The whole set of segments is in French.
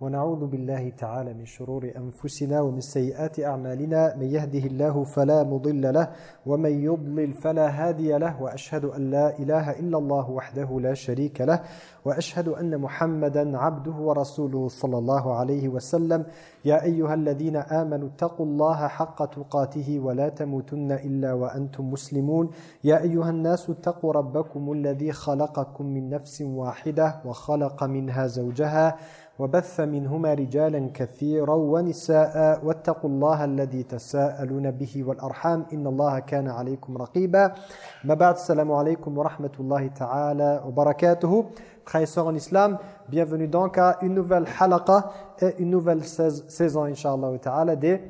ونعوذ بالله تعالى من شرور أنفسنا ومن سيئات أعمالنا. من يهده الله فلا مضل له ومن يضلل فلا هادي له وأشهد أن لا إله إلا الله وحده لا شريك له وأشهد أن محمدا عبده ورسوله صلى الله عليه وسلم. يا أيها الذين آمنوا اتقوا الله حق تقاته ولا تموتن إلا وأنتم مسلمون. يا أيها الناس اتقوا ربكم الذي خلقكم من نفس واحدة وخلق منها زوجها وبث منهما رجالا كثيرا ونساء واتقوا الله الذي تساءلون به والأرحام إن الله كان عليكم رقيبا ما بعد السلام عليكم ورحمة الله تعالى وبركاته Frères en islam, bienvenue donc à une nouvelle halaqa et une nouvelle saison, inshallah ta'ala, de,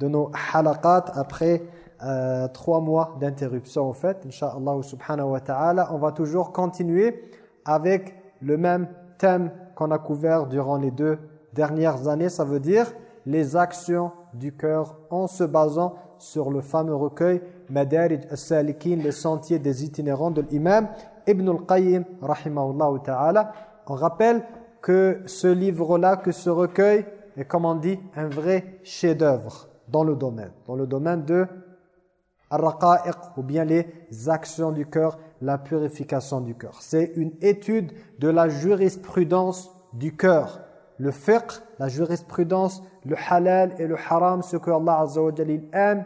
nos halaqat après euh, trois mois d'interruption en fait, inshallah subhanahu wa ta'ala. On va toujours continuer avec le même thème qu'on a couvert durant les deux dernières années, ça veut dire les actions du cœur en se basant sur le fameux recueil Madarij al-Salikin, les sentiers des itinérants de l'imam Ibn al-Qayyim, rahimahullah ta'ala. On rappelle que ce livre-là, que ce recueil, est comme on dit, un vrai chef-d'œuvre dans le domaine, dans le domaine de al-raqa'iq, ou bien les actions du cœur, la purification du cœur. C'est une étude de la jurisprudence du cœur. Le fiqh, la jurisprudence, le halal et le haram, ce que Allah Azza wa aime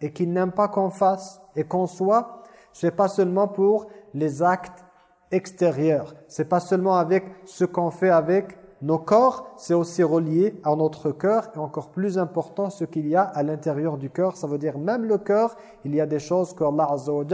et qu'il n'aime pas qu'on fasse et qu'on soit, c'est pas seulement pour les actes extérieurs. C'est pas seulement avec ce qu'on fait avec nos corps, c'est aussi relié à notre cœur et encore plus important ce qu'il y a à l'intérieur du cœur. Ça veut dire même le cœur, il y a des choses que Allah Azza wa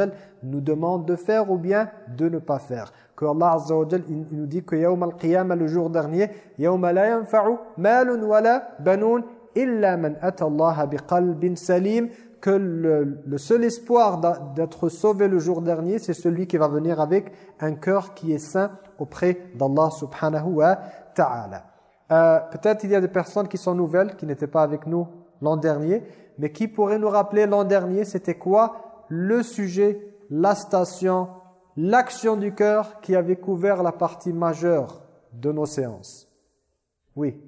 nous demande de faire ou bien de ne pas faire. Que Allah Azza wa il nous dit que Yawm al-Qiyamah le jour dernier, Yawm la yanfa'u malun wala banun illa man ata Allah biqalbin salim que le, seul espoir d'être sauvé le jour dernier, c'est celui qui va venir avec un cœur qui est saint auprès d'Allah subhanahu wa ta'ala. Euh, peut-être il y a des personnes qui sont nouvelles, qui n'étaient pas avec nous l'an dernier, mais qui pourraient nous rappeler l'an dernier, c'était quoi Le sujet, la station, l'action du cœur qui avait couvert la partie majeure de nos séances. Oui.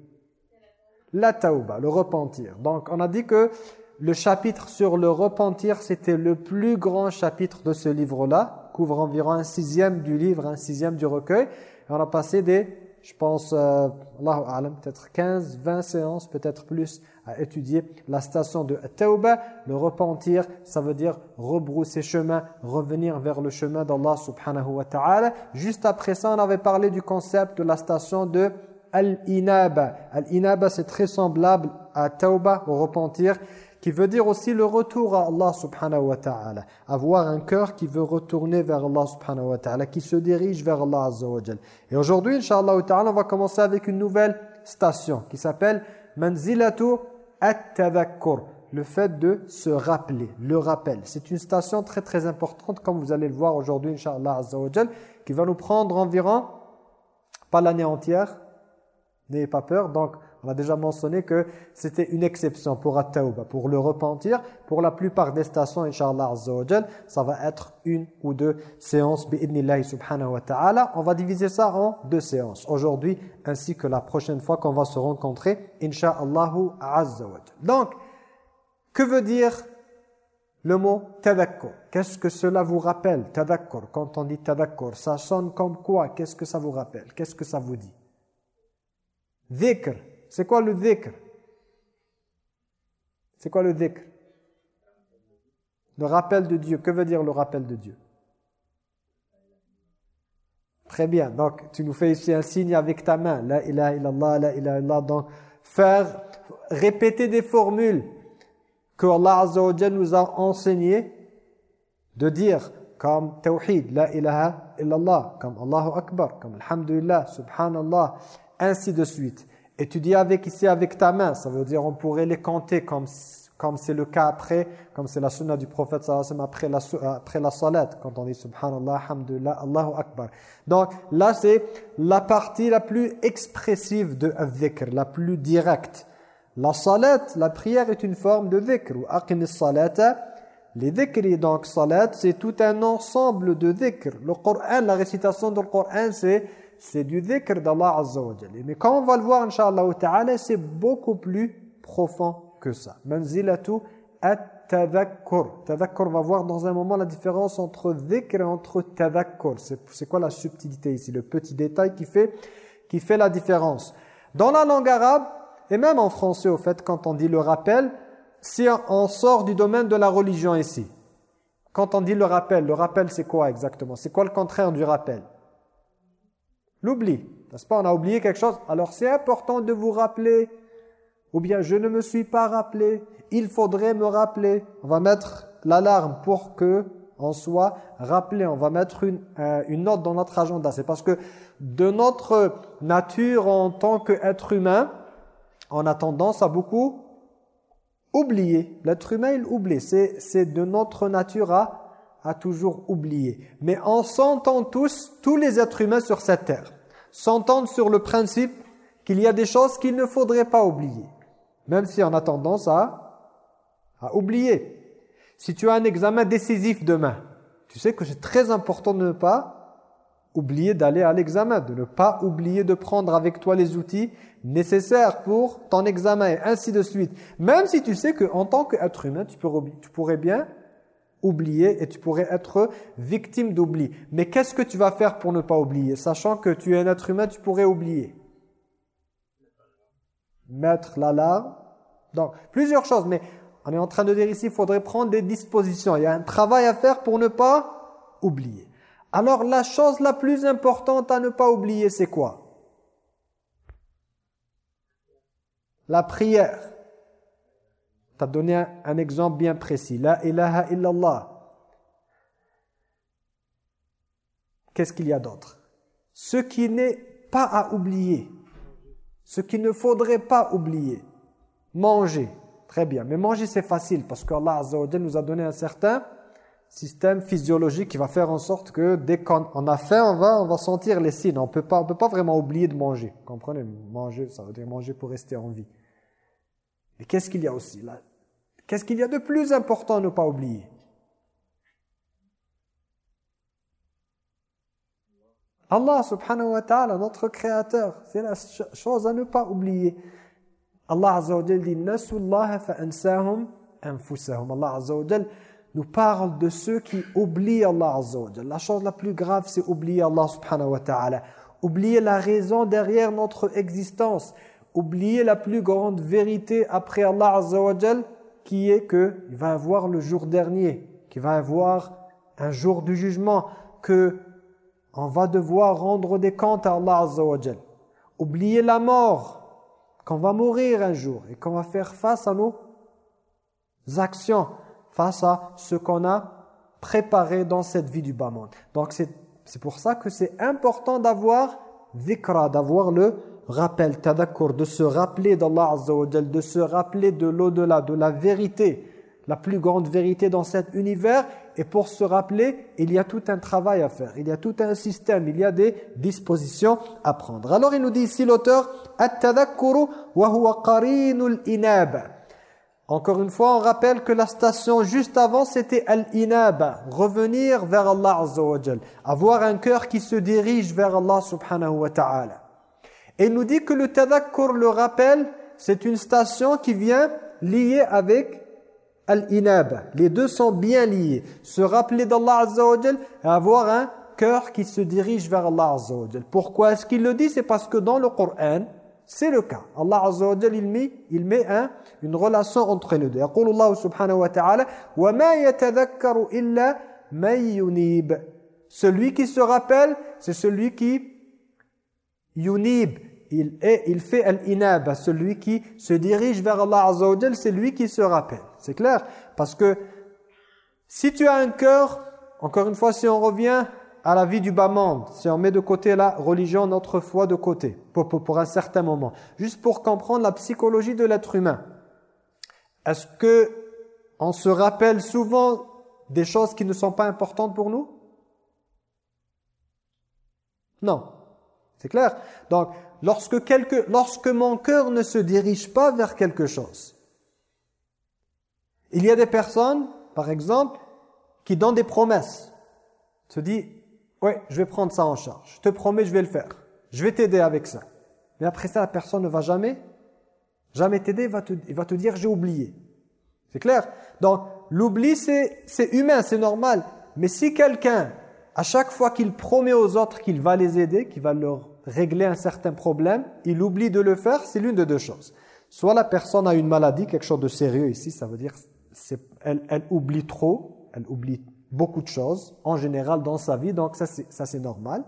La tauba, le repentir. Donc on a dit que le chapitre sur le repentir, c'était le plus grand chapitre de ce livre-là, couvre environ un sixième du livre, un sixième du recueil. Et on a passé des, je pense, euh, peut-être 15, 20 séances, peut-être plus, à étudier la station de Tauba. Le repentir, ça veut dire rebrousser chemin, revenir vers le chemin d'Allah subhanahu wa ta'ala. Juste après ça, on avait parlé du concept de la station de Al-Inaba. Al-Inaba, c'est très semblable à Tauba, au repentir qui veut dire aussi le retour à Allah subhanahu wa ta'ala. Avoir un cœur qui veut retourner vers Allah subhanahu wa ta'ala, qui se dirige vers Allah azza wa Et aujourd'hui, inshallah ta'ala, on va commencer avec une nouvelle station qui s'appelle Manzilatu at-tadhakkur. Le fait de se rappeler, le rappel. C'est une station très très importante, comme vous allez le voir aujourd'hui, inshallah azza wa qui va nous prendre environ, pas l'année entière, n'ayez pas peur, donc on a déjà mentionné que c'était une exception pour at pour le repentir. Pour la plupart des stations, Inch'Allah Azza ça va être une ou deux séances, bi'idnillahi subhanahu wa ta'ala. On va diviser ça en deux séances, aujourd'hui ainsi que la prochaine fois qu'on va se rencontrer, Inch'Allah Azza Donc, que veut dire le mot tadakkur? Qu'est-ce que cela vous rappelle, tadakkur? Quand on dit tadakkur, ça sonne comme quoi? Qu'est-ce que ça vous rappelle? Qu'est-ce que ça vous dit? Dhikr, c'est quoi le dhikr? C'est quoi le dhikr? Le rappel de Dieu. Que veut dire le rappel de Dieu? Très bien. Donc, tu nous fais ici un signe avec ta main. La ilaha illallah, la ilaha illallah. Donc, faire, répéter des formules que Allah Azza nous a enseigné de dire comme tawhid, la ilaha illallah, comme Allahu Akbar, comme alhamdulillah, subhanallah, ainsi de suite. Dis avec ici avec ta main, ça veut dire on pourrait les compter comme, comme c'est le cas après, comme c'est la sunna du prophète sallallahu après la, après la salat, quand on dit subhanallah, alhamdulillah, Allahu akbar. Donc là c'est la partie la plus expressive de dhikr, la plus directe. La salat, la prière est une forme de dhikr. Ou aqimis salata, les dhikri, donc salat, c'est tout un ensemble de dhikr. Le Coran, la récitation du Coran, c'est c'est du dhikr d'Allah Azza wa Mais comme on va le voir, Inch'Allah ta'ala, c'est beaucoup plus profond que ça. Manzilatu at-tadhakkur. Tadhakkur, on va voir dans un moment la différence entre dhikr et entre tadhakkur. C'est quoi la subtilité ici? Le petit détail qui fait, qui fait la différence. Dans la langue arabe, et même en français au fait, quand on dit le rappel, si on sort du domaine de la religion ici, quand on dit le rappel, le rappel c'est quoi exactement? C'est quoi le contraire du rappel? L'oubli, n'est-ce pas? On a oublié quelque chose. Alors c'est important de vous rappeler, ou bien je ne me suis pas rappelé, il faudrait me rappeler. On va mettre l'alarme pour que on soit rappelé. On va mettre une, euh, une note dans notre agenda. C'est parce que de notre nature en tant qu'être humain, on a tendance à beaucoup oublier. L'être humain, il oublie. C'est de notre nature à, à toujours oublier. Mais on s'entend tous, tous les êtres humains sur cette terre, s'entendent sur le principe qu'il y a des choses qu'il ne faudrait pas oublier. Même si on a tendance à, à oublier. Si tu as un examen décisif demain, tu sais que c'est très important de ne pas oublier d'aller à l'examen, de ne pas oublier de prendre avec toi les outils nécessaires pour ton examen, et ainsi de suite. Même si tu sais qu'en tant qu'être humain, tu, tu pourrais bien oublier et tu pourrais être victime d'oubli. Mais qu'est-ce que tu vas faire pour ne pas oublier? Sachant que tu es un être humain, tu pourrais oublier. Mettre l'alarme. Donc, plusieurs choses. Mais on est en train de dire ici, il faudrait prendre des dispositions. Il y a un travail à faire pour ne pas oublier. Alors la chose la plus importante à ne pas oublier, c'est quoi? La prière. Tu as donné un, exemple bien précis. La ilaha illallah. Qu'est-ce qu'il y a d'autre? Ce qui n'est pas à oublier. Ce qu'il ne faudrait pas oublier. Manger. Très bien. Mais manger, c'est facile parce qu'Allah Azza nous a donné un certain système physiologique qui va faire en sorte que dès qu'on a faim, on va, sentir les signes. On on peut pas vraiment oublier de manger. Comprenez? Manger, ça veut dire manger pour rester en vie. Mais qu'est-ce qu'il y a aussi là? Qu'est-ce qu'il y a de plus important à ne pas oublier? Allah subhanahu wa ta'ala, notre créateur, c'est la chose à ne pas oublier. Allah azza wa dit « Nasullaha fa ansahum anfusahum » Allah nous parle de ceux qui oublient Allah La chose la plus grave, c'est oublier Allah subhanahu wa ta'ala. Oublier la raison derrière notre existence. Oublier la plus grande vérité après Allah Azza qui est que il va avoir le jour dernier, qu'il va avoir un jour du jugement, que on va devoir rendre des comptes à Allah Azza Oublier la mort, qu'on va mourir un jour et qu'on va faire face à nos actions face à ce qu'on a préparé dans cette vie du bas monde. Donc c'est pour ça que c'est important d'avoir dhikra, d'avoir le rappel, tadakkur, de se rappeler d'Allah Azza de se rappeler de l'au-delà, de la vérité, la plus grande vérité dans cet univers. Et pour se rappeler, il y a tout un travail à faire, il y a tout un système, il y a des dispositions à prendre. Alors il nous dit ici l'auteur, « At-tadakkuru wa huwa qarinul inab » Encore une fois, on rappelle que la station juste avant, c'était Al-Inaba, revenir vers Allah Azza avoir un cœur qui se dirige vers Allah subhanahu wa ta'ala. Et il nous dit que le tadakkur, le rappel, c'est une station qui vient liée avec Al-Inaba. Les deux sont bien liés. Se rappeler d'Allah Azza wa et avoir un cœur qui se dirige vers Allah Azza wa Pourquoi est-ce qu'il le dit C'est parce que dans le Coran, c'est le cas. Allah Azza wa il met, il met un, une relation entre les deux. يقول الله سبحانه وتعالى وما يتذكر إلا من ينيب. Celui qui se rappelle, c'est celui qui yunib. Il, est, il fait al-inab, celui qui se dirige vers Allah c'est lui qui se rappelle. C'est clair? Parce que si tu as un cœur, encore une fois, si on revient à la vie du bas monde, si on met de côté la religion, notre foi de côté, pour, pour, un certain moment, juste pour comprendre la psychologie de l'être humain. Est-ce que on se rappelle souvent des choses qui ne sont pas importantes pour nous? Non. C'est clair Donc, lorsque, quelque, lorsque mon cœur ne se dirige pas vers quelque chose, il y a des personnes, par exemple, qui donnent des promesses. Se dit, ouais, je vais prendre ça en charge. Je te promets, je vais le faire. Je vais t'aider avec ça. Mais après ça, la personne ne va jamais, jamais t'aider. Il, va te, dire, j'ai oublié. C'est clair Donc, l'oubli, c'est humain, c'est normal. Mais si quelqu'un, à chaque fois qu'il promet aux autres qu'il va les aider, qu'il va leur régler un certain problème, il oublie de le faire, c'est l'une de deux choses. Soit la personne a une maladie, quelque chose de sérieux ici, ça veut dire elle, elle oublie trop, elle oublie beaucoup de choses, en général dans sa vie, donc ça c'est normal.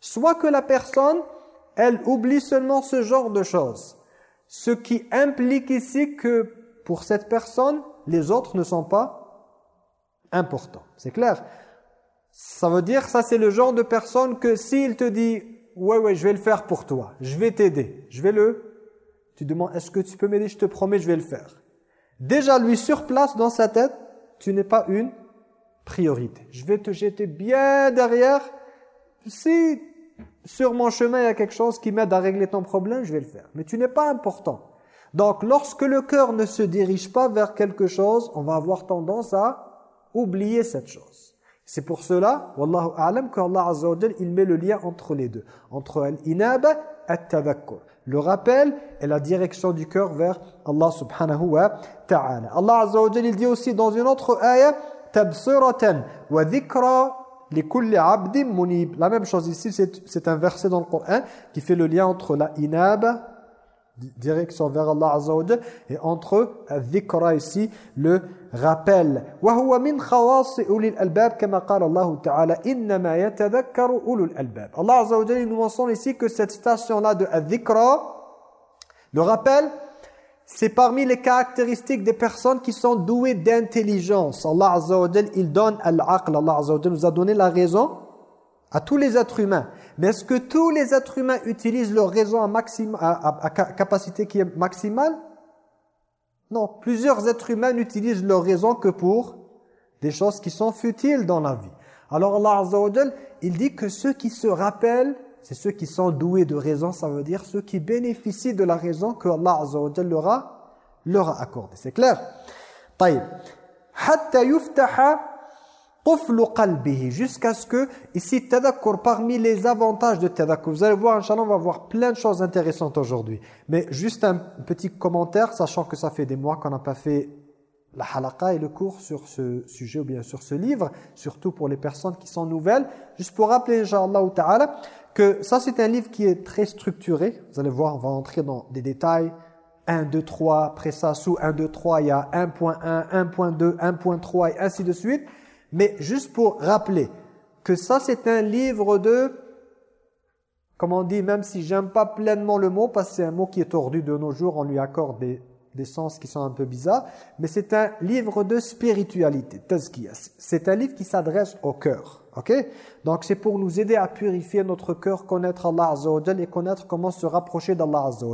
Soit que la personne, elle oublie seulement ce genre de choses. Ce qui implique ici que pour cette personne, les autres ne sont pas importants. C'est clair? Ça veut dire, ça c'est le genre de personne que s'il te dit « Ouais, ouais, je vais le faire pour toi, je vais t'aider, je vais le... » Tu demandes « Est-ce que tu peux m'aider? Je te promets, je vais le faire. » Déjà, lui sur place, dans sa tête, tu n'es pas une priorité. Je vais te jeter bien derrière. Si sur mon chemin, il y a quelque chose qui m'aide à régler ton problème, je vais le faire. Mais tu n'es pas important. Donc, lorsque le cœur ne se dirige pas vers quelque chose, on va avoir tendance à oublier cette chose. C'est pour cela, Wallahu a'lam, qu'Allah Azza wa il met le lien entre les deux. Entre l'inaba et tadakkur le rappel et la direction du cœur vers Allah subhanahu wa ta'ala. Allah azza wa il dit aussi dans une autre ayah tabsiratan wa dhikra 'abdin munib. La même chose ici, c'est un verset dans le Coran qui fait le lien entre la inab direction vers Allah Azza wa et entre dhikra ici le rappelle. Allah Azza wa Jalla nous mentionne ici que cette station-là de Adhikra, le rappel, c'est parmi les caractéristiques des personnes qui sont douées d'intelligence. Allah Azza wa Jalla, il donne al-aql. Allah Azza wa Jalla nous a donné la raison à tous les êtres humains. Mais est-ce que tous les êtres humains utilisent leur raison à, maxima, à, à, à capacité qui est maximale? Non, plusieurs êtres humains n'utilisent leur raison que pour des choses qui sont futiles dans la vie. Alors Allah Azza il dit que ceux qui se rappellent, c'est ceux qui sont doués de raison, ça veut dire ceux qui bénéficient de la raison que Allah leur a, leur a accordée. C'est clair? Taïb. « jusqu'à ce que, ici, tadakkur, parmi les avantages de tadakkur, vous allez voir, Inch'Allah, on va voir plein de choses intéressantes aujourd'hui. Mais juste un petit commentaire, sachant que ça fait des mois qu'on n'a pas fait la halaqa et le cours sur ce sujet ou bien sur ce livre, surtout pour les personnes qui sont nouvelles, juste pour rappeler, Inch'Allah ta'ala, que ça c'est un livre qui est très structuré, vous allez voir, on va entrer dans des détails, 1, 2, 3, après ça, sous 1, 2, 3, il y a 1.1, 1.2, 1.3 et ainsi de suite. Mais juste pour rappeler que ça c'est un livre de, comme on dit, même si j'aime pas pleinement le mot, parce que c'est un mot qui est tordu de nos jours, on lui accorde des, des sens qui sont un peu bizarres, mais c'est un livre de spiritualité, C'est un livre qui s'adresse au cœur. ok? Donc c'est pour nous aider à purifier notre cœur, connaître Allah Azza et connaître comment se rapprocher d'Allah Azza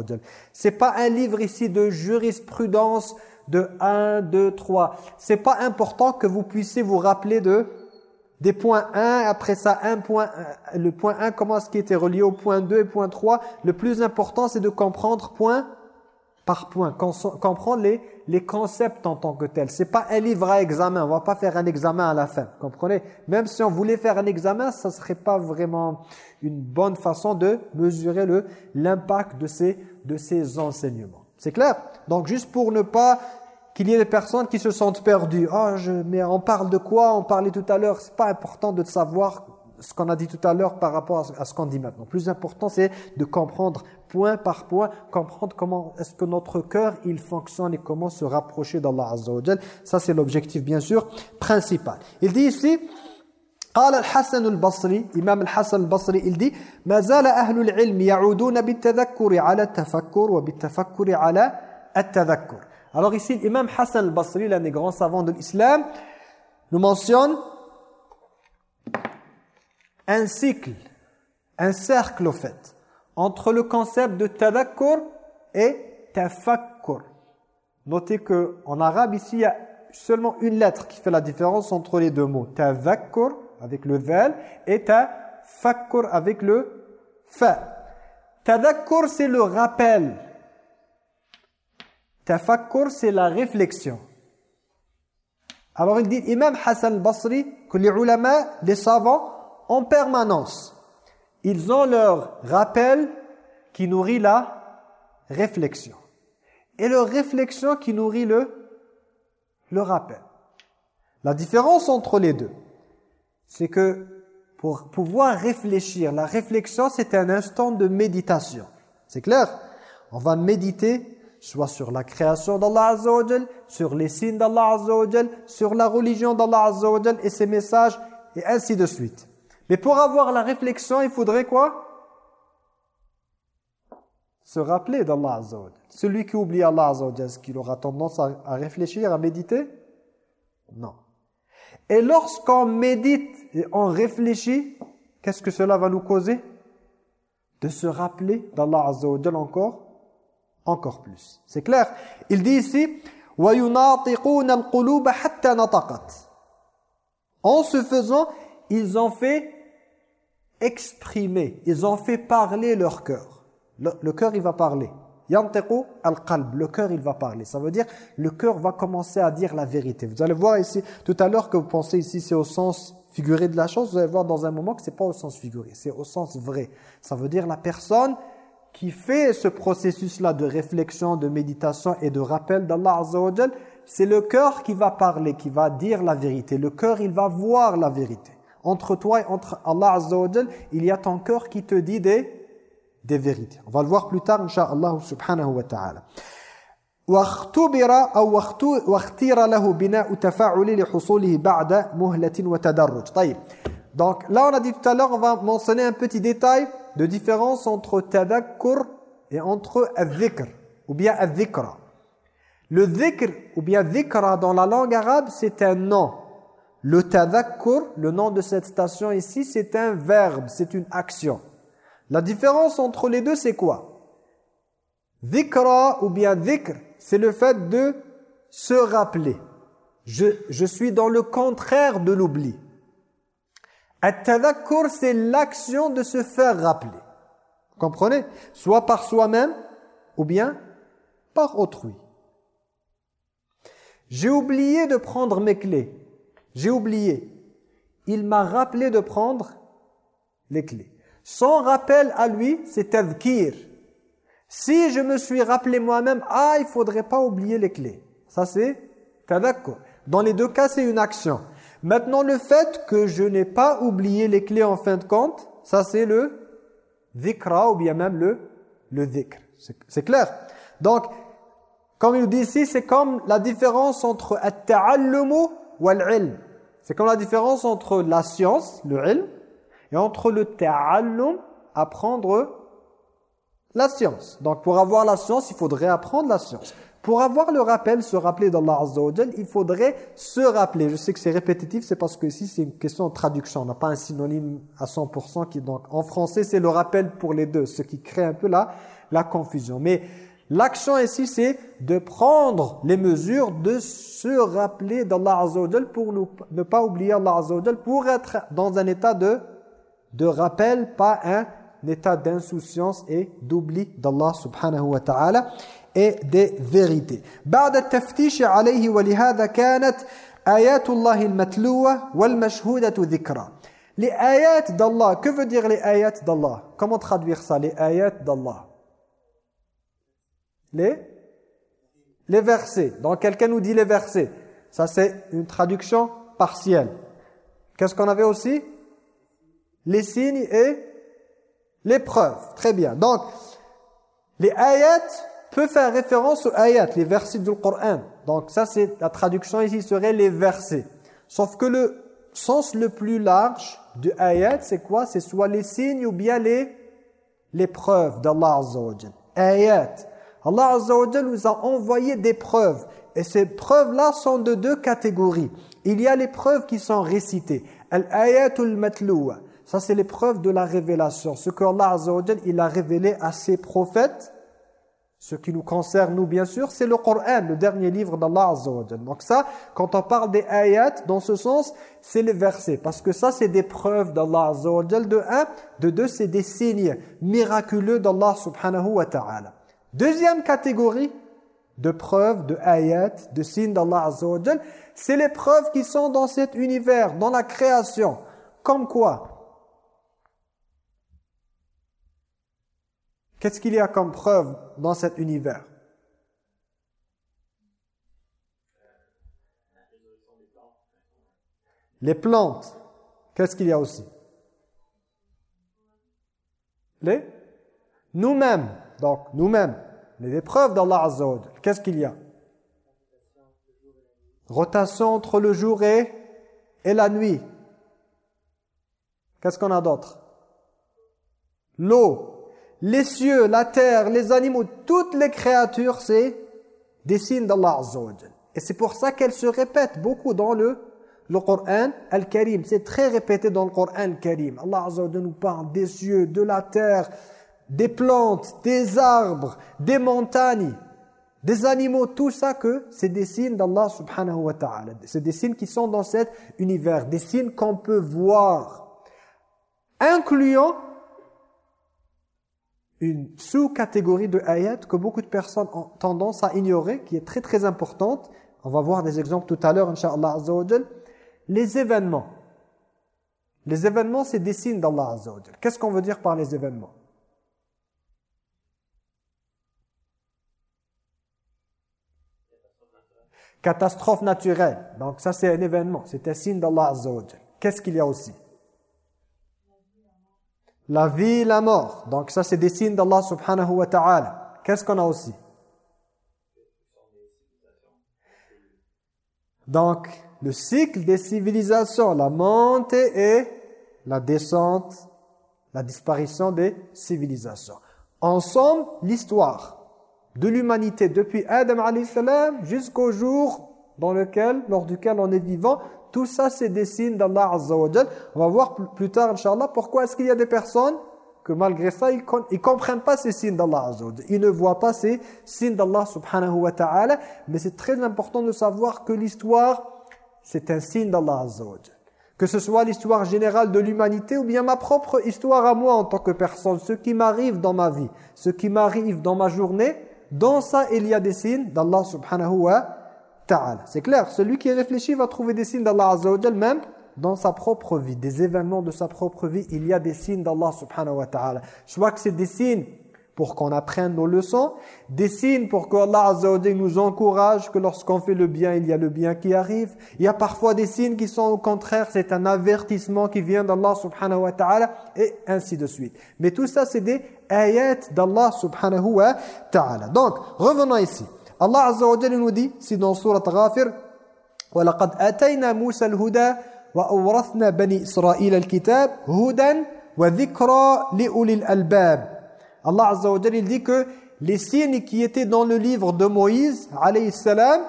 C'est pas un livre ici de jurisprudence, de 1, 2, 3. C'est pas important que vous puissiez vous rappeler de des points 1, après ça un point, le point 1, comment est-ce qui était relié au point 2 et point 3. Le plus important, c'est de comprendre point par point, comprendre les, les concepts en tant que tels. C'est pas un livre à examen, on va pas faire un examen à la fin, comprenez? Même si on voulait faire un examen, ça serait pas vraiment une bonne façon de mesurer l'impact de ces, de ces enseignements. C'est clair Donc juste pour ne pas qu'il y ait des personnes qui se sentent perdues. Ah, je, mais on parle de quoi? On parlait tout à l'heure. C'est pas important de savoir ce qu'on a dit tout à l'heure par rapport à ce qu'on dit maintenant. Plus important, c'est de comprendre point par point, comprendre comment est-ce que notre cœur, il fonctionne et comment se rapprocher d'Allah Azza wa Ça, c'est l'objectif, bien sûr, principal. Il dit ici قال الحسن البصري إمام الحسن البصري il dit ما زال أهل العلم يعودون بالتذكر على التفكر وبالتفكر على التذكر Alors ici, l'imam Hassan al-Basri, l'un des grands savants de l'islam, nous mentionne un cycle, un cercle au fait, entre le concept de tadakkur et tafakkur. Notez que en arabe ici il y a seulement une lettre qui fait la différence entre les deux mots. Tadhakkur avec le vel et tafakkur avec le fa. Tadhakkur c'est le rappel. Tafakkur c'est la réflexion. Alors il dit Imam Hassan al-Basri que les ulama, les savants en permanence ils ont leur rappel qui nourrit la réflexion et leur réflexion qui nourrit le, le rappel. La différence entre les deux, c'est que pour pouvoir réfléchir, la réflexion c'est un instant de méditation. C'est clair? On va méditer soit sur la création d'Allah Azza sur les signes d'Allah Azza sur la religion d'Allah Azza et ses messages, et ainsi de suite. Mais pour avoir la réflexion, il faudrait quoi? Se rappeler d'Allah Azza Celui qui oublie Allah est-ce qu'il aura tendance à, réfléchir, à méditer? Non. Et lorsqu'on médite et on réfléchit, qu'est-ce que cela va nous causer De se rappeler d'Allah Azza encore, encore plus. C'est clair Il dit ici En se faisant, ils ont fait exprimer, ils ont fait parler leur cœur. Le, cœur, il va parler. Al-qalb. Le cœur, il va parler. Ça veut dire, le cœur va commencer à dire la vérité. Vous allez voir ici, tout à l'heure que vous pensez ici, c'est au sens figuré de la chose. Vous allez voir dans un moment que c'est pas au sens figuré. C'est au sens vrai. Ça veut dire la personne qui fait ce processus-là de réflexion, de méditation et de rappel d'Allah Azza c'est le cœur qui va parler, qui va dire la vérité. Le cœur, il va voir la vérité. Entre toi et entre Allah Azza il y a ton cœur qui te dit des des vérités. On va le voir plus tard, Inch'Allah subhanahu wa ta'ala. واختبر أو واختير له بناء تفاعل لحصوله بعد مهلة وتدرج طيب donc là on a dit tout à l'heure on va mentionner un petit détail de différence entre tadakkur et entre al-dhikr ou bien al-dhikra le dhikr ou bien dhikra dans la langue arabe c'est un nom le tadakkur le nom de cette station ici c'est un verbe c'est une action la différence entre les deux, c'est quoi Dhikra ou bien dhikr, c'est le fait de se rappeler. Je, suis dans le contraire de l'oubli. At-tadakkur, c'est l'action de se faire rappeler. comprenez? Soit par soi-même ou bien par autrui. J'ai oublié de prendre mes clés. J'ai oublié. Il m'a rappelé de prendre les clés. Son rappel à lui, c'est tadhkir. Si je me suis rappelé moi-même, ah, il faudrait pas oublier les clés. Ça, c'est tadakkur. Dans les deux cas, c'est une action. Maintenant, le fait que je n'ai pas oublié les clés en fin de compte, ça, c'est le dhikra ou bien même le, le dhikr. C'est clair Donc, comme il dit ici, c'est comme la différence entre at-ta'allumu wal-ilm. C'est comme la différence entre la science, le ilm, et entre le ta'allum, apprendre la science. Donc pour avoir la science, il faudrait apprendre la science. Pour avoir le rappel, se rappeler d'Allah Azza il faudrait se rappeler. Je sais que c'est répétitif, c'est parce que ici c'est une question de traduction. On n'a pas un synonyme à 100% qui donc en français c'est le rappel pour les deux, ce qui crée un peu la, la confusion. Mais l'action ici c'est de prendre les mesures, de se rappeler d'Allah Azza pour ne pas oublier Allah pour être dans un état de de rappel, pas un état d'insouciance et d'oubli d'Allah subhanahu wa ta'ala et des vérités. بعد التفتيش عليه ولهذا كانت آيات الله المتلوة والمشهودة ذكرى. Les ayats d'Allah, que veut dire les ayats d'Allah Comment traduire ça, les ayats d'Allah Les Les versets. Donc quelqu'un nous dit les versets. Ça c'est une traduction partielle. Qu'est-ce qu'on avait aussi les signes et les preuves. Très bien. Donc, les ayats peuvent faire référence aux ayats, les versets du Coran. Donc ça, c'est la traduction ici serait les versets. Sauf que le sens le plus large du ayat, c'est quoi? C'est soit les signes ou bien les, les preuves d'Allah Azza wa Ayat. Allah Azza nous a envoyé des preuves. Et ces preuves-là sont de deux catégories. Il y a les preuves qui sont récitées. Al-ayatul. Ça, c'est l'épreuve de la révélation. Ce que Allah Azza il a révélé à ses prophètes Ce qui nous concerne, nous, bien sûr, c'est le Coran, le dernier livre d'Allah Azza Donc ça, quand on parle des ayats, dans ce sens, c'est les versets. Parce que ça, c'est des preuves d'Allah Azza De un, de deux, c'est des signes miraculeux d'Allah subhanahu wa ta'ala. Deuxième catégorie de preuves, de ayats, de signes d'Allah Azza c'est les preuves qui sont dans cet univers, dans la création. Comme quoi Qu'est-ce qu'il y a comme preuve dans cet univers? Les plantes. Qu'est-ce qu'il y a aussi? Les? Nous-mêmes. Donc, nous-mêmes. Les preuves d'Allah Azza Qu'est-ce qu'il y a? Rotation entre le jour et, et la nuit. Qu'est-ce qu'on a d'autre? L'eau les cieux, la terre, les animaux, toutes les créatures, c'est des signes d'Allah Azza Et c'est pour ça qu'elles se répètent beaucoup dans le, le Coran Al-Karim. C'est très répété dans le Coran Al-Karim. Allah Azza nous parle des cieux, de la terre, des plantes, des arbres, des montagnes, des animaux, tout ça que c'est des signes d'Allah subhanahu wa ta'ala. C'est des signes qui sont dans cet univers, des signes qu'on peut voir, incluant une sous-catégorie de ayat que beaucoup de personnes ont tendance à ignorer, qui est très très importante. On va voir des exemples tout à l'heure, Inch'Allah Les événements. Les événements, c'est des signes d'Allah Azza Qu'est-ce qu'on veut dire par les événements? Catastrophe naturelle. Donc ça, c'est un événement. C'est un signe d'Allah Azza Qu'est-ce qu'il y a aussi? La vie la mort. Donc ça, c'est des signes d'Allah subhanahu wa ta'ala. Qu'est-ce qu'on a aussi? Donc, le cycle des civilisations, la montée et la descente, la disparition des civilisations. Ensemble, l'histoire de l'humanité depuis Adam jusqu'au jour dans lequel, lors duquel on est vivant, tout ça, c'est des signes d'Allah Azza On va voir plus tard, Inch'Allah, pourquoi est-ce qu'il y a des personnes que malgré ça, ils ne comprennent pas ces signes d'Allah Azza Ils ne voient pas ces signes d'Allah subhanahu wa ta'ala. Mais c'est très important de savoir que l'histoire, c'est un signe d'Allah Azza Que ce soit l'histoire générale de l'humanité ou bien ma propre histoire à moi en tant que personne. Ce qui m'arrive dans ma vie, ce qui m'arrive dans ma journée, dans ça, il y a des signes d'Allah subhanahu wa c'est clair, celui qui réfléchit va trouver des signes d'Allah Azza wa même dans sa propre vie, des événements de sa propre vie, il y a des signes d'Allah subhanahu wa ta'ala. Soit que c'est des signes pour qu'on apprenne nos leçons, des signes pour que Allah Azza wa nous encourage que lorsqu'on fait le bien, il y a le bien qui arrive. Il y a parfois des signes qui sont au contraire, c'est un avertissement qui vient d'Allah subhanahu wa ta'ala et ainsi de suite. Mais tout ça, c'est des ayats d'Allah subhanahu wa ta'ala. Donc, revenons ici. Allah Azza wa Jalla nous dit, c'est dans Surat Ghafir, وَلَقَدْ أَتَيْنَا مُوسَى الْهُدَى وَأَوْرَثْنَا بَنِي إِسْرَائِيلَ الْكِتَابِ هُدًى وَذِكْرَى لِأُولِي الْأَلْبَابِ Allah Azza wa Jalla dit que les signes qui étaient dans le livre de Moïse, alayhi salam,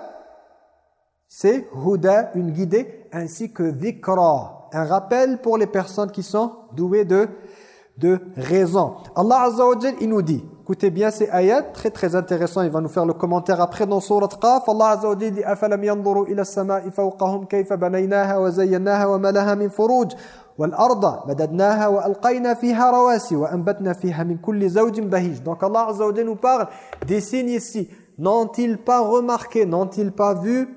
c'est huda, une guidée, ainsi que dhikra, un rappel pour les personnes qui sont douées de, de raison. Allah Azza wa Jalla, il nous dit, Écoutez bien ces ayats, très très intéressant. Il va nous faire le commentaire après dans Surat Qaf. Allah Azza wa Jalla dit wa wa. Donc Allah nous parle des signes ici. N'ont-ils pas remarqué, n'ont-ils pas vu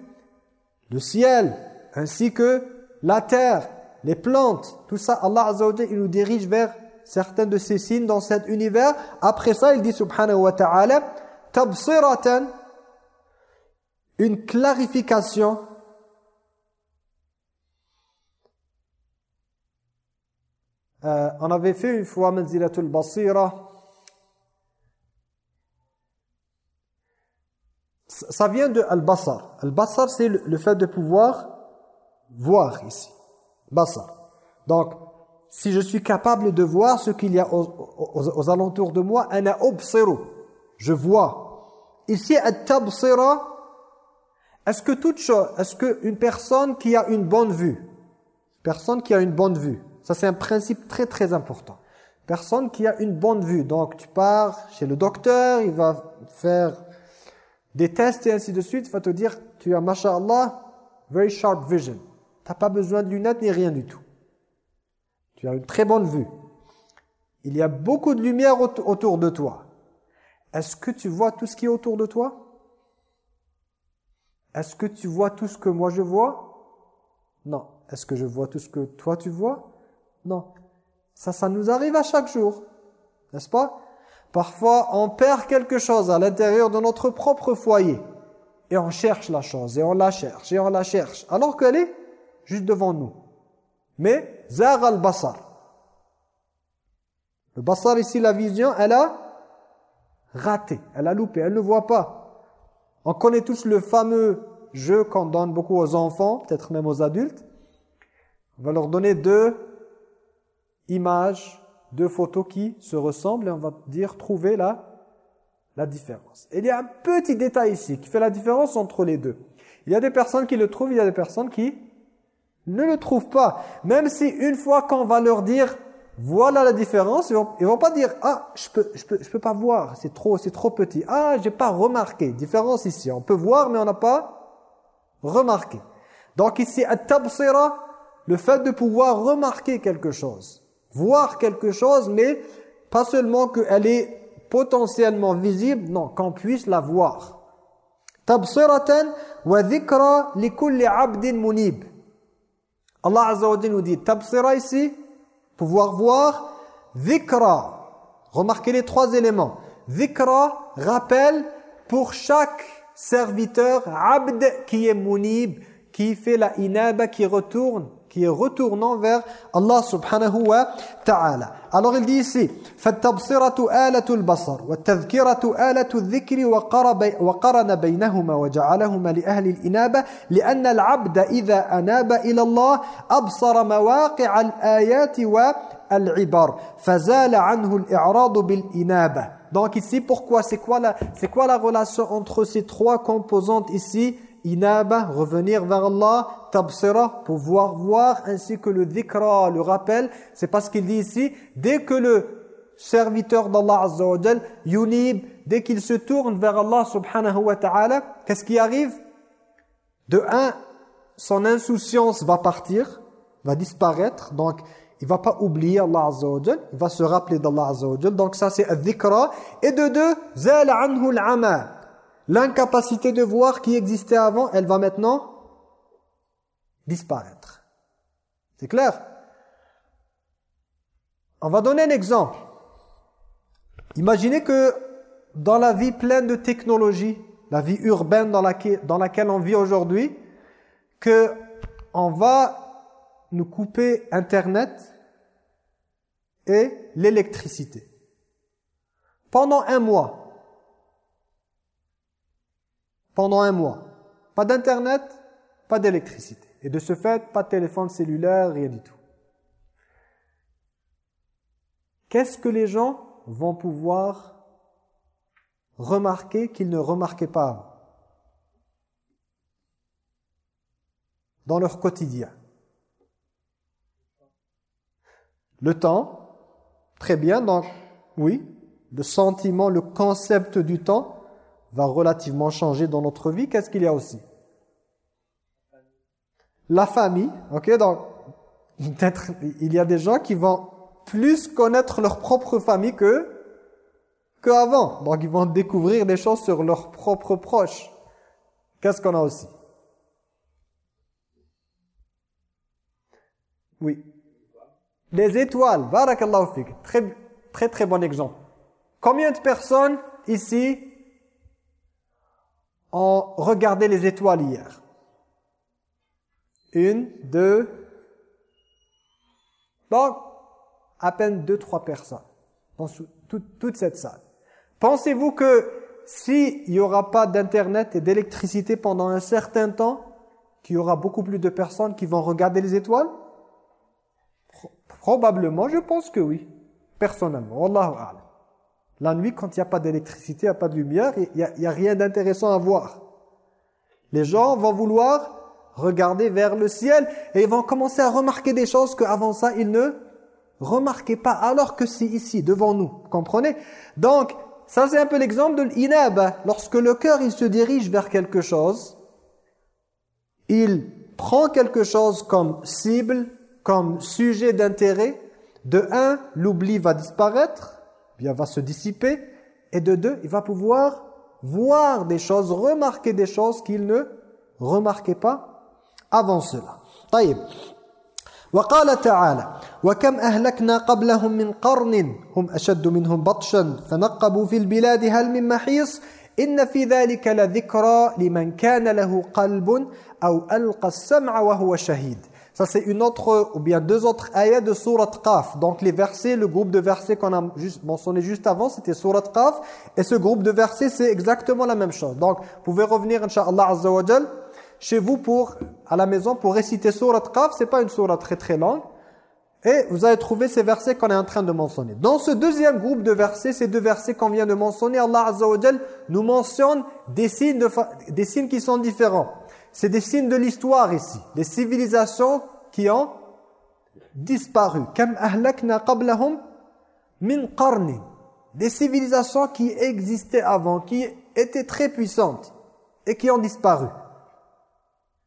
le ciel ainsi que la terre, les plantes, tout ça Allah nous dirige vers certains de ces signes dans cet univers. Après ça, il dit subhanahu wa ta'ala tabsiratan une clarification. Euh, on avait fait une fois manzilatul basira. Ça vient de al-basar. Al-basar c'est le, fait de pouvoir voir ici. Basar. Donc si je suis capable de voir ce qu'il y a aux, alentours de moi, ana je vois. Ici, at-tabsira, est-ce que toute chose, est-ce qu'une personne qui a une bonne vue, personne qui a une bonne vue, ça c'est un principe très très important. personne qui a une bonne vue. Donc tu pars chez le docteur, il va faire des tests et ainsi de suite, il va te dire, tu as, masha'Allah, very sharp vision. Tu n'as pas besoin de lunettes ni rien du tout. Tu as une très bonne vue. Il y a beaucoup de lumière autour de toi. Est-ce que tu vois tout ce qui est autour de toi? Est-ce que tu vois tout ce que moi je vois? Non. Est-ce que je vois tout ce que toi tu vois? Non. Ça, ça nous arrive à chaque jour. N'est-ce pas? Parfois, on perd quelque chose à l'intérieur de notre propre foyer. Et on cherche la chose, et on la cherche, et on la cherche. Alors qu'elle est juste devant nous. Mais, zar al-basar. Le basar ici, la vision, elle a raté, elle a loupé, elle ne voit pas. On connaît tous le fameux jeu qu'on donne beaucoup aux enfants, peut-être même aux adultes. On va leur donner deux images, deux photos qui se ressemblent et on va dire trouver la, la différence. il y a un petit détail ici qui fait la différence entre les deux. Il y a des personnes qui le trouvent, il y a des personnes qui ne le trouvent pas. Même si une fois qu'on va leur dire voilà la différence, ils vont, vont pas dire ah je peux je peux je peux pas voir, c'est trop c'est trop petit. Ah, j'ai pas remarqué. Différence ici, on peut voir mais on n'a pas remarqué. Donc ici at-tabsira, le fait de pouvoir remarquer quelque chose, voir quelque chose mais pas seulement qu'elle est potentiellement visible, non, qu'on puisse la voir. Wa dhikra likulli 'abdin munib. Allah Azza wa nous dit tabsira ici pouvoir voir, dhikra. Remarquez les trois éléments. Dhikra, rappel pour chaque serviteur, abd qui est munib, qui fait la inaba, qui retourne qui est retournant vers Allah subhanahu wa ta'ala. Alors il dit ici, فَالتَّبْصِرَةُ آلَةُ الْبَصَرِ وَالتَّذْكِرَةُ آلَةُ الذِّكْرِ وَقَرَنَ بَيْنَهُمَا وَجَعَلَهُمَا لِأَهْلِ الْإِنَابَةِ لِأَنَّ الْعَبْدَ إِذَا أَنَابَ إِلَى اللَّهِ أَبْصَرَ مَوَاقِعَ الْآيَاتِ وَالْعِبَرِ فَزَالَ عَنْهُ الْإِعْرَاضُ بِالْإِنَابَةِ Donc ici, pourquoi? C'est quoi, quoi la relation entre ces trois composantes ici? Inaba, revenir vers Allah, tabsira, pouvoir voir, ainsi que le dhikra, le rappel. C'est parce qu'il dit ici, dès que le serviteur d'Allah Azza wa yunib, dès qu'il se tourne vers Allah subhanahu wa ta'ala, qu'est-ce qui arrive? De un, son insouciance va partir, va disparaître, donc il va pas oublier Allah Azza il va se rappeler d'Allah Azza donc ça c'est dhikra. Et de deux, zal anhu al L'incapacité de voir qui existait avant, elle va maintenant disparaître. C'est clair? On va donner un exemple. Imaginez que dans la vie pleine de technologie, la vie urbaine dans laquelle, dans laquelle on vit aujourd'hui, que on va nous couper Internet et l'électricité. Pendant un mois, pendant un mois. Pas d'internet, pas d'électricité. Et de ce fait, pas de téléphone cellulaire, rien du tout. Qu'est-ce que les gens vont pouvoir remarquer qu'ils ne remarquaient pas avant? Dans leur quotidien Le temps, très bien, donc oui, le sentiment, le concept du temps, va relativement changer dans notre vie, qu'est-ce qu'il y a aussi? La famille, ok Donc, peut-être il y a des gens qui vont plus connaître leur propre famille que qu'avant. Donc, ils vont découvrir des choses sur leurs propres proches. Qu'est-ce qu'on a aussi? Oui. Les étoiles. Barakallahu fik. Très, très, très bon exemple. Combien de personnes ici ont regardé les étoiles hier Une, deux, donc à peine deux, trois personnes dans toute, cette salle. Pensez-vous que s'il n'y aura pas d'internet et d'électricité pendant un certain temps, qu'il y aura beaucoup plus de personnes qui vont regarder les étoiles? Probablement, je pense que oui, personnellement. Wallahu a'lam. La nuit, quand il n'y a pas d'électricité, il n'y a pas de lumière, il n'y a, rien d'intéressant à voir. Les gens vont vouloir regarder vers le ciel et ils vont commencer à remarquer des choses qu'avant ça, ils ne remarquez pas alors que c'est ici, devant nous. Comprenez? Donc, ça c'est un peu l'exemple de l'inab. Lorsque le cœur il se dirige vers quelque chose, il prend quelque chose comme cible, comme sujet d'intérêt, de un, l'oubli va disparaître, bien va se dissiper, et de deux, il va pouvoir voir des choses, remarquer des choses qu'il ne remarquait pas avant cela. طيب وقال تعالى وكم أهلكنا قبلهم من قرن هم أشد منهم بطشا فنقبوا في البلاد هل من محيص إن في ذلك لذكرى لمن كان له قلب أو ألقى السمع وهو شهيد ça, c'est une autre, ou bien deux autres ayats de Surat Qaf. Donc, les versets, le groupe de versets qu'on a mentionné juste avant, c'était Surat Qaf. Et ce groupe de versets, c'est exactement la même chose. Donc, vous pouvez revenir, Inch'Allah Azza wa chez vous pour, à la maison pour réciter Surat Qaf. C'est pas une surat très très longue. Et vous allez trouver ces versets qu'on est en train de mentionner. Dans ce deuxième groupe de versets, ces deux versets qu'on vient de mentionner, Allah Azza nous mentionne des signes, de, des signes qui sont différents. C'est des signes de l'histoire ici. Les civilisations qui ont disparu. Kam ahlakna qablahum min qarnin. Des civilisations qui existaient avant, qui étaient très puissantes et qui ont disparu.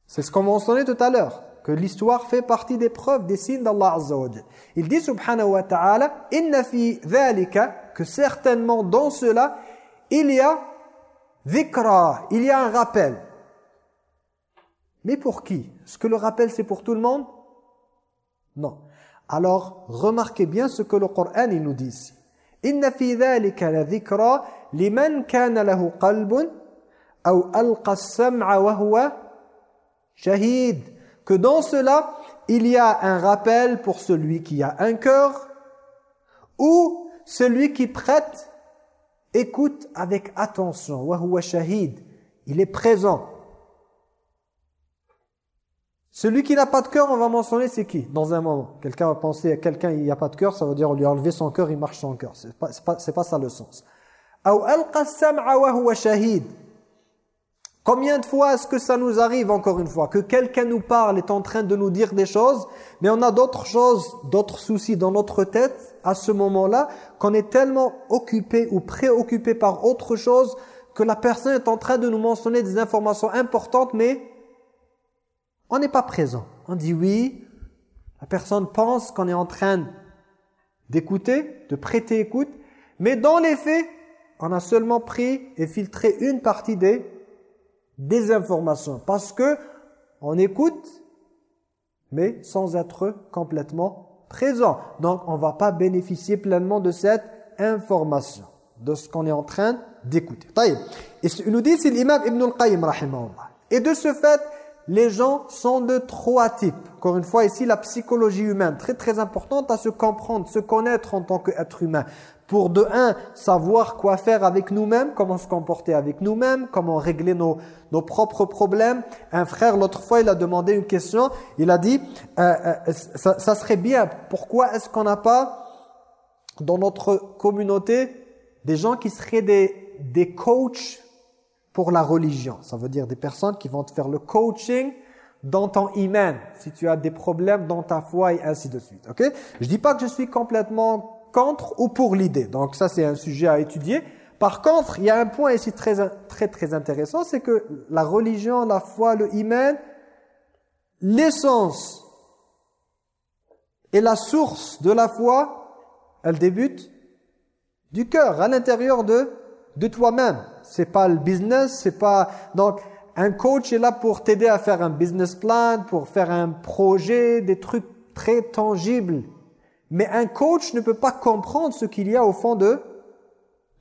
C'est ce qu'on mentionnait tout à l'heure, que l'histoire fait partie des preuves, des signes d'Allah Azza wa Il dit subhanahu wa ta'ala, inna fi dhalika, que certainement dans cela, il y a dhikra, il y a un rappel. Mais pour qui? Est-ce que le rappel c'est pour tout le monde? Non. Alors, remarquez bien ce que le Coran il nous dit ici. Inna fi dhalika la dhikra liman kana lahu qalbun aw alqa as-sam'a wa huwa shahid. Que dans cela, il y a un rappel pour celui qui a un cœur ou celui qui prête écoute avec attention. Wa huwa shahid. Il est présent. Celui qui n'a pas de cœur, on va mentionner c'est qui? Dans un moment. Quelqu'un va penser à quelqu'un il n'y a pas de cœur, ça veut dire on lui a enlevé son cœur, il marche sans cœur. C'est pas, pas, pas ça le sens. Combien de fois est-ce que ça nous arrive encore une fois Que quelqu'un nous parle, est en train de nous dire des choses, mais on a d'autres choses, d'autres soucis dans notre tête à ce moment-là, qu'on est tellement occupé ou préoccupé par autre chose que la personne est en train de nous mentionner des informations importantes, mais on n'est pas présent. On dit oui, la personne pense qu'on est en train d'écouter, de prêter écoute, mais dans les faits, on a seulement pris et filtré une partie des, informations. Parce que on écoute, mais sans être complètement présent. Donc, on ne va pas bénéficier pleinement de cette information, de ce qu'on est en train d'écouter. Et il nous dit, c'est l'imam Ibn al-Qayyim, Et de ce fait, les gens sont de trois types. Encore une fois, ici, la psychologie humaine, très très importante à se comprendre, se connaître en tant qu'être humain. Pour de un, savoir quoi faire avec nous-mêmes, comment se comporter avec nous-mêmes, comment régler nos, nos propres problèmes. Un frère, l'autre fois, il a demandé une question. Il a dit, euh, euh, ça, ça serait bien, pourquoi est-ce qu'on n'a pas dans notre communauté des gens qui seraient des, des coachs pour la religion. Ça veut dire des personnes qui vont te faire le coaching dans ton iman, si tu as des problèmes dans ta foi et ainsi de suite. Ok? Je dis pas que je suis complètement contre ou pour l'idée. Donc ça, c'est un sujet à étudier. Par contre, il y a un point ici très très très intéressant, c'est que la religion, la foi, le iman, l'essence et la source de la foi, elle débute du cœur, à l'intérieur de de toi-même. C'est pas le business, c'est pas... Donc, un coach est là pour t'aider à faire un business plan, pour faire un projet, des trucs très tangibles. Mais un coach ne peut pas comprendre ce qu'il y a au fond de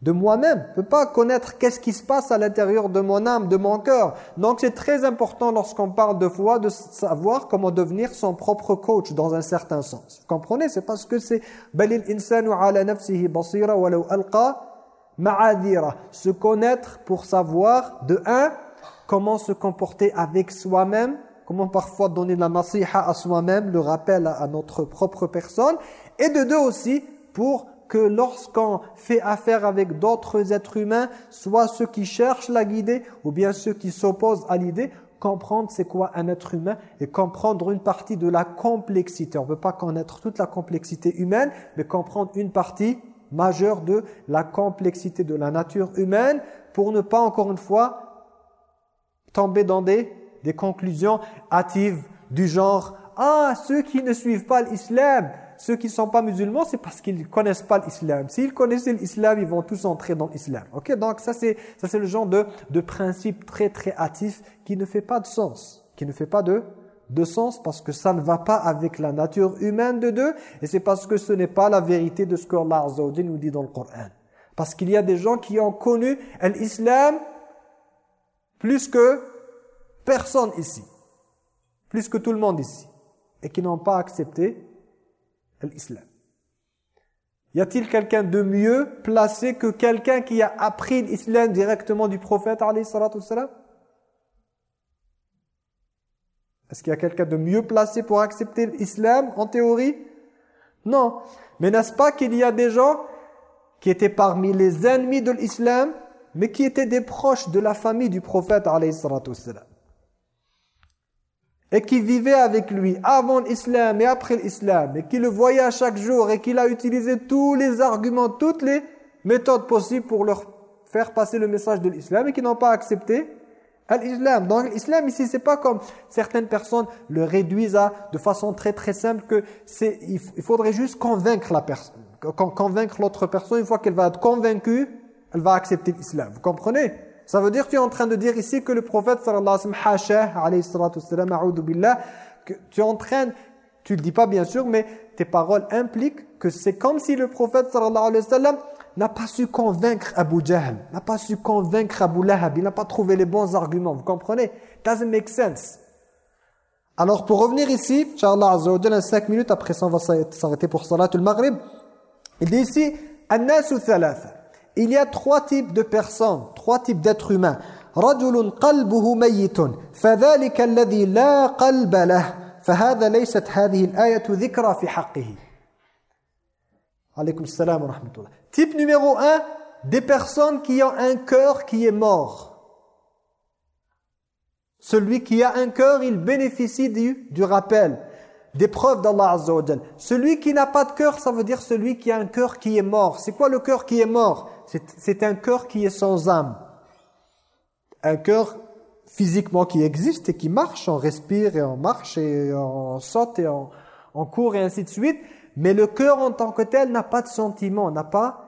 de moi-même. ne peut pas connaître qu'est-ce qui se passe à l'intérieur de mon âme, de mon cœur. Donc c'est très important lorsqu'on parle de foi de savoir comment devenir son propre coach dans un certain sens. Vous comprenez? C'est parce que c'est ma'adira, se connaître pour savoir, de un, comment se comporter avec soi-même, comment parfois donner la nasiha à soi-même, le rappel à, notre propre personne, et de deux aussi, pour que lorsqu'on fait affaire avec d'autres êtres humains, soit ceux qui cherchent la guider, ou bien ceux qui s'opposent à l'idée, comprendre c'est quoi un être humain et comprendre une partie de la complexité. On ne peut pas connaître toute la complexité humaine, mais comprendre une partie majeure de la complexité de la nature humaine pour ne pas, encore une fois, tomber dans des, des conclusions hâtives du genre « Ah, ceux qui ne suivent pas l'islam, ceux qui ne sont pas musulmans, c'est parce qu'ils ne connaissent pas l'islam. S'ils connaissaient l'islam, ils vont tous entrer dans l'islam. Ok, Donc ça c'est le genre de, de principe très très hâtif qui ne fait pas de sens. Qui ne fait pas de, de sens parce que ça ne va pas avec la nature humaine de deux et c'est parce que ce n'est pas la vérité de ce que Allah nous dit dans le Coran. Parce qu'il y a des gens qui ont connu l'islam plus que personne ici. Plus que tout le monde ici. Et qui n'ont pas accepté l'islam. Y a-t-il quelqu'un de mieux placé que quelqu'un qui a appris l'islam directement du prophète Est-ce qu'il y a quelqu'un de mieux placé pour accepter l'islam en théorie? Non. Mais n'est-ce pas qu'il y a des gens qui étaient parmi les ennemis de l'islam mais qui étaient des proches de la famille du prophète et qui vivait avec lui avant l'islam et après l'islam et qui le voyait à chaque jour et qu'il a utilisé tous les arguments, toutes les méthodes possibles pour leur faire passer le message de l'islam et qui n'ont pas accepté? Donc l'islam ici, c'est pas comme certaines personnes le réduisent à de façon très très simple que c'est il faudrait juste convaincre la personne, convaincre l'autre personne. Une fois qu'elle va être convaincue, elle va accepter l'islam. Vous comprenez? Ça veut dire que tu es en train de dire ici que le prophète sallallahu alayhi wa que tu es en train, tu le dis pas bien sûr, mais tes paroles impliquent que c'est comme si le prophète sallallahu alayhi wa sallam n'a pas su convaincre Abu Jahl, n'a pas su convaincre Abu Lahab, il n'a pas trouvé les bons arguments, vous comprenez Doesn't make sense. Alors pour revenir ici, Inch'Allah Azza wa 5 minutes, après ça on va s'arrêter pour Salatul Maghrib. Il dit ici, « An-nasu thalatha » il y a trois types de personnes, trois types d'êtres humains. رجل قلبه ميت فذلك الذي لا قلب له فهذا ليست هذه الآية ذكرى في حقه عليكم السلام ورحمة الله Type numéro un, des personnes qui ont un cœur qui est mort. Celui qui a un cœur, il bénéficie du, rappel, des preuves d'Allah Azza Celui qui n'a pas de cœur, ça veut dire celui qui a un cœur qui est mort. C'est quoi le cœur qui est mort? C'est un cœur qui est sans âme. Un cœur physiquement qui existe et qui marche, on respire et on marche et on saute et on, court et ainsi de suite. Mais le cœur en tant que tel n'a pas de sentiment, n'a pas,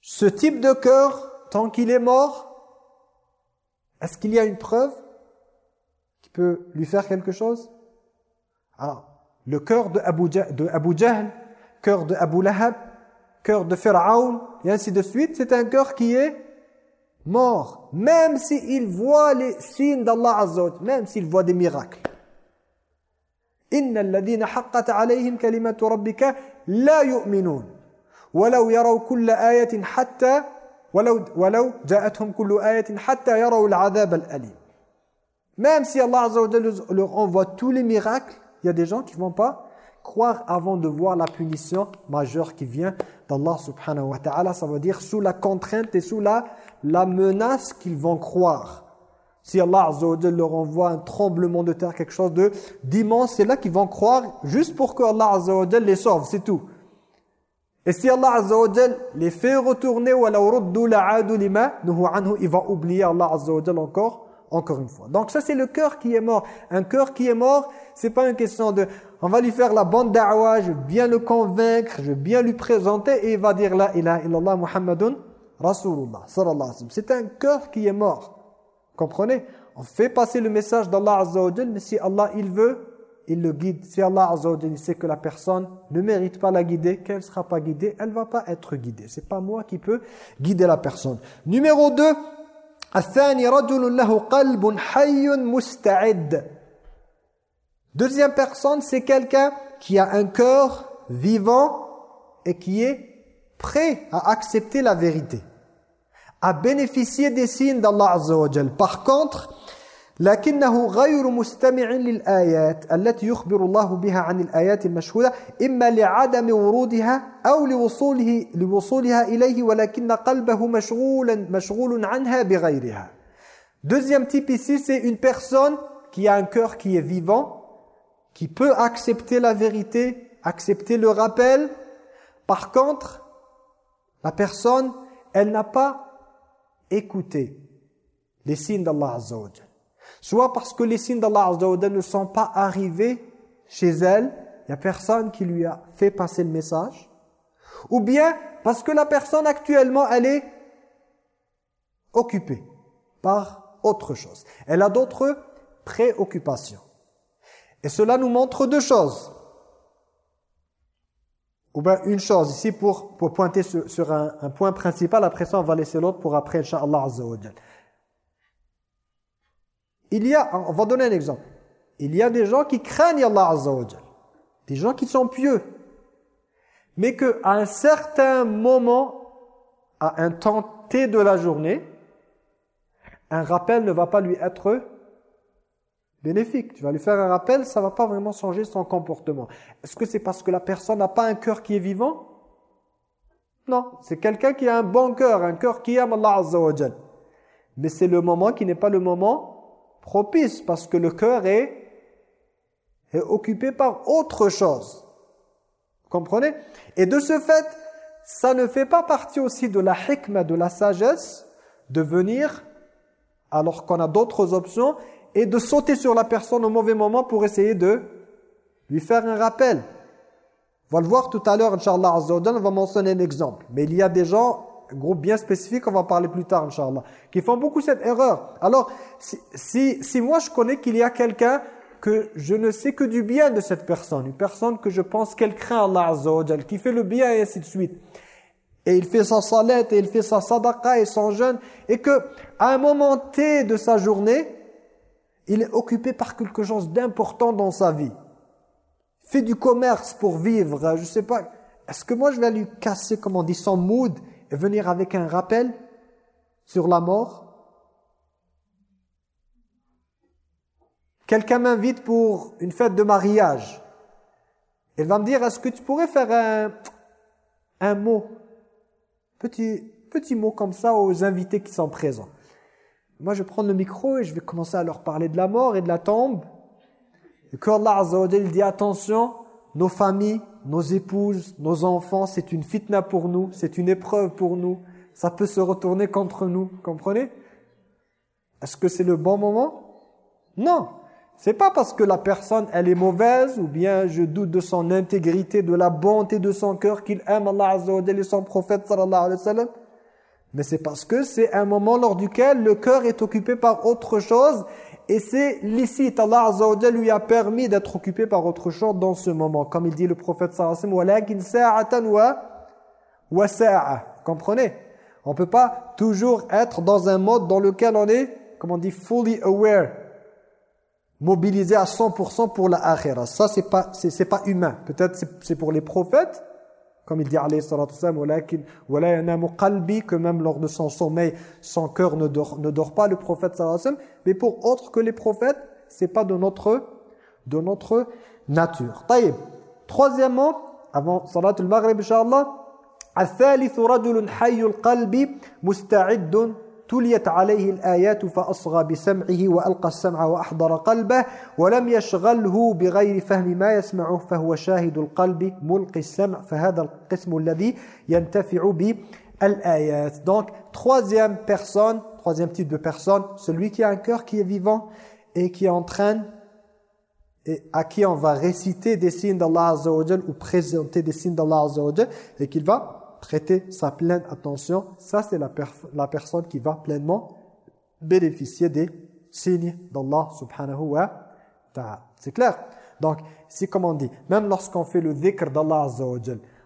Ce type de cœur, tant qu'il est mort, est-ce qu'il y a une preuve qui peut lui faire quelque chose? Alors, le cœur de Abu, de Jahl, cœur de Abu Lahab, cœur de Pharaon, et ainsi de suite, c'est un cœur qui est mort. Même s'il voit les signes d'Allah Azza même s'il voit des miracles. إن الذين حقت عليهم كلمة ربك لا يؤمنون ولو يروا كل آية حتى ولو ولو جاءتهم كل آية حتى يروا العذاب الأليم Même si Allah Azza wa leur envoie tous les miracles, il y a des gens qui ne vont pas croire avant de voir la punition majeure qui vient d'Allah subhanahu wa ta'ala. Ça veut dire sous la contrainte et sous la, la menace qu'ils vont croire. Si Allah azza wa leur envoie un tremblement de terre, quelque chose d'immense, c'est là qu'ils vont croire juste pour que Allah azza wa les sauve, c'est tout. Et si Allah azza wa les fait retourner, il va oublier Allah azza wa encore encore une fois. Donc ça c'est le cœur qui est mort. Un cœur qui est mort, c'est pas une question de on va lui faire la bande da'wa, je vais bien le convaincre, je vais bien lui présenter et il va dire la ilaha illallah Muhammadun Rasulullah sallallahu alayhi C'est un cœur qui est mort. Comprenez? On fait passer le message d'Allah Azza mais si Allah il veut, il le guide. Si Allah Azza sait que la personne ne mérite pas la guider, qu'elle ne sera pas guidée, elle ne va pas être guidée. C'est pas moi qui peux guider la personne. Numéro 2, Deuxième personne, c'est quelqu'un qui a un cœur vivant et qui est prêt à accepter la vérité, à bénéficier des signes d'Allah Azza wa Par contre, لكنه غير مستمع للآيات التي يخبر الله بها عن الآيات المشهودة إما لعدم ورودها أو لوصوله لوصولها إليه ولكن قلبه مشغول مشغول عنها بغيرها Deuxième type ici, c'est une personne qui a un cœur qui est vivant, qui peut accepter la vérité, accepter le rappel. Par contre, la personne, elle n'a pas écouté les signes d'Allah Azza Soit parce que les signes d'Allah Azza ne sont pas arrivés chez elle, il n'y a personne qui lui a fait passer le message. Ou bien parce que la personne actuellement, elle est occupée par autre chose. Elle a d'autres préoccupations. Et cela nous montre deux choses. Ou bien une chose ici pour, pour pointer sur, un, un, point principal. Après ça, on va laisser l'autre pour après, Inch'Allah Azza il y a, on va donner un exemple. Il y a des gens qui craignent Allah Azza Des gens qui sont pieux. Mais qu'à un certain moment, à un temps T de la journée, un rappel ne va pas lui être bénéfique. Tu vas lui faire un rappel, ça va pas vraiment changer son comportement. Est-ce que c'est parce que la personne n'a pas un cœur qui est vivant? Non, c'est quelqu'un qui a un bon cœur, un cœur qui aime Allah Mais c'est le moment qui n'est pas le moment propice parce que le cœur est, est occupé par autre chose. Vous comprenez? Et de ce fait, ça ne fait pas partie aussi de la hikmah, de la sagesse, de venir, alors qu'on a d'autres options, et de sauter sur la personne au mauvais moment pour essayer de lui faire un rappel. On va le voir tout à l'heure, Inch'Allah on va mentionner un exemple. Mais il y a des gens un groupe bien spécifique, on va parler plus tard, Inch'Allah, qui font beaucoup cette erreur. Alors, si, si, moi je connais qu'il y a quelqu'un que je ne sais que du bien de cette personne, une personne que je pense qu'elle craint Allah Azza wa qui fait le bien et ainsi de suite, et il fait sa salette, et il fait sa sadaqa et son jeûne, et que à un moment T de sa journée, il est occupé par quelque chose d'important dans sa vie. Fait du commerce pour vivre, je sais pas. Est-ce que moi je vais lui casser, comme on dit, son mood et venir avec un rappel sur la mort? Quelqu'un m'invite pour une fête de mariage. Il va me dire, est-ce que tu pourrais faire un, un mot petit, petit mot comme ça aux invités qui sont présents? Moi, je vais prendre le micro et je vais commencer à leur parler de la mort et de la tombe. Et que Allah Azza dit, attention, nos familles, nos épouses, nos enfants, c'est une fitna pour nous, c'est une épreuve pour nous. Ça peut se retourner contre nous, comprenez? Est-ce que c'est le bon moment? Non. C'est pas parce que la personne, elle est mauvaise, ou bien je doute de son intégrité, de la bonté de son cœur, qu'il aime Allah Azza et son prophète sallallahu alayhi wa sallam. Mais c'est parce que c'est un moment lors duquel le cœur est occupé par autre chose et c'est licite. Allah Azza wa lui a permis d'être occupé par autre chose dans ce moment. Comme il dit le prophète sallallahu alayhi wa sallam, Comprenez? On ne peut pas toujours être dans un mode dans lequel on est, comme on dit, fully aware. Mobilisé à 100% pour la akhira. Ça, c'est pas, c'est pas humain. Peut-être c'est pour les prophètes, comme il dit alayhi que même lors de son sommeil, son cœur ne dort, ne dort pas, le prophète Mais pour autre que les prophètes, c'est pas de notre, de notre nature. Taïb. Troisièmement, avant salat al-maghrib, inshallah, « Al-thalithu rajulun hayyul qalbi musta'idun تليت عليه الآيات فأصغى بسمعه وألقى السمع وأحضر قلبه ولم يشغله بغير فهم ما يسمعه فهو شاهد القلب ملقي السمع فهذا القسم الذي ينتفع بالآيات donc troisième personne troisième type de personne celui qui a un cœur qui est vivant et qui est en train et à qui on va réciter des signes d'Allah Azza wa ou présenter des signes d'Allah Azza wa et qu'il va prêter sa pleine attention, ça c'est la, la personne qui va pleinement bénéficier des signes d'Allah subhanahu wa ta'ala. C'est clair? Donc, c'est comme on dit, même lorsqu'on fait le dhikr d'Allah azza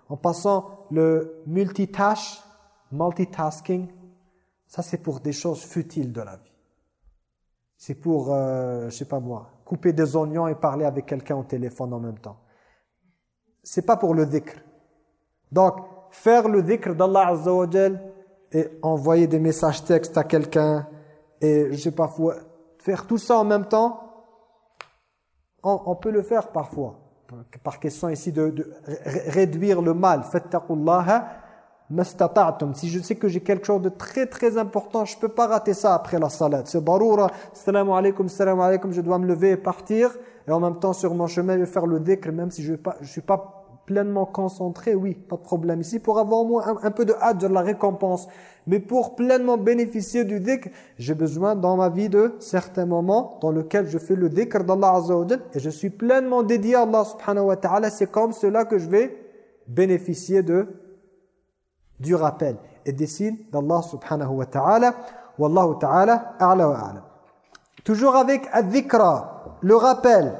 en passant le multitâche, multitasking, ça c'est pour des choses futiles de la vie. C'est pour, euh, je sais pas moi, couper des oignons et parler avec quelqu'un au téléphone en même temps. C'est pas pour le dhikr. Donc, faire le dhikr d'Allah Azza et envoyer des messages textes à quelqu'un et je sais pas faire tout ça en même temps on, peut le faire parfois. Par question ici de, de réduire le mal. Si je sais que j'ai quelque chose de très très important, je peux pas rater ça après la salat. C'est baroura, salam alaikum, salam alaikum, je dois me lever et partir. Et en même temps, sur mon chemin, je vais faire le dhikr, même si je ne suis pas pleinement concentré, oui, pas de problème. Ici, pour avoir un, peu de hâte de la récompense. Mais pour pleinement bénéficier du dhikr, j'ai besoin dans ma vie de certains moments dans lesquels je fais le dhikr d'Allah Azza wa et je suis pleinement dédié à Allah subhanahu wa ta'ala. C'est comme cela que je vais bénéficier de du rappel et des signes d'Allah subhanahu wa ta'ala. Wallahu ta'ala a'la wa a'lam. Toujours avec le rappel.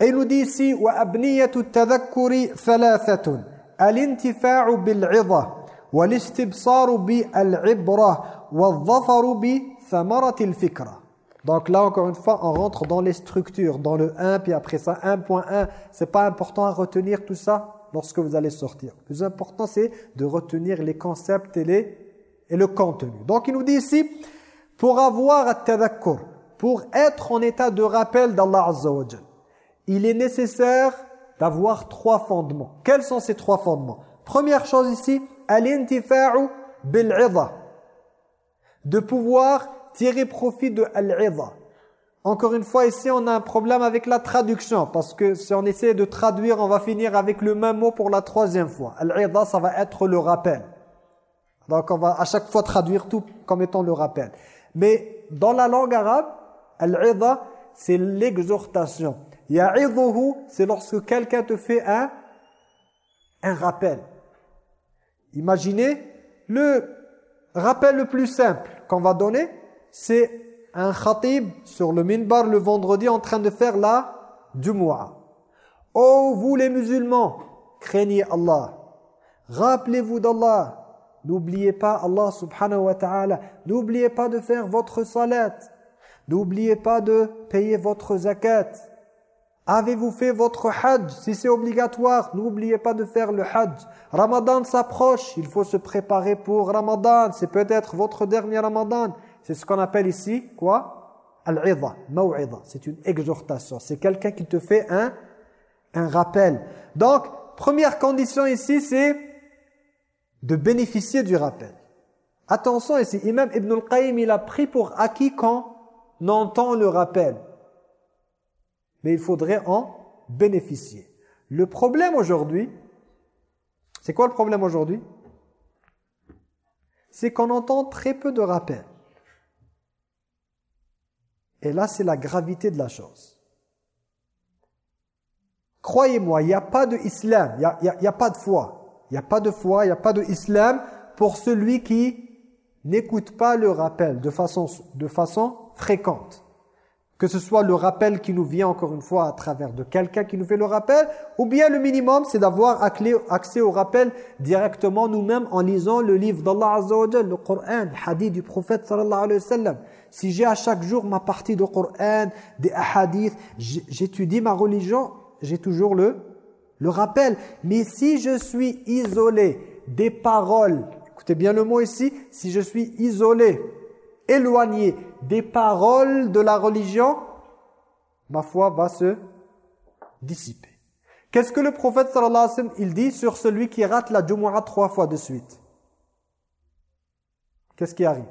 Et il nous dit ici وَأَبْنِيَةُ التَّذَكُّرِ ثَلَاثَةٌ الانتفاع بالعظة والاستبصار بالعبرة والظفر بثمرة الفكرة Donc là, encore une fois, on rentre dans les structures, dans le 1, puis après ça, 1.1. C'est pas important à retenir tout ça lorsque vous allez sortir. Le plus important, c'est de retenir les concepts et, les, et le contenu. Donc, il nous dit ici, pour avoir at pour être en état de rappel d'Allah Azza wa il est nécessaire d'avoir trois fondements. Quels sont ces trois fondements? Première chose ici, al-intifa'u bil De pouvoir tirer profit de al Encore une fois, ici, on a un problème avec la traduction, parce que si on essaie de traduire, on va finir avec le même mot pour la troisième fois. Al-'idha, ça va être le rappel. Donc, on va à chaque fois traduire tout comme étant le rappel. Mais dans la langue arabe, al-'idha, c'est l'exhortation. Ya'idhuhu, c'est lorsque quelqu'un te fait un, un rappel. Imaginez, le rappel le plus simple qu'on va donner, c'est un khatib sur le minbar le vendredi en train de faire la Jumu'ah. Oh vous les musulmans, craignez Allah. Rappelez-vous d'Allah. N'oubliez pas Allah subhanahu wa ta'ala. N'oubliez pas de faire votre salat. N'oubliez pas de payer votre zakat. Avez-vous fait votre hajj? Si c'est obligatoire, n'oubliez pas de faire le hajj. Ramadan s'approche, il faut se préparer pour Ramadan. C'est peut-être votre dernier Ramadan. C'est ce qu'on appelle ici, quoi? Al-'idha. C'est une exhortation. C'est quelqu'un qui te fait un, un rappel. Donc, première condition ici, c'est de bénéficier du rappel. Attention ici, Imam Ibn al-Qayyim, il a pris pour acquis quand on entend le rappel mais il faudrait en bénéficier. Le problème aujourd'hui, c'est quoi le problème aujourd'hui? C'est qu'on entend très peu de rappels. Et là, c'est la gravité de la chose. Croyez-moi, il n'y a pas de islam, il n'y a, pas de foi. Il n'y a pas de foi, il n'y a pas de islam pour celui qui n'écoute pas le rappel de façon fréquente. Que ce soit le rappel qui nous vient encore une fois à travers de quelqu'un qui nous fait le rappel, ou bien le minimum c'est d'avoir accès au rappel directement nous-mêmes en lisant le livre d'Allah Azza wa le Coran, le hadith du prophète sallallahu alayhi wa sallam. Si j'ai à chaque jour ma partie de Coran, des hadiths, j'étudie ma religion, j'ai toujours le, le rappel. Mais si je suis isolé des paroles, écoutez bien le mot ici, si je suis isolé éloigné des paroles de la religion, ma foi va se dissiper. Qu'est-ce que le prophète sallallahu alayhi wa sallam, il dit sur celui qui rate la Jumu'ah trois fois de suite? Qu'est-ce qui arrive?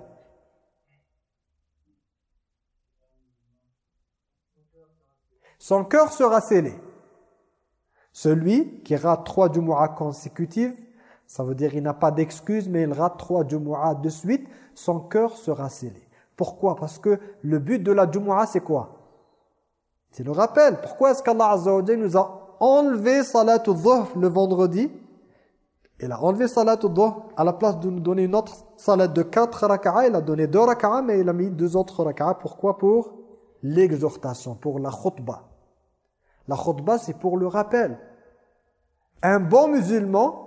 Son cœur sera scellé. Celui qui rate trois Jumu'ah consécutives, ça veut dire qu'il n'a pas d'excuse, mais il rate trois Jumu'ah de suite, son cœur sera scellé. Pourquoi? Parce que le but de la Jumu'ah, c'est quoi? C'est le rappel. Pourquoi est-ce qu'Allah Azza nous a enlevé Salatul Dhuhr le vendredi? Il a enlevé Salatul Dhuhr à la place de nous donner une autre salat de 4 raka'a. Il a donné 2 raka'a, mais il a mis deux autres raka'a. Pourquoi? Pour l'exhortation, pour la khutbah. La khutbah, c'est pour le rappel. Un bon musulman,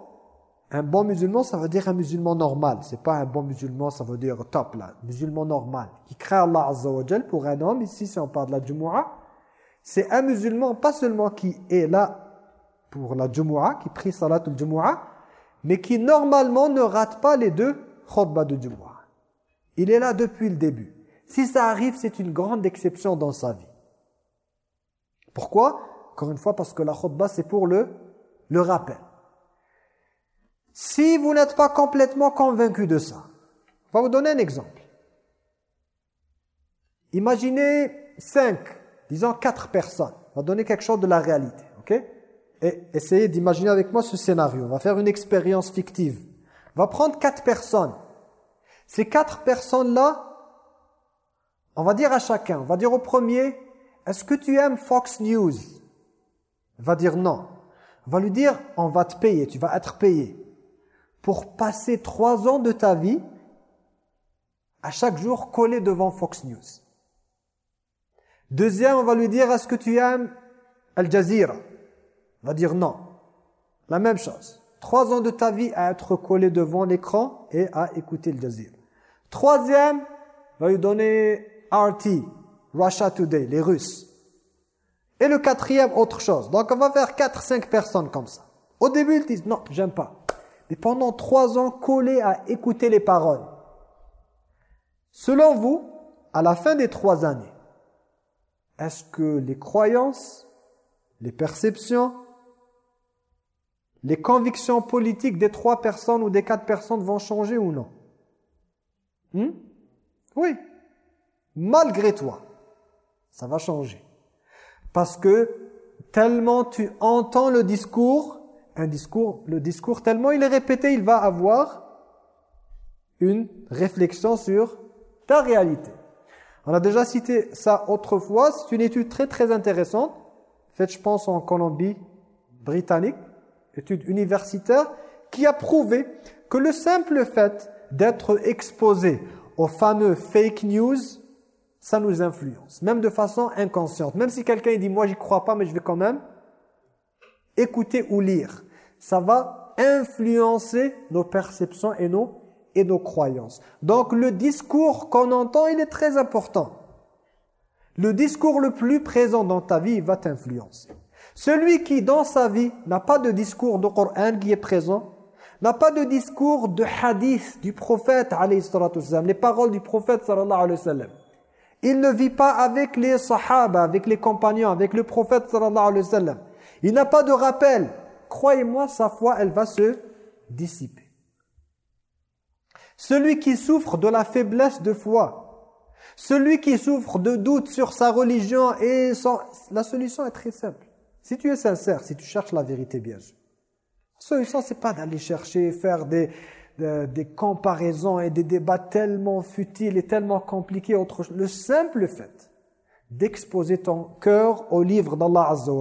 un bon musulman, ça veut dire un musulman normal. C'est pas un bon musulman, ça veut dire top là. Musulman normal. Qui crée Allah Azza wa pour un homme, ici si on parle de la Jumu'ah, c'est un musulman pas seulement qui est là pour la Jumu'ah, qui prie Salat al-Jumu'ah, mais qui normalement ne rate pas les deux khutbah de Jumu'ah. Il est là depuis le début. Si ça arrive, c'est une grande exception dans sa vie. Pourquoi? Encore une fois, parce que la khutbah, c'est pour le, le rappel. Si vous n'êtes pas complètement convaincu de ça, je vais vous donner un exemple. Imaginez cinq, disons quatre personnes. On va donner quelque chose de la réalité, ok? Et essayez d'imaginer avec moi ce scénario. On va faire une expérience fictive. On va prendre quatre personnes. Ces quatre personnes-là, on va dire à chacun, on va dire au premier, est-ce que tu aimes Fox News? Il va dire non. On va lui dire, on va te payer, tu vas être payé. Pour passer trois ans de ta vie, à chaque jour collé devant Fox News. Deuxième, on va lui dire, est-ce que tu aimes Al Jazeera? Il va dire non. La même chose. Trois ans de ta vie à être collé devant l'écran et à écouter Al Jazeera. Troisième, va lui donner RT, Russia Today, les Russes. Et le quatrième, autre chose. Donc on va faire quatre, cinq personnes comme ça. Au début, ils disent, non, j'aime pas. Mais pendant trois ans, collés à écouter les paroles. Selon vous, à la fin des trois années, est-ce que les croyances, les perceptions, les convictions politiques des trois personnes ou des quatre personnes vont changer ou non? Hmm? Oui. Malgré toi, ça va changer. Parce que tellement tu entends le discours, un discours, le discours, tellement il est répété, il va avoir une réflexion sur ta réalité. On a déjà cité ça autrefois. C'est une étude très très intéressante, faite je pense en Colombie-Britannique, étude universitaire, qui a prouvé que le simple fait d'être exposé aux fameux fake news, ça nous influence, même de façon inconsciente. Même si quelqu'un dit « moi j'y crois pas, mais je vais quand même écouter ou lire », ça va influencer nos perceptions et nos et nos croyances. Donc le discours qu'on entend, il est très important. Le discours le plus présent dans ta vie, va t'influencer. Celui qui, dans sa vie, n'a pas de discours de Coran qui est présent, n'a pas de discours de hadith du prophète, les paroles du prophète, sallallahu alayhi wa. Il ne vit pas avec les sahaba, avec les compagnons, avec le prophète, sallallahu alayhi wa. Il n'a pas de rappel. Croyez-moi, sa foi, elle va se dissiper. Celui qui souffre de la faiblesse de foi, celui qui souffre de doute sur sa religion, et la solution est très simple. Si tu es sincère, si tu cherches la vérité bien sûr. La solution, c'est pas d'aller chercher, faire des, des, comparaisons et des débats tellement futiles et tellement compliqués. Autre, le simple fait d'exposer ton cœur au livre d'Allah Azza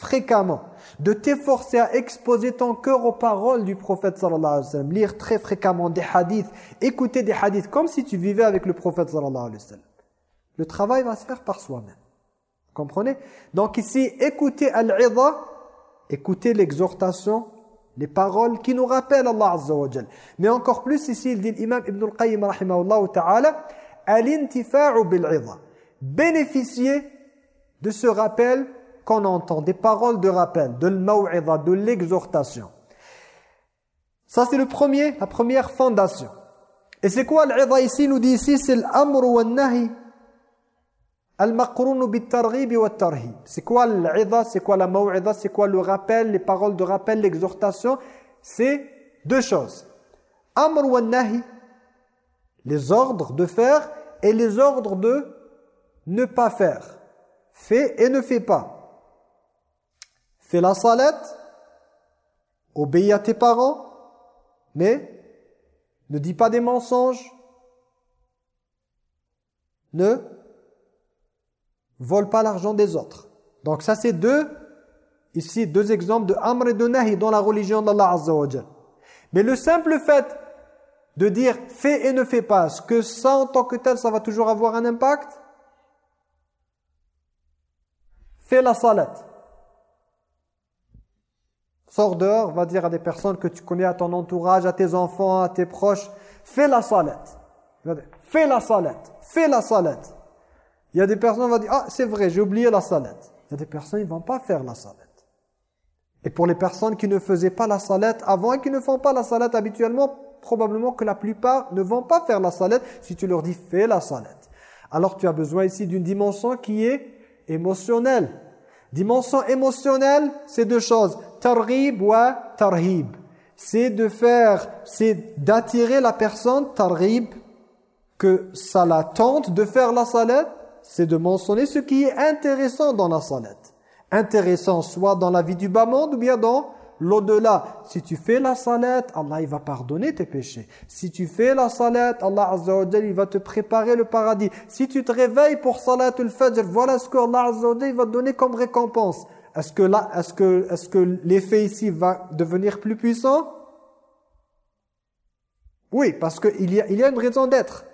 fréquemment, de t'efforcer à exposer ton cœur aux paroles du prophète sallallahu alayhi wa sallam, lire très fréquemment des hadiths, écouter des hadiths comme si tu vivais avec le prophète sallallahu alayhi wa sallam. Le travail va se faire par soi-même. Comprenez? Donc ici, écouter al-idha, écouter l'exhortation, les paroles qui nous rappellent Allah Azza Mais encore plus ici, il dit l'imam Ibn al-Qayyim rahimahullah ta'ala, al-intifa'u bil-idha. Bénéficier de ce rappel qu'on entend, des paroles de rappel, de l'maw'idha, de l'exhortation. Ça c'est le premier, la première fondation. Et c'est quoi l'idha ici nous dit ici c'est l'amr wa nahi al-maqroun bit-targhib wa tarhib. C'est quoi l'idha, c'est quoi la maw'idha, c'est quoi le rappel, les paroles de rappel, l'exhortation? C'est deux choses. Amr wa nahi les ordres de faire et les ordres de ne pas faire. Fais et ne fais pas. Fais la salette, obéis à tes parents, mais ne dis pas des mensonges, ne vole pas l'argent des autres. Donc ça c'est deux, ici deux exemples de amr et de nahi dans la religion d'Allah Azza wa Mais le simple fait de dire fais et ne fais pas, est-ce que ça en tant que tel ça va toujours avoir un impact? Fais la salette. Sors va dire à des personnes que tu connais, à ton entourage, à tes enfants, à tes proches, fais la salette. Fais la salette. Fais la salette. Il y a des personnes qui vont dire, ah c'est vrai, j'ai oublié la salette. Il y a des personnes qui ne vont pas faire la salette. Et pour les personnes qui ne faisaient pas la salette avant et qui ne font pas la salette habituellement, probablement que la plupart ne vont pas faire la salette si tu leur dis fais la salette. Alors tu as besoin ici d'une dimension qui est émotionnelle. Dimension émotionnelle, c'est deux choses. Targhib ou tarhib. C'est de faire, c'est d'attirer la personne, targhib, que ça la tente de faire la salat, c'est de mentionner ce qui est intéressant dans la salat. Intéressant soit dans la vie du bas monde ou bien dans l'au-delà. Si tu fais la salat, Allah va pardonner tes péchés. Si tu fais la salat, Allah Azza wa il va te préparer le paradis. Si tu te réveilles pour salat al-fajr, voilà ce que Allah Azza wa il va te donner comme récompense. Est-ce que là, est-ce que, est-ce que l'effet ici va devenir plus puissant? Oui, parce qu'il y a, il y a une raison d'être.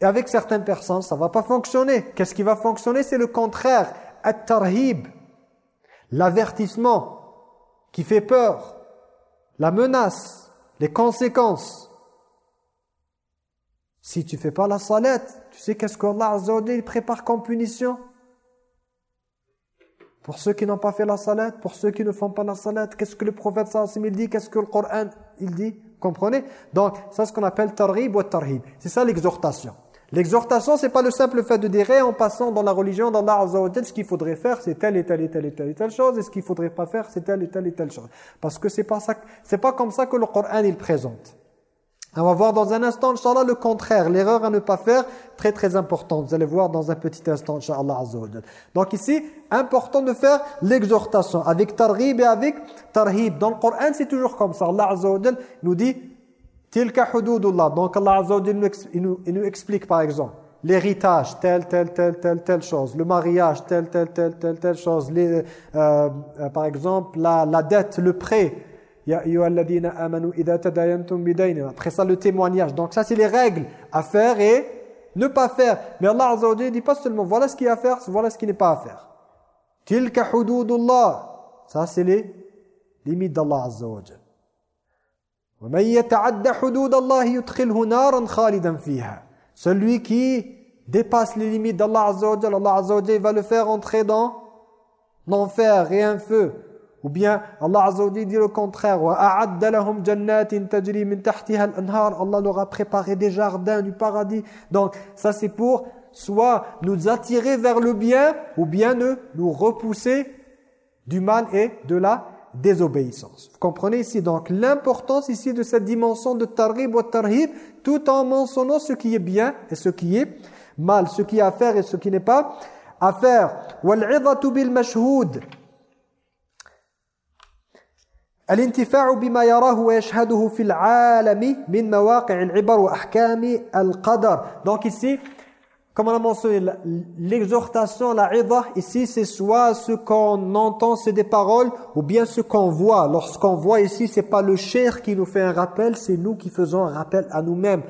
Et avec certaines personnes, ça va pas fonctionner. Qu'est-ce qui va fonctionner? C'est le contraire. At-tarhib, l'avertissement qui fait peur, la menace, les conséquences. Si tu fais pas la salette, tu sais qu'est-ce qu'Allah Azza prépare comme punition? Pour ceux qui n'ont pas fait la salette, pour ceux qui ne font pas la salette, qu'est-ce que le prophète sallallahu dit Qu'est-ce que le Coran il dit? Comprenez? Donc, c'est ce qu'on appelle tarhib ou tarhib. C'est ça l'exhortation. L'exhortation, c'est pas le simple fait de dire en passant dans la religion d'Allah Azza wa ce qu'il faudrait faire, c'est telle et telle et telle et telle et telle chose, et ce qu'il faudrait pas faire, c'est telle et telle et telle chose. Parce que c'est pas ça, c'est pas comme ça que le Coran il présente. On va voir dans un instant, Inch'Allah, le contraire, l'erreur à ne pas faire, très très importante. Vous allez voir dans un petit instant, Inch'Allah Azza wa Donc ici, important de faire l'exhortation, avec targhib et avec tarhib. Dans le Coran, c'est toujours comme ça. Allah Azza wa nous dit Tilka hududullah. Donc Allah Azza il nous, il nous explique par exemple l'héritage, telle, telle, telle, telle, telle chose, le mariage, telle, telle, telle, telle, telle chose, les, euh, euh, par exemple la, la dette, le prêt. Après ça le témoignage. Donc ça c'est les règles à faire et ne pas faire. Mais Allah Azza wa dit pas seulement voilà ce qu'il y a à faire, voilà ce qui n'est pas à faire. Tilka hududullah. Ça c'est les limites d'Allah Azza wa celui qui dépasse les limites d'Allah Azza wa Allah Azza wa va le faire entrer dans l'enfer et un feu. Ou bien Allah Azza dit le contraire. Allah leur a préparé des jardins du paradis. Donc ça c'est pour soit nous attirer vers le bien ou bien nous repousser du mal et de la désobéissance. Vous comprenez ici? Donc l'importance ici de cette dimension de targhib ou tarhib tout en mentionnant ce qui est bien et ce qui est mal, ce qui est à faire et ce qui n'est pas à faire وَالْعِظَةُ بِالْمَشْهُودِ الانتفاع بما يراه ويشهده في العالم من مواقع العبر وأحكام القدر. Donc ici, comme on a mentionné, l'exhortation, la rida, ici, c'est soit ce qu'on entend, c'est des paroles, ou bien ce qu'on voit. Lorsqu'on voit ici, c'est pas le cher qui nous fait un rappel, c'est nous qui faisons un rappel à nous-mêmes.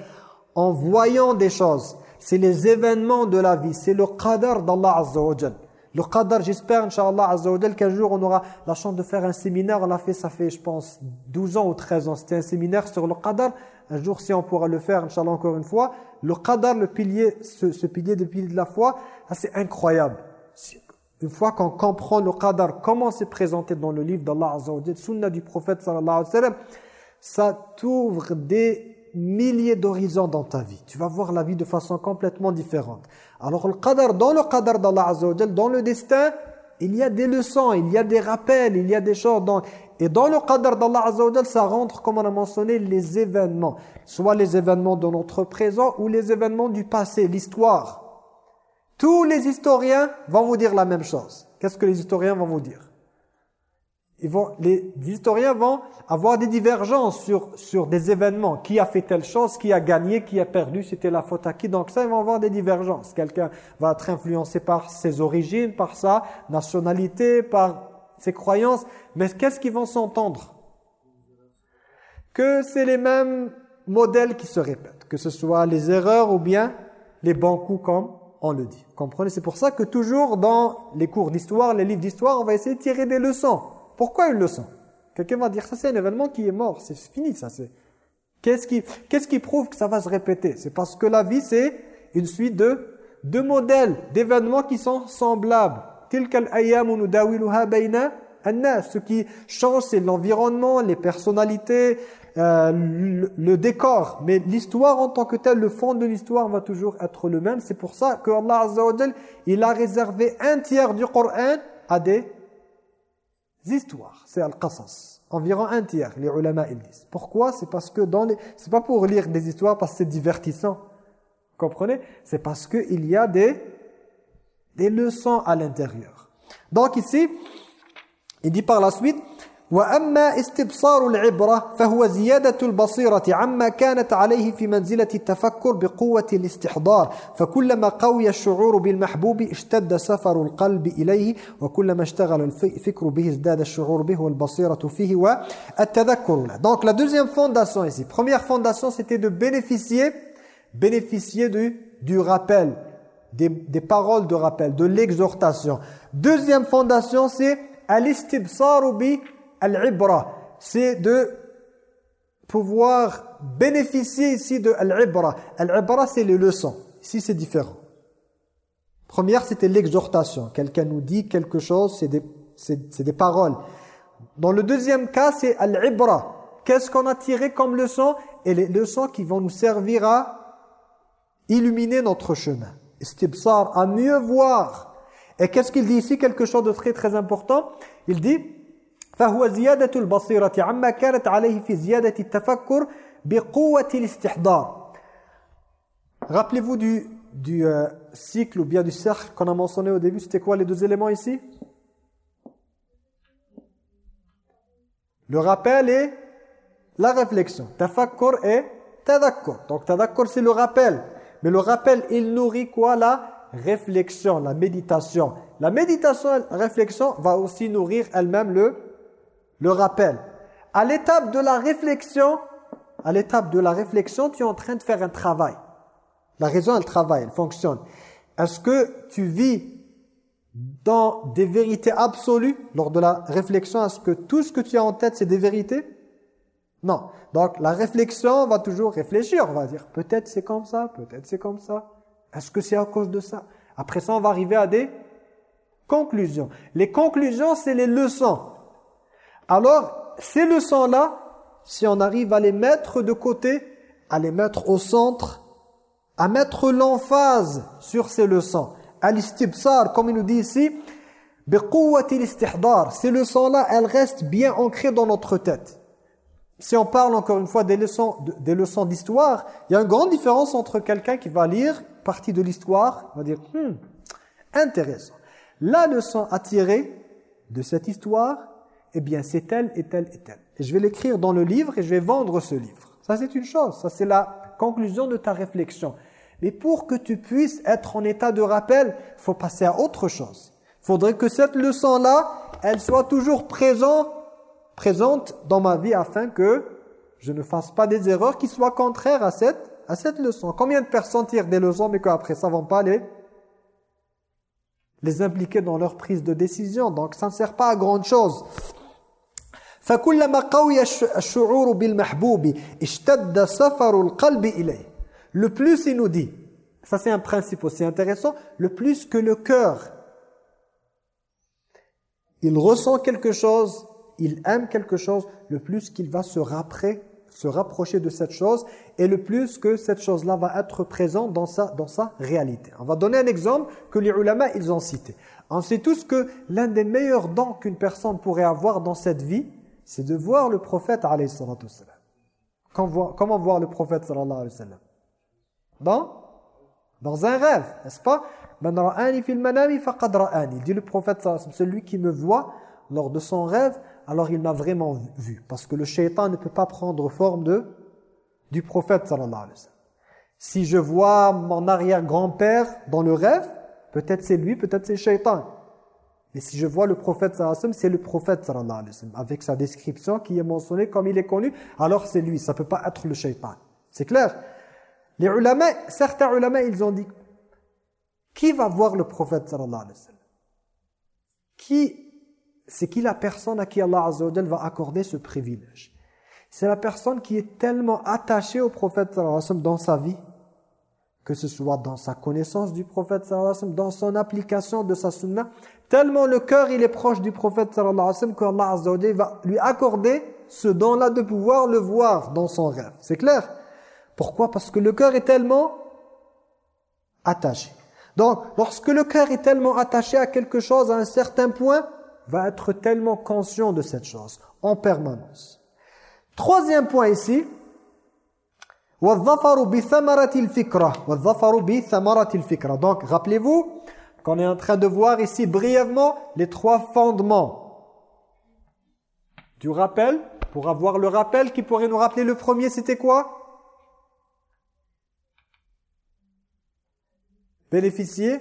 En voyant des choses, c'est les événements de la vie, c'est le qadar d'Allah Azza wa le qadar, j'espère, Inch'Allah Azza wa qu'un jour on aura la chance de faire un séminaire. On l'a fait, ça fait, je pense, 12 ans ou 13 ans. C'était un séminaire sur le qadar. Un jour, si on pourra le faire, Inch'Allah, encore une fois. Le qadar, le pilier, ce, pilier de pilier de la foi, c'est incroyable. Une fois qu'on comprend le qadar, comment c'est présenté dans le livre d'Allah Azza wa sunna du prophète sallallahu alayhi wa sallam, ça t'ouvre des milliers d'horizons dans ta vie. Tu vas voir la vie de façon complètement différente. Alors le qadar, dans le qadar d'Allah Azza dans le destin, il y a des leçons, il y a des rappels, il y a des choses. et dans le qadr d'Allah Azza ça rentre, comme on a mentionné, les événements. Soit les événements de notre présent ou les événements du passé, l'histoire. Tous les historiens vont vous dire la même chose. Qu'est-ce que les historiens vont vous dire? Les historiens vont avoir des divergences sur, sur des événements. Qui a fait telle chose, qui a gagné, qui a perdu, c'était la faute à qui? Donc ça, ils vont avoir des divergences. Quelqu'un va être influencé par ses origines, par sa nationalité, par ses croyances. Mais qu'est-ce qu'ils vont s'entendre? Que c'est les mêmes modèles qui se répètent. Que ce soit les erreurs ou bien les bons coups comme on le dit. Comprenez? C'est pour ça que toujours dans les cours d'histoire, les livres d'histoire, on va essayer de tirer des leçons. Pourquoi une leçon? Quelqu'un va dire, ça c'est un événement qui est mort, c'est fini ça. Qu'est-ce qui, qu'est-ce qui prouve que ça va se répéter? C'est parce que la vie c'est une suite de, de modèles, d'événements qui sont semblables. Ce qui change, c'est l'environnement, les personnalités, euh, le, décor. Mais l'histoire en tant que telle, le fond de l'histoire va toujours être le même. C'est pour ça que Allah Azza il a réservé un tiers du Coran à des histoires. C'est Al-Qasas. Environ un tiers, les ulama ils disent. Pourquoi? C'est parce que dans les... C'est pas pour lire des histoires parce que c'est divertissant. Comprenez? C'est parce qu'il y a des, des leçons à l'intérieur. Donc ici, il dit par la suite وأما استبصار العبرة فهو زيادة البصيرة عما كانت عليه في منزلة التفكر بقوة الاستحضار فكلما قوي الشعور بالمحبوب اشتد سفر القلب إليه وكلما اشتغل الفكر به ازداد الشعور به والبصيرة فيه والتذكر له Donc la deuxième fondation ici, première fondation c'était de bénéficier, bénéficier du, du rappel, des, des paroles de rappel, de l'exhortation. Deuxième fondation c'est al-istibsaru bi al-ibra, c'est de pouvoir bénéficier ici de al-ibra. Al-ibra, c'est les leçons. Ici, c'est différent. Première, c'était l'exhortation. Quelqu'un nous dit quelque chose, c'est des, paroles. Dans le deuxième cas, c'est al-ibra. Qu'est-ce qu'on a tiré comme leçon? Et les leçons qui vont nous servir à illuminer notre chemin. Istibsar, à mieux voir. Et qu'est-ce qu'il dit ici? Quelque chose de très très important. Il dit فهو زيادة البصيرة عما كانت عليه في زيادة التفكر بقوة الاستحضار Rappelez-vous du, du euh, cycle ou bien du cercle qu'on a mentionné au début. C'était quoi les deux éléments ici Le rappel et la réflexion. Tafakkur et tadakkur. Donc tadakkur c'est le rappel. Mais le rappel il nourrit quoi La réflexion, la méditation. La méditation et la réflexion va aussi nourrir elle-même le le rappel. À l'étape de la réflexion, à l'étape de la réflexion, tu es en train de faire un travail. La raison, elle travaille, elle fonctionne. Est-ce que tu vis dans des vérités absolues lors de la réflexion? Est-ce que tout ce que tu as en tête, c'est des vérités? Non. Donc, la réflexion va toujours réfléchir. On va dire, peut-être c'est comme ça, peut-être c'est comme ça. Est-ce que c'est à cause de ça? Après ça, on va arriver à des conclusions. Les conclusions, c'est les leçons. Alors, ces leçons-là, si on arrive à les mettre de côté, à les mettre au centre, à mettre l'emphase sur ces leçons, al-istibsar, comme il nous dit ici, ces leçons-là, elles restent bien ancrées dans notre tête. Si on parle encore une fois des leçons leçons d'histoire, il y a une grande différence entre quelqu'un qui va lire partie de l'histoire, va dire hmm, intéressant. La leçon à tirer de cette histoire, eh bien c'est tel et tel et tel. Et je vais l'écrire dans le livre et je vais vendre ce livre. Ça c'est une chose, ça c'est la conclusion de ta réflexion. Mais pour que tu puisses être en état de rappel, il faut passer à autre chose. Il faudrait que cette leçon-là, elle soit toujours présente, présente dans ma vie afin que je ne fasse pas des erreurs qui soient contraires à cette, à cette leçon. Combien de personnes tirent des leçons mais qu'après ça ne vont pas les les impliquer dans leur prise de décision? Donc ça ne sert pas à grande chose. Le plus il nous dit, ça c'est un principe aussi intéressant, le plus que le cœur, il ressent quelque chose, il aime quelque chose, le plus qu'il va se rapprocher, se rapprocher de cette chose et le plus que cette chose-là va être présente dans sa, dans sa réalité. On va donner un exemple que les ulama ils ont cité. On sait tous que l'un des meilleurs dons qu'une personne pourrait avoir dans cette vie, c'est de voir le prophète alayhi salatu Comment voir le prophète sallallahu alayhi wa sallam? Dans Dans un rêve, n'est-ce pas? Il dit le prophète celui qui me voit lors de son rêve, alors il m'a vraiment vu. Parce que le shaitan ne peut pas prendre forme de du prophète sallallahu alayhi wa sallam. Si je vois mon arrière-grand-père dans le rêve, peut-être c'est lui, peut-être c'est le shaitan. Mais si je vois le prophète sallallahu c'est le prophète sallallahu avec sa description qui est mentionnée comme il est connu, alors c'est lui, ça ne peut pas être le shaitan. C'est clair? Les ulama, certains ulama, ils ont dit, qui va voir le prophète sallallahu Qui, c'est qui la personne à qui Allah azza va accorder ce privilège? C'est la personne qui est tellement attachée au prophète sallallahu dans sa vie, que ce soit dans sa connaissance du prophète sallallahu dans son application de sa sunna, tellement le cœur il est proche du prophète sallallahu alayhi qu'Allah va lui accorder ce don-là de pouvoir le voir dans son rêve. C'est clair? Pourquoi? Parce que le cœur est tellement attaché. Donc, lorsque le cœur est tellement attaché à quelque chose à un certain point, va être tellement conscient de cette chose en permanence. Troisième point ici, donc, rappelez-vous qu'on est en train de voir ici brièvement les trois fondements du rappel. Pour avoir le rappel qui pourrait nous rappeler le premier, c'était quoi? Bénéficier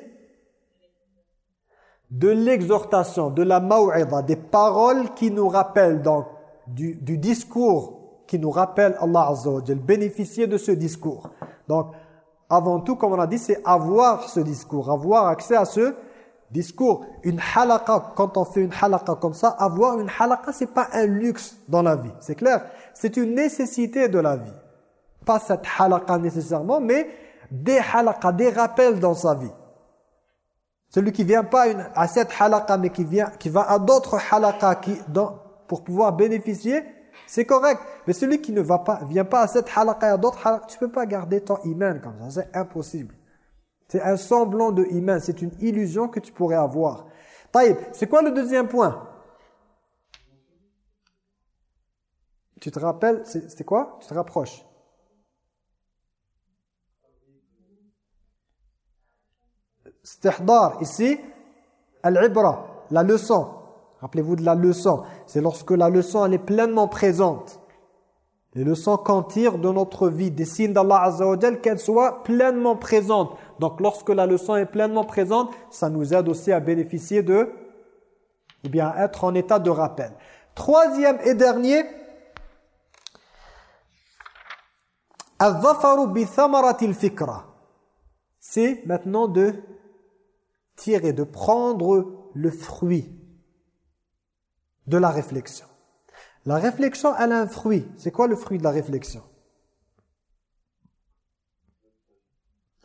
de l'exhortation, de la maw'idha, des paroles qui nous rappellent donc du, discours qui nous rappelle Allah Azza wa bénéficier de ce discours. Donc, avant tout, comme on a dit, c'est avoir ce discours, avoir accès à ce discours. Une halaqa, quand on fait une halaqa comme ça, avoir une halaqa, c'est pas un luxe dans la vie, c'est clair? C'est une nécessité de la vie. Pas cette halaqa nécessairement, mais des halaqa, des rappels dans sa vie. Celui qui vient pas à cette halaqa, mais qui, vient, qui va à d'autres halaqa qui, pour pouvoir bénéficier, c'est correct. Mais celui qui ne va pas, vient pas à cette halaqa et à d'autres halaqa, tu peux pas garder ton iman comme ça. C'est impossible. C'est un semblant de iman. C'est une illusion que tu pourrais avoir. Taïb, c'est quoi le deuxième point? Tu te rappelles, c'était quoi? Tu te rapproches. Stihdar, ici, al-ibra, la leçon. Rappelez-vous de la leçon. C'est lorsque la leçon elle est pleinement présente. Les leçons qu'on tire de notre vie, des signes d'Allah Azza wa qu'elles soient pleinement présentes. Donc lorsque la leçon est pleinement présente, ça nous aide aussi à bénéficier de, ou bien à être en état de rappel. Troisième et dernier, c'est maintenant de tirer, de prendre le fruit de la réflexion. La réflexion, elle a un fruit. C'est quoi le fruit de la réflexion?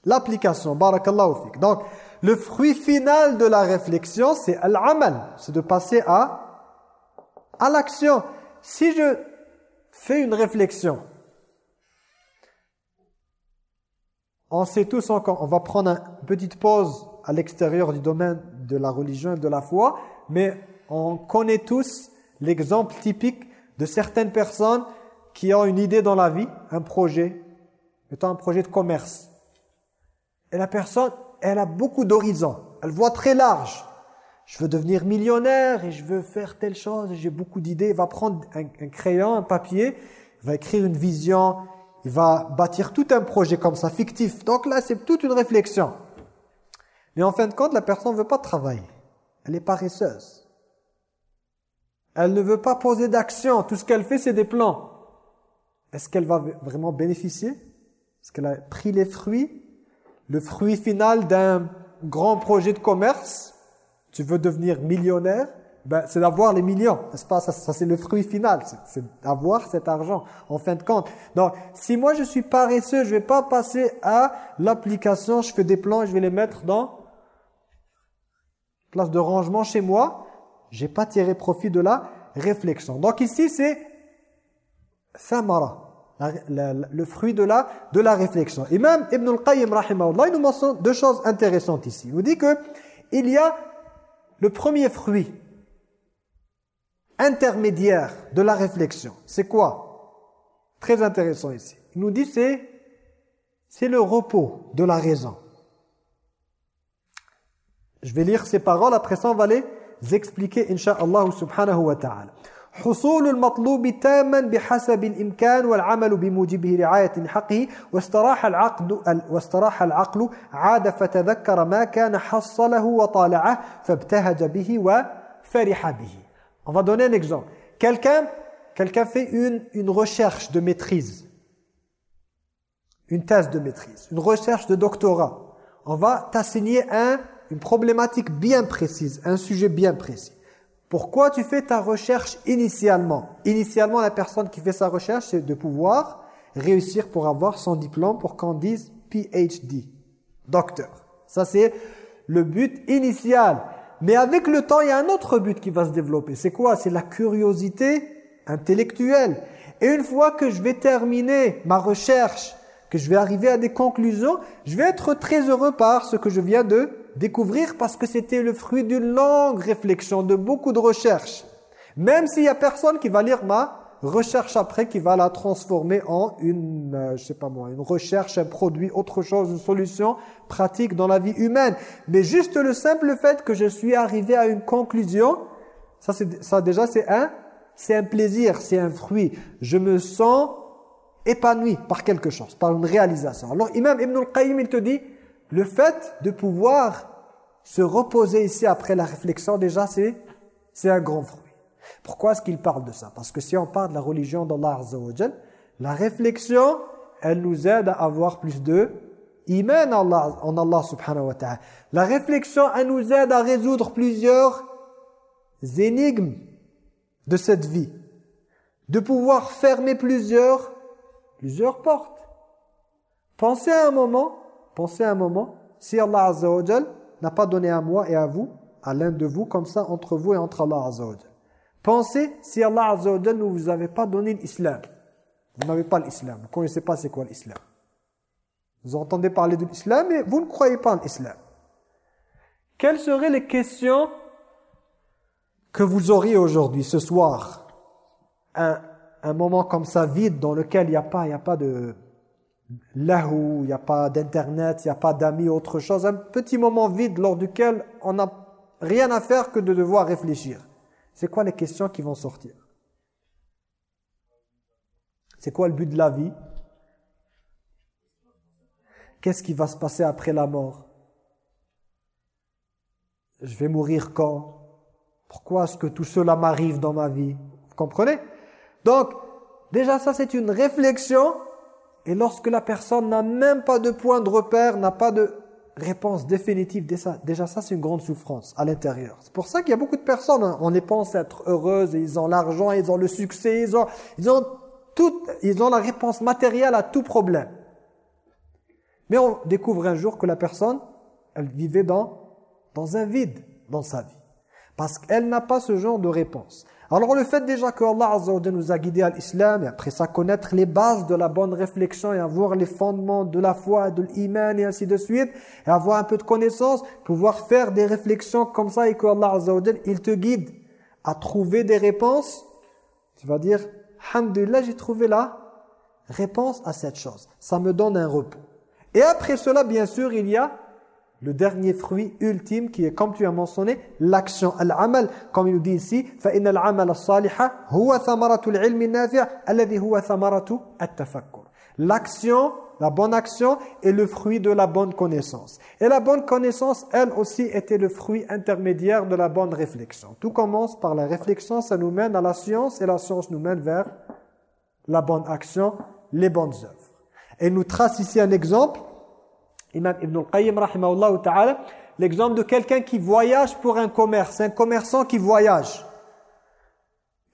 L'application, barakallahu fik. Donc, le fruit final de la réflexion, c'est al-amal. C'est de passer à, à l'action. Si je fais une réflexion, on sait tous encore, on va prendre une petite pause à l'extérieur du domaine de la religion et de la foi, mais on connaît tous l'exemple typique de certaines personnes qui ont une idée dans la vie, un projet, étant un projet de commerce. Et la personne, elle a beaucoup d'horizons, elle voit très large. Je veux devenir millionnaire et je veux faire telle chose, j'ai beaucoup d'idées. Il va prendre un, un, crayon, un papier, il va écrire une vision, il va bâtir tout un projet comme ça, fictif. Donc là, c'est toute une réflexion. Mais en fin de compte, la personne ne veut pas travailler. Elle est paresseuse. Elle ne veut pas poser d'action. Tout ce qu'elle fait, c'est des plans. Est-ce qu'elle va vraiment bénéficier? Est-ce qu'elle a pris les fruits? Le fruit final d'un grand projet de commerce? Tu veux devenir millionnaire? Ben, C'est d'avoir les millions, n'est-ce pas? Ça, c'est le fruit final, c'est d'avoir cet argent, en fin de compte. Donc, si moi je suis paresseux, je vais pas passer à l'application, je fais des plans, je vais les mettre dans place de rangement chez moi j'ai pas tiré profit de la réflexion. Donc ici, c'est samara, le fruit de la, de la réflexion. Et même Ibn al-Qayyim, il nous mentionne deux choses intéressantes ici. Il nous dit que il y a le premier fruit intermédiaire de la réflexion. C'est quoi? Très intéressant ici. Il nous dit c'est c'est le repos de la raison. Je vais lire ces paroles, après ça on va les expliquer inshallah subhanahu wa ta'ala. حصول المطلوب تاما بحسب الإمكان والعمل بموجبه رعاية حقه واستراح العقل واستراح العقل عاد فتذكر ما كان حصله وطالعه فابتهج به وفرح به. On va donner un exemple. Quelqu'un quelqu'un fait une une recherche de maîtrise. Une thèse de maîtrise, une recherche de doctorat. On va t'assigner un une problématique bien précise, un sujet bien précis. Pourquoi tu fais ta recherche initialement? Initialement, la personne qui fait sa recherche, c'est de pouvoir réussir pour avoir son diplôme pour qu'on dise PhD. docteur. Ça, c'est le but initial. Mais avec le temps, il y a un autre but qui va se développer. C'est quoi? C'est la curiosité intellectuelle. Et une fois que je vais terminer ma recherche, que je vais arriver à des conclusions, je vais être très heureux par ce que je viens de découvrir parce que c'était le fruit d'une longue réflexion, de beaucoup de recherches. Même s'il y a personne qui va lire ma recherche après, qui va la transformer en une, euh, je sais pas moi, une recherche, un produit, autre chose, une solution pratique dans la vie humaine. Mais juste le simple fait que je suis arrivé à une conclusion, ça, ça déjà c'est un, c'est un plaisir, c'est un fruit. Je me sens épanoui par quelque chose, par une réalisation. Alors Imam Ibn al-Qayyim, il te dit, le fait de pouvoir se reposer ici après la réflexion, déjà, c'est un grand fruit. Pourquoi est-ce qu'il parle de ça? Parce que si on parle de la religion d'Allah Azza la réflexion, elle nous aide à avoir plus de iman Allah, en Allah subhanahu wa ta'ala. La réflexion, elle nous aide à résoudre plusieurs énigmes de cette vie. De pouvoir fermer plusieurs, plusieurs portes. Pensez à un moment, pensez un moment, si Allah Azza n'a pas donné à moi et à vous, à l'un de vous, comme ça, entre vous et entre Allah Azza Pensez si Allah Azza ne vous avait pas donné l'islam. Vous n'avez pas l'islam. Vous ne connaissez pas c'est quoi l'islam. Vous entendez parler de l'islam, mais vous ne croyez pas en l'islam. Quelles seraient les questions que vous auriez aujourd'hui, ce soir? Un, moment comme ça vide dans lequel il n'y y a pas de lahou, il n'y a pas d'internet, il n'y a pas d'amis, autre chose. Un petit moment vide lors duquel on n'a rien à faire que de devoir réfléchir. C'est quoi les questions qui vont sortir? C'est quoi le but de la vie? Qu'est-ce qui va se passer après la mort? Je vais mourir quand? Pourquoi est-ce que tout cela m'arrive dans ma vie? Vous comprenez? Donc, déjà ça c'est une réflexion. Et lorsque la personne n'a même pas de point de repère, n'a pas de réponse définitive, déjà ça c'est une grande souffrance à l'intérieur. C'est pour ça qu'il y a beaucoup de personnes, hein, on les pense être heureuses, ils ont l'argent, ils ont le succès, ils ont, ils, ont tout, ils ont la réponse matérielle à tout problème. Mais on découvre un jour que la personne, elle vivait dans, dans un vide dans sa vie. Parce qu'elle n'a pas ce genre de réponse. Alors le fait déjà que Allah Azza nous a guidés à l'islam et après ça connaître les bases de la bonne réflexion et avoir les fondements de la foi, de l'iman et ainsi de suite et avoir un peu de connaissance, pouvoir faire des réflexions comme ça et que Allah Azza il te guide à trouver des réponses, tu vas dire Alhamdulillah j'ai trouvé la réponse à cette chose. Ça me donne un repos. Et après cela bien sûr il y a le dernier fruit ultime qui est, comme tu as mentionné, l'action. Al-amal, comme il nous dit ici, فَإِنَّ الْعَمَلَ الصَّالِحَ هُوَ ثَمَرَةُ الْعِلْمِ النَّافِعِ الَّذِي هُوَ ثَمَرَةُ التَّفَكُّرِ L'action, la bonne action, est le fruit de la bonne connaissance. Et la bonne connaissance, elle aussi, était le fruit intermédiaire de la bonne réflexion. Tout commence par la réflexion, ça nous mène à la science, et la science nous mène vers la bonne action, les bonnes œuvres. Et nous trace ici un exemple Imam Ibn al-Qayyim, ta'ala, l'exemple de quelqu'un qui voyage pour un commerce, un commerçant qui voyage.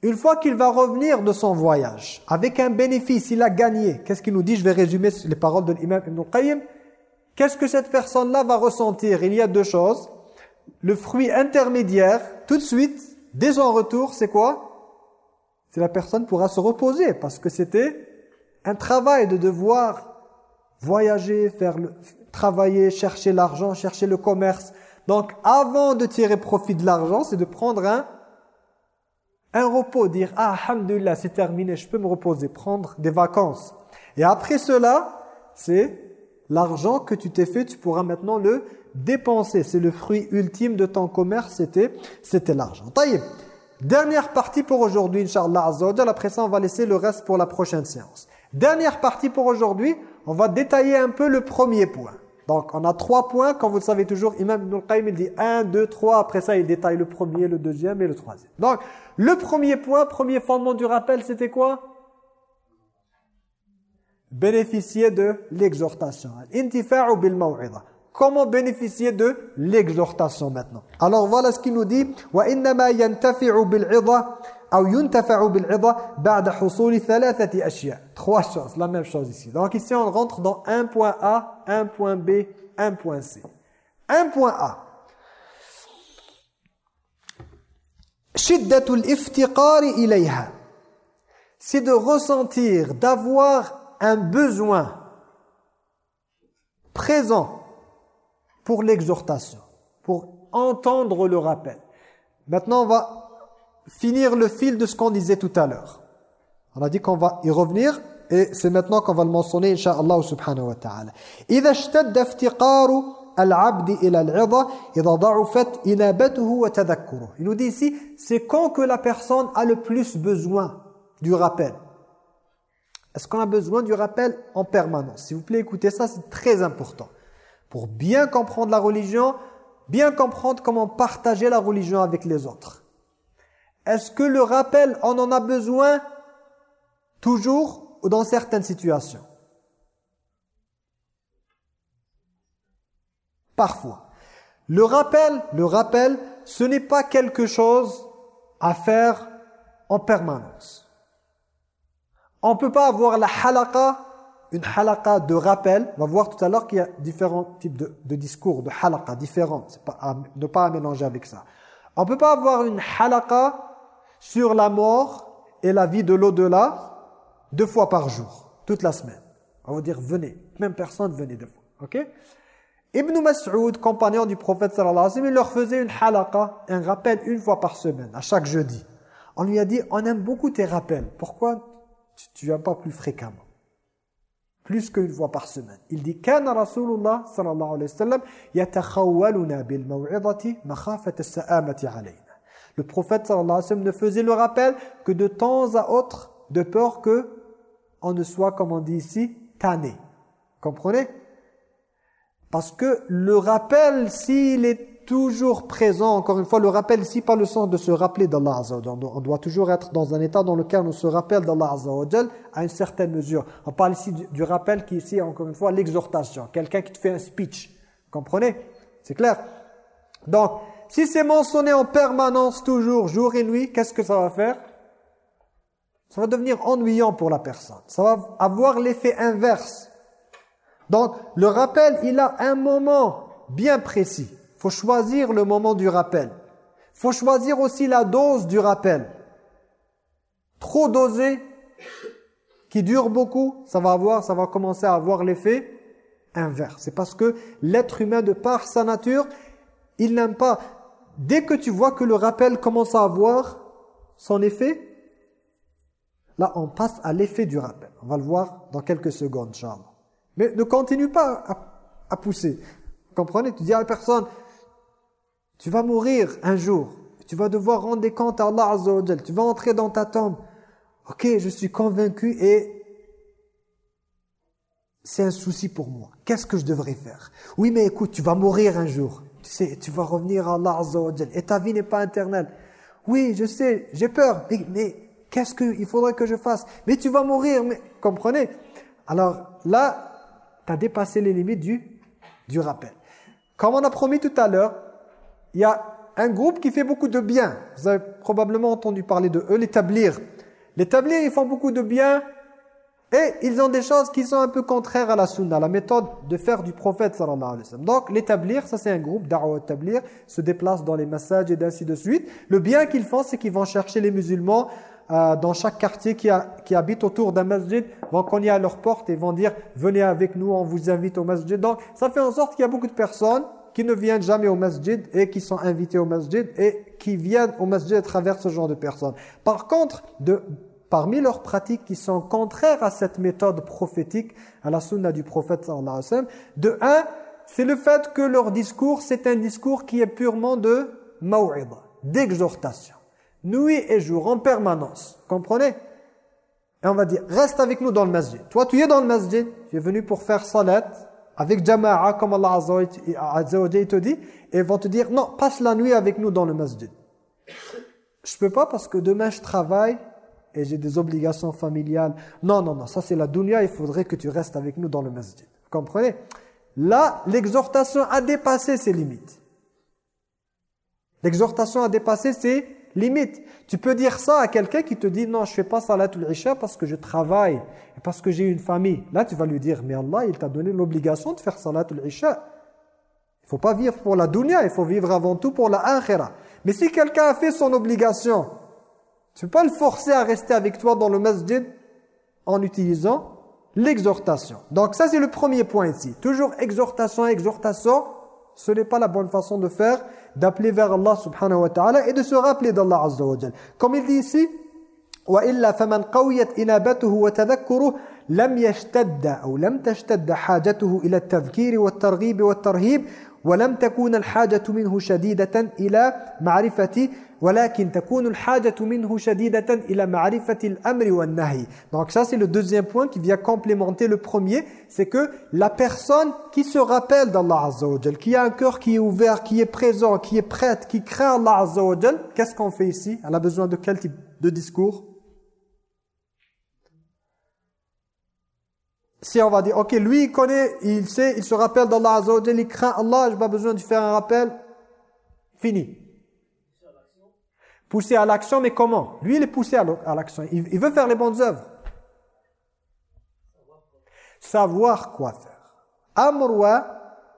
Une fois qu'il va revenir de son voyage, avec un bénéfice, il a gagné. Qu'est-ce qu'il nous dit? Je vais résumer les paroles de l'imam Ibn al-Qayyim. Qu'est-ce que cette personne-là va ressentir? Il y a deux choses. Le fruit intermédiaire, tout de suite, dès son retour, c'est quoi? C'est la personne pourra se reposer, parce que c'était un travail de devoir voyager, faire le, travailler, chercher l'argent, chercher le commerce. Donc, avant de tirer profit de l'argent, c'est de prendre un, un repos, dire « Ah, alhamdulillah, c'est terminé, je peux me reposer, prendre des vacances. » Et après cela, c'est l'argent que tu t'es fait, tu pourras maintenant le dépenser. C'est le fruit ultime de ton commerce, c'était c'était l'argent. Dernière partie pour aujourd'hui, Inch'Allah Après ça, on va laisser le reste pour la prochaine séance. Dernière partie pour aujourd'hui, on va détailler un peu le premier point. Donc, on a trois points. Comme vous le savez toujours, Imam Ibn al-Qayyim, il dit un, deux, trois. Après ça, il détaille le premier, le deuxième et le troisième. Donc, le premier point, premier fondement du rappel, c'était quoi? Bénéficier de l'exhortation. Intifa'u bil Comment bénéficier de l'exhortation maintenant? Alors, voilà ce qu'il nous dit. « Wa innama yantafi'u bil Trois choses, la même chose ici. Donc ici, on rentre dans 1 point A, 1 point B, 1 point C. 1 point A. C'est de ressentir, d'avoir un besoin présent pour l'exhortation, pour entendre le rappel. Maintenant, on va finir le fil de ce qu'on disait tout à l'heure. On a dit qu'on va y revenir et c'est maintenant qu'on va le mentionner inshallah subhanahu wa ta'ala. إذا اشتد افتقار العبد إلى العظة إذا ضعفت إنابته وتذكره. Il nous dit ici, c'est quand que la personne a le plus besoin du rappel. Est-ce qu'on a besoin du rappel en permanence S'il vous plaît, écoutez ça, c'est très important. Pour bien comprendre la religion, bien comprendre comment partager la religion avec les autres. Est-ce que le rappel, on en a besoin toujours ou dans certaines situations? Parfois. Le rappel, le rappel, ce n'est pas quelque chose à faire en permanence. On ne peut pas avoir la halaqa, une halaqa de rappel. On va voir tout à l'heure qu'il y a différents types de, discours, de halaqa, différents. Pas ne pas mélanger avec ça. On ne peut pas avoir une halaqa sur la mort et la vie de l'au-delà deux fois par jour, toute la semaine. On va dire venez, même personne venez deux fois. OK? Ibn Mas'ud, compagnon du prophète sallallahu alayhi wa sallam, il leur faisait une halaqa, un rappel une fois par semaine, à chaque jeudi. On lui a dit, on aime beaucoup tes rappels. Pourquoi? Tu ne viens pas plus fréquemment plus qu'une fois par semaine. Il dit kana Rasulullah sallallahu alayhi wa sallam yatakhawwaluna bil maw'idati makhafata as-sa'amati alayna. Le prophète sallallahu alayhi wa sallam ne faisait le rappel que de temps à autre, de peur que on ne soit, comme on dit ici, tanné. Comprenez? Parce que le rappel, s'il est toujours présent, encore une fois, le rappel ici, pas le sens de se rappeler d'Allah Azza On doit toujours être dans un état dans lequel on se rappelle d'Allah Azza à une certaine mesure. On parle ici du, rappel qui ici, encore une fois, l'exhortation. Quelqu'un qui te fait un speech. Comprenez? C'est clair? Donc, si c'est mentionné en permanence, toujours, jour et nuit, qu'est-ce que ça va faire? Ça va devenir ennuyant pour la personne. Ça va avoir l'effet inverse. Donc, le rappel, il a un moment bien précis. Il faut choisir le moment du rappel. Il faut choisir aussi la dose du rappel. Trop dosé, qui dure beaucoup, ça va avoir, ça va commencer à avoir l'effet inverse. C'est parce que l'être humain, de par sa nature, il n'aime pas dès que tu vois que le rappel commence à avoir son effet, là on passe à l'effet du rappel. On va le voir dans quelques secondes, Inch'Allah. Mais ne continue pas à, pousser. Comprenez? Tu dis à la personne, tu vas mourir un jour. Tu vas devoir rendre des comptes à Allah Azza Tu vas entrer dans ta tombe. Ok, je suis convaincu et c'est un souci pour moi. Qu'est-ce que je devrais faire? Oui, mais écoute, tu vas mourir un jour tu sais, tu vas revenir à Allah Azza et ta vie n'est pas éternelle. Oui, je sais, j'ai peur, mais, qu'est-ce qu'il faudrait que je fasse? Mais tu vas mourir, mais comprenez? Alors là, tu as dépassé les limites du, du rappel. Comme on a promis tout à l'heure, il y a un groupe qui fait beaucoup de bien. Vous avez probablement entendu parler de eux, l'établir. L'établir, ils font beaucoup de bien et ils ont des choses qui sont un peu contraires à la sunna, la méthode de faire du prophète sallallahu alayhi wa. Donc l'établir, ça c'est un groupe, da'wa établir, se déplace dans les massages et ainsi de suite. Le bien qu'ils font, c'est qu'ils vont chercher les musulmans euh, dans chaque quartier qui habite autour d'un masjid, vont cogner à leur porte et vont dire « venez avec nous, on vous invite au masjid ». Donc ça fait en sorte qu'il y a beaucoup de personnes qui ne viennent jamais au masjid et qui sont invités au masjid et qui viennent au masjid à travers ce genre de personnes. Par contre, de parmi leurs pratiques qui sont contraires à cette méthode prophétique, à la sunna du prophète sallallahu de un, c'est le fait que leur discours, c'est un discours qui est purement de maw'ida, d'exhortation. Nuit et jour, en permanence. Comprenez? Et on va dire, reste avec nous dans le masjid. Toi, tu es dans le masjid, tu es venu pour faire salat, avec jama'a, comme Allah Azza wa te dit, et vont te dire, non, passe la nuit avec nous dans le masjid. Je peux pas parce que demain je travaille, et j'ai des obligations familiales. Non, non, non, ça c'est la dunya, il faudrait que tu restes avec nous dans le masjid. Vous comprenez? Là, l'exhortation a dépassé ses limites. L'exhortation a dépassé ses limite. Tu peux dire ça à quelqu'un qui te dit non, je fais pas salatul isha parce que je travaille et parce que j'ai une famille. Là, tu vas lui dire mais Allah, il t'a donné l'obligation de faire salatul isha. Il faut pas vivre pour la dunya, il faut vivre avant tout pour la akhira. Mais si quelqu'un a fait son obligation, tu peux pas le forcer à rester avec toi dans le masjid en utilisant l'exhortation. Donc ça c'est le premier point ici. Toujours exhortation, exhortation, ce n'est pas la bonne façon de faire, d'appeler vers Allah subhanahu wa ta'ala et de se rappeler d'Allah azza wa Comme il dit ici, وإلا فمن قويت إنابته وتذكره لم يشتد أو لم تشتد حاجته إلى التذكير والترغيب والترهيب ولم تكون الحاجة منه شديدة إلى معرفة ولكن تكون الحاجة منه شديدة إلى معرفة الأمر والنهي. Donc ça c'est le deuxième point qui vient complémenter le premier, c'est que la personne qui se rappelle d'Allah Azza wa qui a un cœur qui est ouvert, qui est présent, qui est prête, qui craint Allah Azza wa qu'est-ce qu'on fait ici Elle a besoin de quel type de discours Si on va dire, ok, lui il connaît, il sait, il se rappelle d'Allah Azza wa il craint Allah, je n'ai pas besoin de faire un rappel, fini. Pousser à l'action, mais comment? Lui, il est poussé à l'action. Il, veut faire les bonnes œuvres. Savoir quoi faire. Amrwa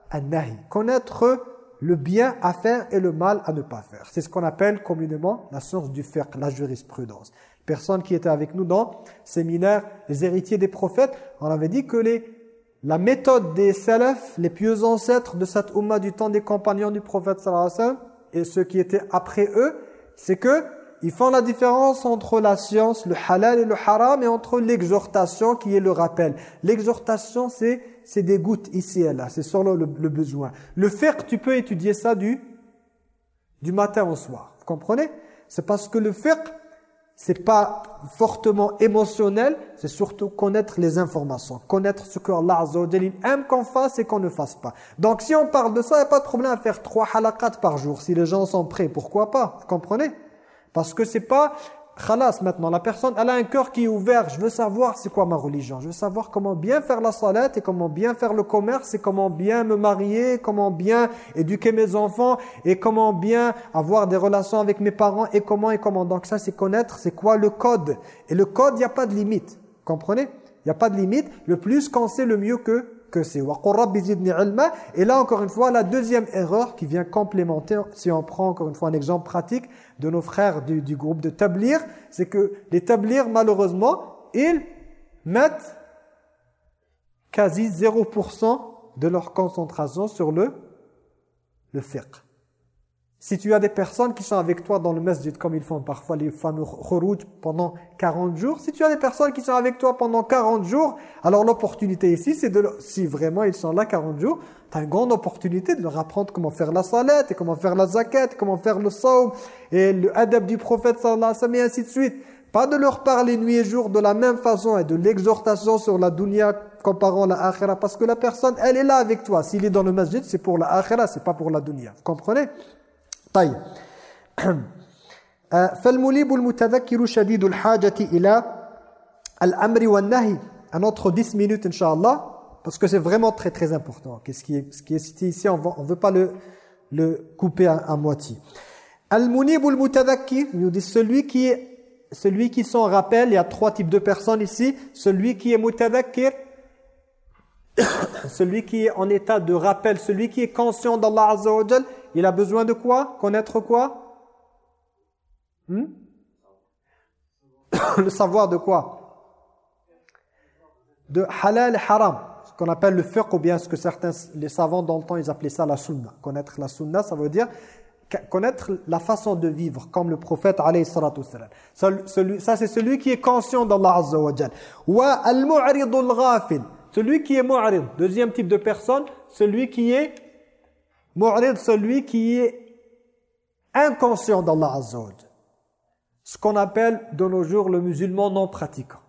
an-nahi. Connaître le bien à faire et le mal à ne pas faire. C'est ce qu'on appelle communément la science du fiqh, la jurisprudence. Personne qui était avec nous dans le séminaire Les héritiers des prophètes, on avait dit que les, la méthode des salafs, les pieux ancêtres de cette umma du temps des compagnons du prophète sallallahu et ceux qui étaient après eux, c'est que ils font la différence entre la science, le halal et le haram, et entre l'exhortation qui est le rappel. L'exhortation, c'est c'est des gouttes ici et là, c'est selon le, le, besoin. Le fiqh, tu peux étudier ça du, du matin au soir. Vous comprenez? C'est parce que le fiqh, c'est pas fortement émotionnel, c'est surtout connaître les informations, connaître ce que Allah Azza aime qu'on fasse et qu'on ne fasse pas. Donc si on parle de ça, il n'y a pas de problème à faire trois halakats par jour. Si les gens sont prêts, pourquoi pas Vous comprenez? Parce que c'est pas Khalas maintenant, la personne, elle a un cœur qui est ouvert. Je veux savoir c'est quoi ma religion. Je veux savoir comment bien faire la salat et comment bien faire le commerce et comment bien me marier, comment bien éduquer mes enfants et comment bien avoir des relations avec mes parents et comment et comment. Donc ça c'est connaître c'est quoi le code. Et le code, il n'y a pas de limite. Comprenez? Il n'y a pas de limite. Le plus qu'on sait, le mieux que que c'est. Et là, encore une fois, la deuxième erreur qui vient complémenter, si on prend encore une fois un exemple pratique de nos frères du, groupe de Tablir, c'est que les Tablir, malheureusement, ils mettent quasi 0% de leur concentration sur le, le fiqh. Si tu as des personnes qui sont avec toi dans le masjid, comme ils font parfois les fameux khuruj pendant 40 jours, si tu as des personnes qui sont avec toi pendant 40 jours, alors l'opportunité ici, c'est de, si vraiment ils sont là 40 jours, tu as une grande opportunité de leur apprendre comment faire la salat, et comment faire la zakat, comment faire le saum, et le adab du prophète sallallahu alayhi wa sallam, et ainsi de suite. Pas de leur parler nuit et jour de la même façon, et de l'exhortation sur la dunya comparant la akhira, parce que la personne, elle est là avec toi. S'il est dans le masjid, c'est pour la akhira, c'est pas pour la dunya. Vous comprenez? طيب فالمليب المتذكر شديد الحاجة إلى الأمر والنهي un autre 10 minutes Inch'Allah parce que c'est vraiment très très important ce qui est, ce qui est cité ici on ne veut pas le, le couper à, à moitié Al-Munib al-Mutadhakkir nous dit celui qui est celui qui s'en rappelle il y a trois types de personnes ici celui qui est mutadhakkir celui qui est en état de rappel celui qui est conscient d'Allah Azza wa Jal il a besoin de quoi? Connaître quoi? Hmm? Le savoir de quoi? De halal et haram. Ce qu'on appelle le fiqh ou bien ce que certains, les savants dans le temps, ils appelaient ça la sunna. Connaître la sunna, ça veut dire connaître la façon de vivre, comme le prophète alayhi salatu Ça, c'est celui qui est conscient d'Allah azza wa al-mu'ridul ghafil. Celui qui est mu'rid, deuxième type de personne, celui qui est Mu'rid, celui qui est inconscient d'Allah Azza Ce qu'on appelle de nos jours le musulman non pratiquant.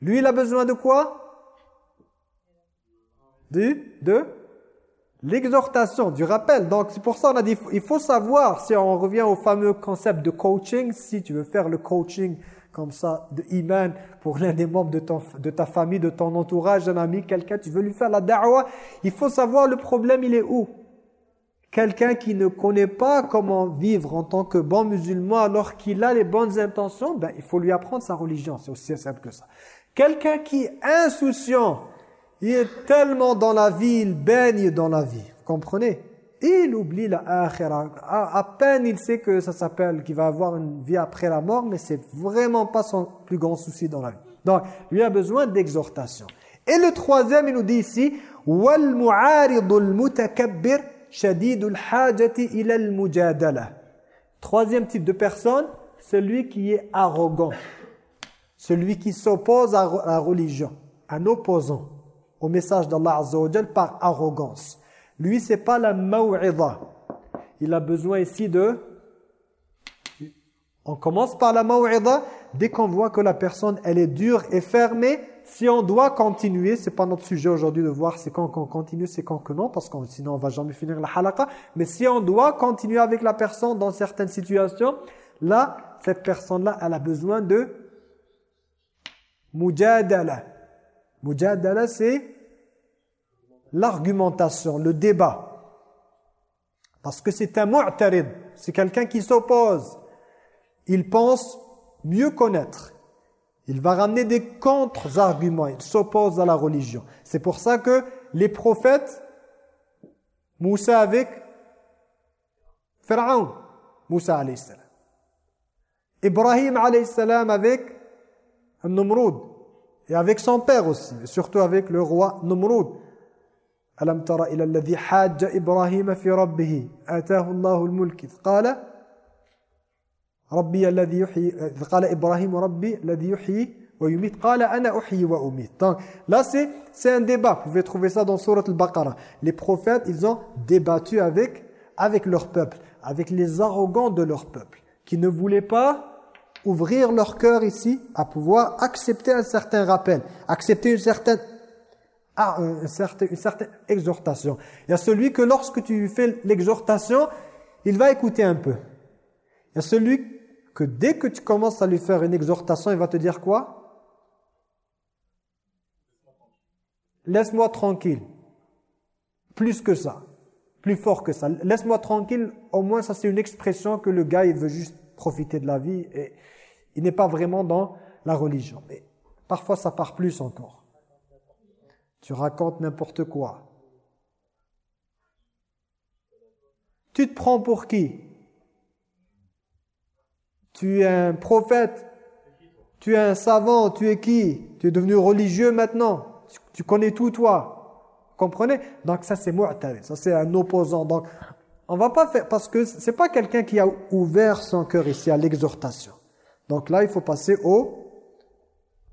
Lui, il a besoin de quoi? De, de l'exhortation, du rappel. Donc c'est pour ça qu'on a dit, il faut savoir, si on revient au fameux concept de coaching, si tu veux faire le coaching comme ça, de iman pour l'un des membres de, ta famille, de ton entourage, un ami, quelqu'un, tu veux lui faire la da'wah, il faut savoir le problème, il est où? Quelqu'un qui ne connaît pas comment vivre en tant que bon musulman alors qu'il a les bonnes intentions, ben, il faut lui apprendre sa religion. C'est aussi simple que ça. Quelqu'un qui est insouciant, il est tellement dans la vie, il baigne dans la vie. Vous comprenez? Il oublie la akhira. À, peine il sait que ça s'appelle, qu'il va avoir une vie après la mort, mais c'est vraiment pas son plus grand souci dans la vie. Donc, lui a besoin d'exhortation. Et le troisième, il nous dit ici, وَالْمُعَارِضُ الْمُتَكَبِّرُ شَدِيدُ الْحَاجَةِ إِلَى الْمُجَادَلَةِ Troisième type de personne, celui qui est arrogant. Celui qui s'oppose à la religion, un opposant au message d'Allah Azza wa par arrogance. Lui, c'est pas la maw'idha. Il a besoin ici de... On commence par la maw'idha. Dès qu'on voit que la personne, elle est dure et fermée, si on doit continuer, c'est pas notre sujet aujourd'hui de voir c'est quand qu'on continue, c'est quand que non, parce que sinon on va jamais finir la halaqa. Mais si on doit continuer avec la personne dans certaines situations, là, cette personne-là, elle a besoin de mujadala. Mujadala, c'est l'argumentation, le débat. Parce que c'est un mu'tarid, c'est quelqu'un qui s'oppose. Il pense mieux connaître. Il va ramener des contre-arguments, il s'oppose à la religion. C'est pour ça que les prophètes, Moussa avec Pharaon, Moussa alayhi salam. Ibrahim alayhi salam avec Numrud. Et avec son père aussi, et surtout avec le roi Numrud. ألم تر إلى الذي حاج إبراهيم في ربه آتاه الله الملك قال ربي الذي يحيي قال إبراهيم ربي الذي يحيي ويميت قال أنا أحيي وأميت donc là c'est c'est un débat vous pouvez trouver ça dans Surat al-Baqarah les prophètes ils ont débattu avec avec leur peuple avec les arrogants de leur peuple qui ne voulaient pas ouvrir leur cœur ici à pouvoir accepter un certain rappel, accepter une certaine, ah, une, certaine, une certaine exhortation. Il y a celui que lorsque tu fais l'exhortation, il va écouter un peu. Il y a celui que dès que tu commences à lui faire une exhortation, il va te dire quoi? Laisse-moi tranquille. Plus que ça. Plus fort que ça. Laisse-moi tranquille, au moins ça c'est une expression que le gars il veut juste profiter de la vie et il n'est pas vraiment dans la religion. Mais parfois ça part plus encore. Tu racontes n'importe quoi. Tu te prends pour qui? Tu es un prophète? Tu es un savant? Tu es qui? Tu es devenu religieux maintenant? Tu, connais tout toi? Comprenez? Donc ça c'est mu'tari, ça c'est un opposant. Donc on va pas faire, parce que c'est pas quelqu'un qui a ouvert son cœur ici à l'exhortation. Donc là, il faut passer au,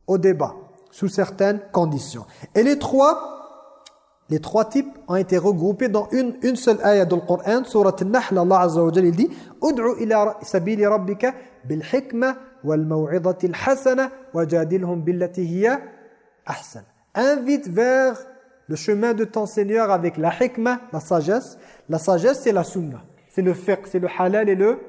au débat, sous certaines conditions. Et les trois, les trois types ont été regroupés dans une, une seule ayah du Coran, surat Al-Nahl, Allah Azza wa Jalla, dit « Ud'u ila sabili rabbika bil hikma wal maw'idati al-hasana wajadilhum ahsan » Invite vers le chemin de ton Seigneur avec la hikmah, la sagesse. La sagesse, c'est la sunna. C'est le fiqh, c'est le halal et le,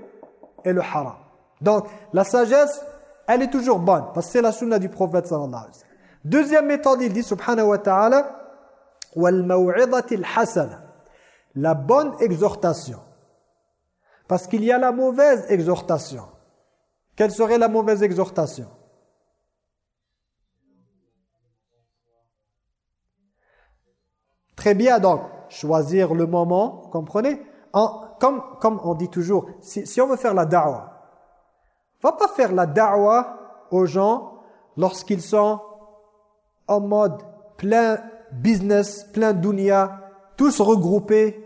et le haram. Donc, la sagesse, elle est toujours bonne. Parce que c'est la sunna du prophète sallallahu alayhi wa sallam. Deuxième méthode, il dit subhanahu wa ta'ala La bonne exhortation. Parce qu'il y a la mauvaise exhortation. Quelle serait la mauvaise exhortation? Très bien, donc, choisir le moment, comprenez? Comme, on dit toujours, si, si on veut faire la da'wah, va pas faire la da'wah aux gens lorsqu'ils sont en mode plein business, plein dunya, tous regroupés,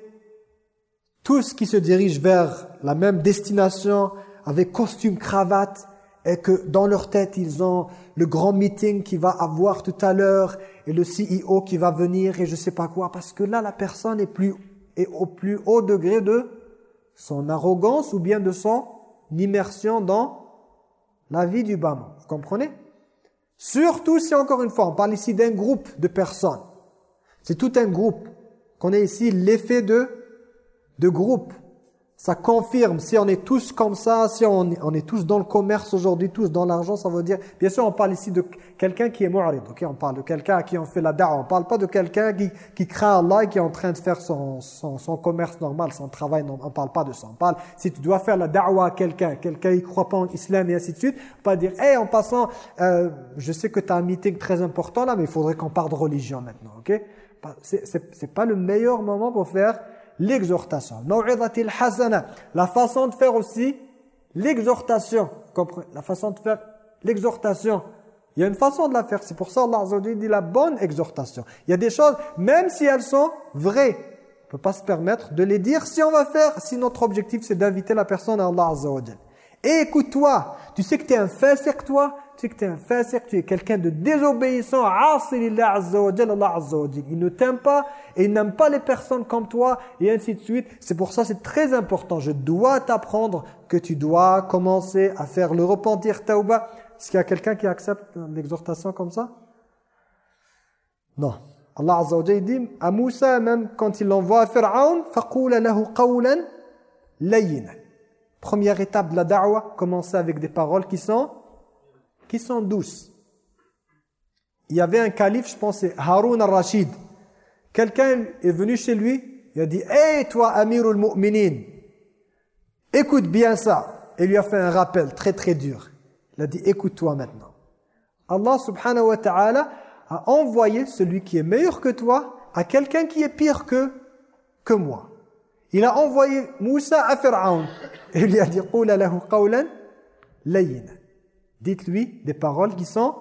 tous qui se dirigent vers la même destination, avec costume, cravate, et que dans leur tête, ils ont le grand meeting qui va avoir tout à l'heure et le CEO qui va venir et je sais pas quoi. Parce que là, la personne est, plus, est au plus haut degré de son arrogance ou bien de son immersion dans la vie du bas Vous comprenez? Surtout si, encore une fois, on parle ici d'un groupe de personnes. C'est tout un groupe. Qu'on ait ici l'effet de, de groupe. Ça confirme, si on est tous comme ça, si on, est tous dans le commerce aujourd'hui, tous dans l'argent, ça veut dire... Bien sûr, on parle ici de quelqu'un qui est mu'rid, ok On parle de quelqu'un à qui on fait la da'wa. On parle pas de quelqu'un qui, qui craint Allah et qui est en train de faire son, son, commerce normal, son travail normal. On parle pas de ça. On parle, si tu dois faire la da'wa à quelqu'un, quelqu'un qui croit pas en islam et ainsi de suite, pas dire, hé, en passant, euh, je sais que tu as un meeting très important là, mais il faudrait qu'on parle de religion maintenant, ok? C'est pas le meilleur moment pour faire l'exhortation. La façon de faire aussi l'exhortation. La façon de faire l'exhortation. Il y a une façon de la faire. C'est pour ça Allah dit la bonne exhortation. Il y a des choses, même si elles sont vraies, on ne peut pas se permettre de les dire si on va faire, si notre objectif c'est d'inviter la personne à Allah Azza Et écoute-toi, tu sais que tu es un que toi, c'est que tu es un fasik, tu es quelqu'un de désobéissant, asilillah azza wa Allah azza Il ne t'aime pas et il n'aime pas les personnes comme toi et ainsi de suite. C'est pour ça c'est très important. Je dois t'apprendre que tu dois commencer à faire le repentir tauba. Est-ce qu'il y a quelqu'un qui accepte l'exhortation comme ça? Non. Allah azza wa dit à Moussa même quand il l'envoie à Pharaon, faqula lahu qawlan. Première étape de la da'wa, commencer avec des paroles qui sont qui sont douces. Il y avait un calife, je pense Haroun al-Rashid. Quelqu'un est venu chez lui, il a dit « Hey toi Amirul Mu'minin, écoute bien ça. » Et lui a fait un rappel très très dur. Il a dit « Écoute-toi maintenant. » Allah subhanahu wa ta'ala a envoyé celui qui est meilleur que toi à quelqu'un qui est pire que, que moi. Il a envoyé Moussa à Pharaon. Et il lui a dit « Qula lahu qawlan layyinan. Dites-lui des paroles qui sont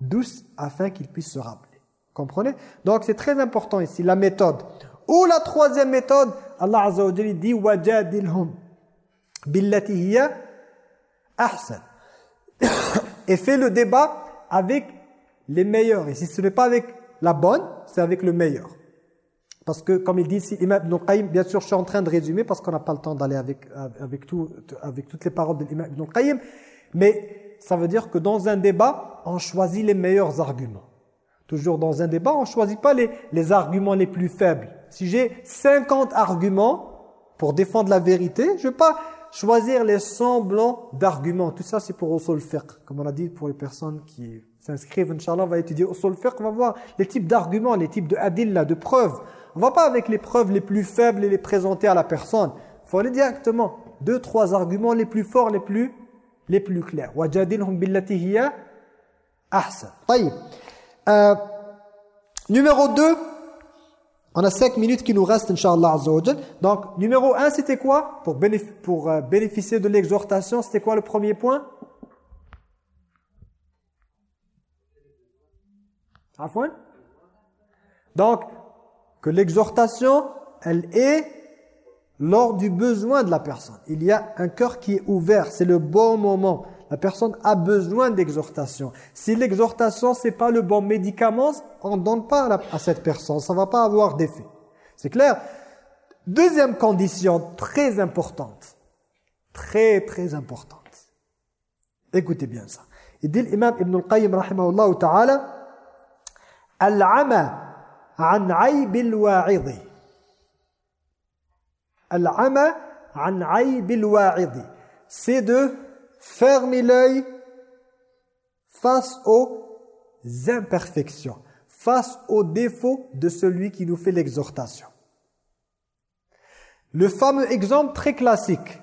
douces afin qu'il puisse se rappeler. Comprenez? Donc c'est très important ici, la méthode. Ou la troisième méthode, Allah Azza wa Jalla dit « Wajadilhum Billatihiya ahsan » Et fais le débat avec les meilleurs. Et si ce n'est pas avec la bonne, c'est avec le meilleur. Parce que, comme il dit ici, Imam Ibn Qayyim, bien sûr, je suis en train de résumer parce qu'on n'a pas le temps d'aller avec, avec, tout, avec toutes les paroles de l'Imam Ibn Qayyim. Mais ça veut dire que dans un débat, on choisit les meilleurs arguments. Toujours dans un débat, on ne choisit pas les, les arguments les plus faibles. Si j'ai 50 arguments pour défendre la vérité, je ne vais pas choisir les semblants d'arguments. Tout ça, c'est pour usul fiqh. Comme on a dit pour les personnes qui s'inscrivent, Inch'Allah, on va étudier usul fiqh, on va voir les types d'arguments, les types de adilla, de preuves. On va pas avec les preuves les plus faibles et les présenter à la personne. Il faut aller directement. Deux, trois arguments les plus forts, les plus les plus clairs. وَجَادِلْهُمْ بِالَّتِي هِيَ أَحْسَنُ طيب. Euh, numéro 2, on a 5 minutes qui nous restent, Inch'Allah Azza wa Donc, numéro 1, c'était quoi Pour, bénéf pour euh, bénéficier de l'exhortation, c'était quoi le premier point Afouane Donc, que l'exhortation, elle est lors du besoin de la personne. Il y a un cœur qui est ouvert, c'est le bon moment. La personne a besoin d'exhortation. Si l'exhortation, c'est pas le bon médicament, on ne donne pas à, cette personne, ça va pas avoir d'effet. C'est clair? Deuxième condition très importante, très très importante. Écoutez bien ça. Il dit l'imam Ibn al-Qayyim rahimahullah ta'ala Al-ama an aybil wa'idhi Al-ama an C'est de fermer l'œil face aux imperfections, face aux défauts de celui qui nous fait l'exhortation. Le fameux exemple très classique.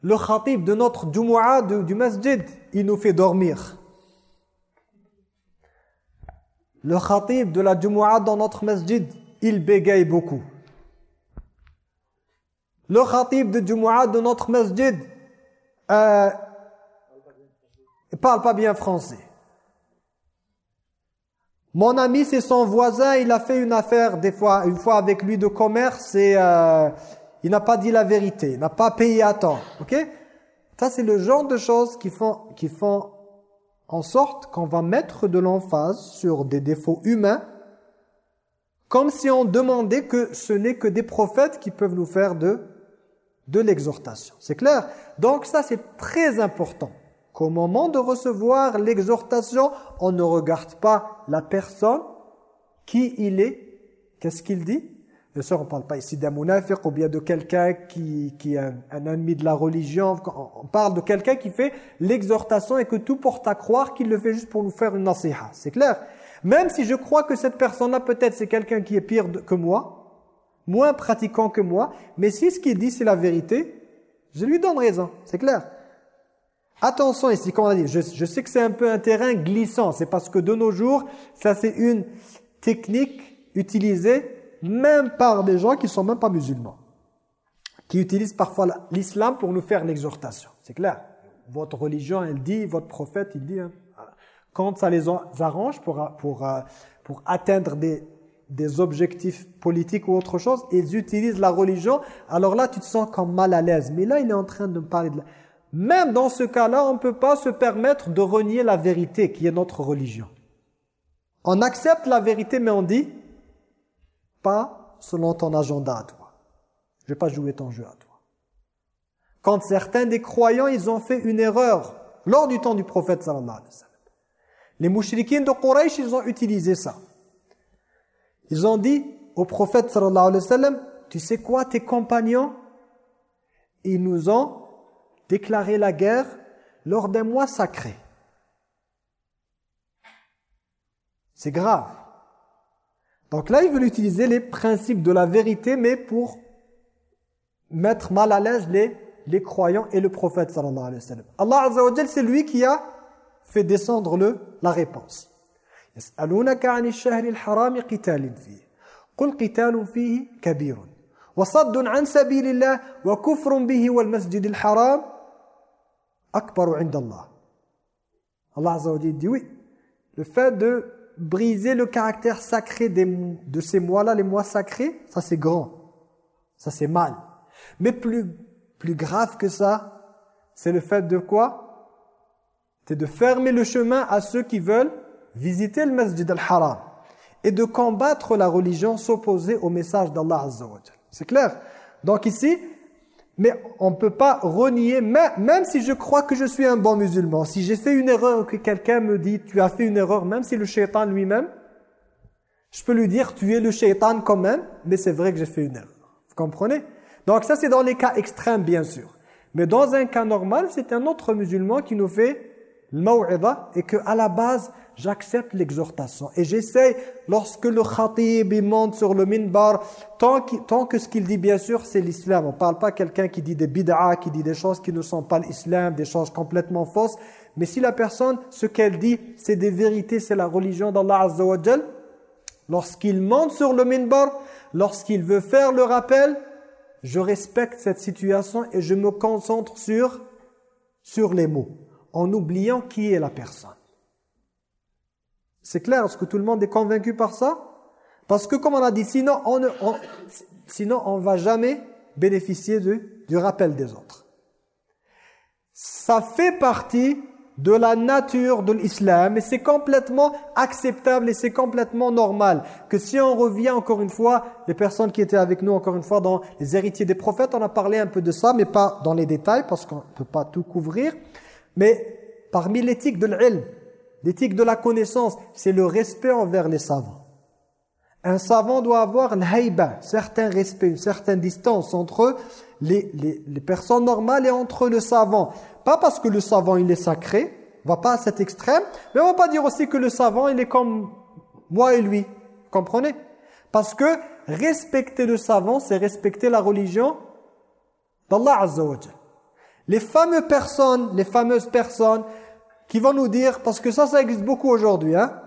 Le khatib de notre Jumu'ah du masjid, il nous fait dormir. Le khatib de la Jumu'ah dans notre masjid, il bégaye beaucoup. Le khatib de Jumu'ah de notre masjid euh, ne parle pas bien français. Mon ami, c'est son voisin, il a fait une affaire des fois, une fois avec lui de commerce et euh, il n'a pas dit la vérité, il n'a pas payé à temps. Ok? Ça, c'est le genre de choses qui font, qui font en sorte qu'on va mettre de l'emphase sur des défauts humains comme si on demandait que ce n'est que des prophètes qui peuvent nous faire de de l'exhortation. C'est clair? Donc ça, c'est très important. Qu'au moment de recevoir l'exhortation, on ne regarde pas la personne, qui il est, qu'est-ce qu'il dit? Bien sûr, on ne parle pas ici d'un munafiq ou bien de quelqu'un qui, qui est un, ennemi de la religion. On parle de quelqu'un qui fait l'exhortation et que tout porte à croire qu'il le fait juste pour nous faire une nasiha. C'est clair? Même si je crois que cette personne-là, peut-être, c'est quelqu'un qui est pire que moi, moins pratiquant que moi, mais si ce qu'il dit, c'est la vérité, je lui donne raison. C'est clair Attention ici, comme on a dit, je, je sais que c'est un peu un terrain glissant. C'est parce que de nos jours, ça c'est une technique utilisée même par des gens qui ne sont même pas musulmans, qui utilisent parfois l'islam pour nous faire l'exhortation. C'est clair. Votre religion, elle dit, votre prophète, il dit, hein, quand ça les arrange pour, pour, euh, pour atteindre des, des objectifs politiques ou autre chose, ils utilisent la religion, alors là, tu te sens comme mal à l'aise. Mais là, il est en train de me parler de... La... Même dans ce cas-là, on ne peut pas se permettre de renier la vérité qui est notre religion. On accepte la vérité, mais on dit pas selon ton agenda à toi. Je vais pas jouer ton jeu à toi. Quand certains des croyants, ils ont fait une erreur lors du temps du prophète sallallahu alayhi wa sallam. Les mouchriquins de Quraysh, ils ont utilisé ça. Ils ont dit au prophète sallallahu alayhi wa sallam, tu sais quoi, tes compagnons, ils nous ont déclaré la guerre lors d'un mois sacré. C'est grave. Donc là, ils veulent utiliser les principes de la vérité, mais pour mettre mal à l'aise les, croyants et le prophète sallallahu alayhi wa sallam. Allah c'est lui qui a fait descendre le, la réponse. يسألونك عن الشهر الحرام قتال فيه قل قتال فيه كبير وصد عن سبيل الله وكفر به والمسجد الحرام أكبر عند الله Allah Azza wa dit oui le fait de briser le caractère sacré de ces mois-là, les mois sacrés, ça c'est grand. Ça c'est mal. Mais plus, plus grave que ça, c'est le fait de quoi C'est de fermer le chemin à ceux qui veulent visiter le Masjid al-Haram et de combattre la religion, s'opposer au message d'Allah Azza C'est clair? Donc ici, mais on ne peut pas renier, même si je crois que je suis un bon musulman, si j'ai fait une erreur, que quelqu'un me dit « tu as fait une erreur », même si le shaitan lui-même, je peux lui dire « tu es le shaitan quand même », mais c'est vrai que j'ai fait une erreur. Vous comprenez? Donc ça c'est dans les cas extrêmes bien sûr. Mais dans un cas normal, c'est un autre musulman qui nous fait le et que à la base, j'accepte l'exhortation. Et j'essaie, lorsque le khatib monte sur le minbar, tant, tant que ce qu'il dit, bien sûr, c'est l'islam. On ne parle pas quelqu'un qui dit des bid'a, qui dit des choses qui ne sont pas l'islam, des choses complètement fausses. Mais si la personne, ce qu'elle dit, c'est des vérités, c'est la religion d'Allah Azza wa lorsqu'il monte sur le minbar, lorsqu'il veut faire le rappel, je respecte cette situation et je me concentre sur, sur les mots, en oubliant qui est la personne. C'est clair Est-ce que tout le monde est convaincu par ça? Parce que comme on a dit, sinon on ne sinon on va jamais bénéficier du, du rappel des autres. Ça fait partie de la nature de l'islam et c'est complètement acceptable et c'est complètement normal que si on revient encore une fois, les personnes qui étaient avec nous encore une fois dans les héritiers des prophètes, on a parlé un peu de ça mais pas dans les détails parce qu'on ne peut pas tout couvrir, mais parmi l'éthique de l'ilm, L'éthique de la connaissance, c'est le respect envers les savants. Un savant doit avoir un certain respect, une certaine distance entre les, les, personnes normales et entre le savant. Pas parce que le savant il est sacré, on va pas à cet extrême, mais on va pas dire aussi que le savant il est comme moi et lui. Comprenez? Parce que respecter le savant, c'est respecter la religion d'Allah Azza Les fameuses personnes, les fameuses personnes qui vont nous dire, parce que ça, ça existe beaucoup aujourd'hui, hein,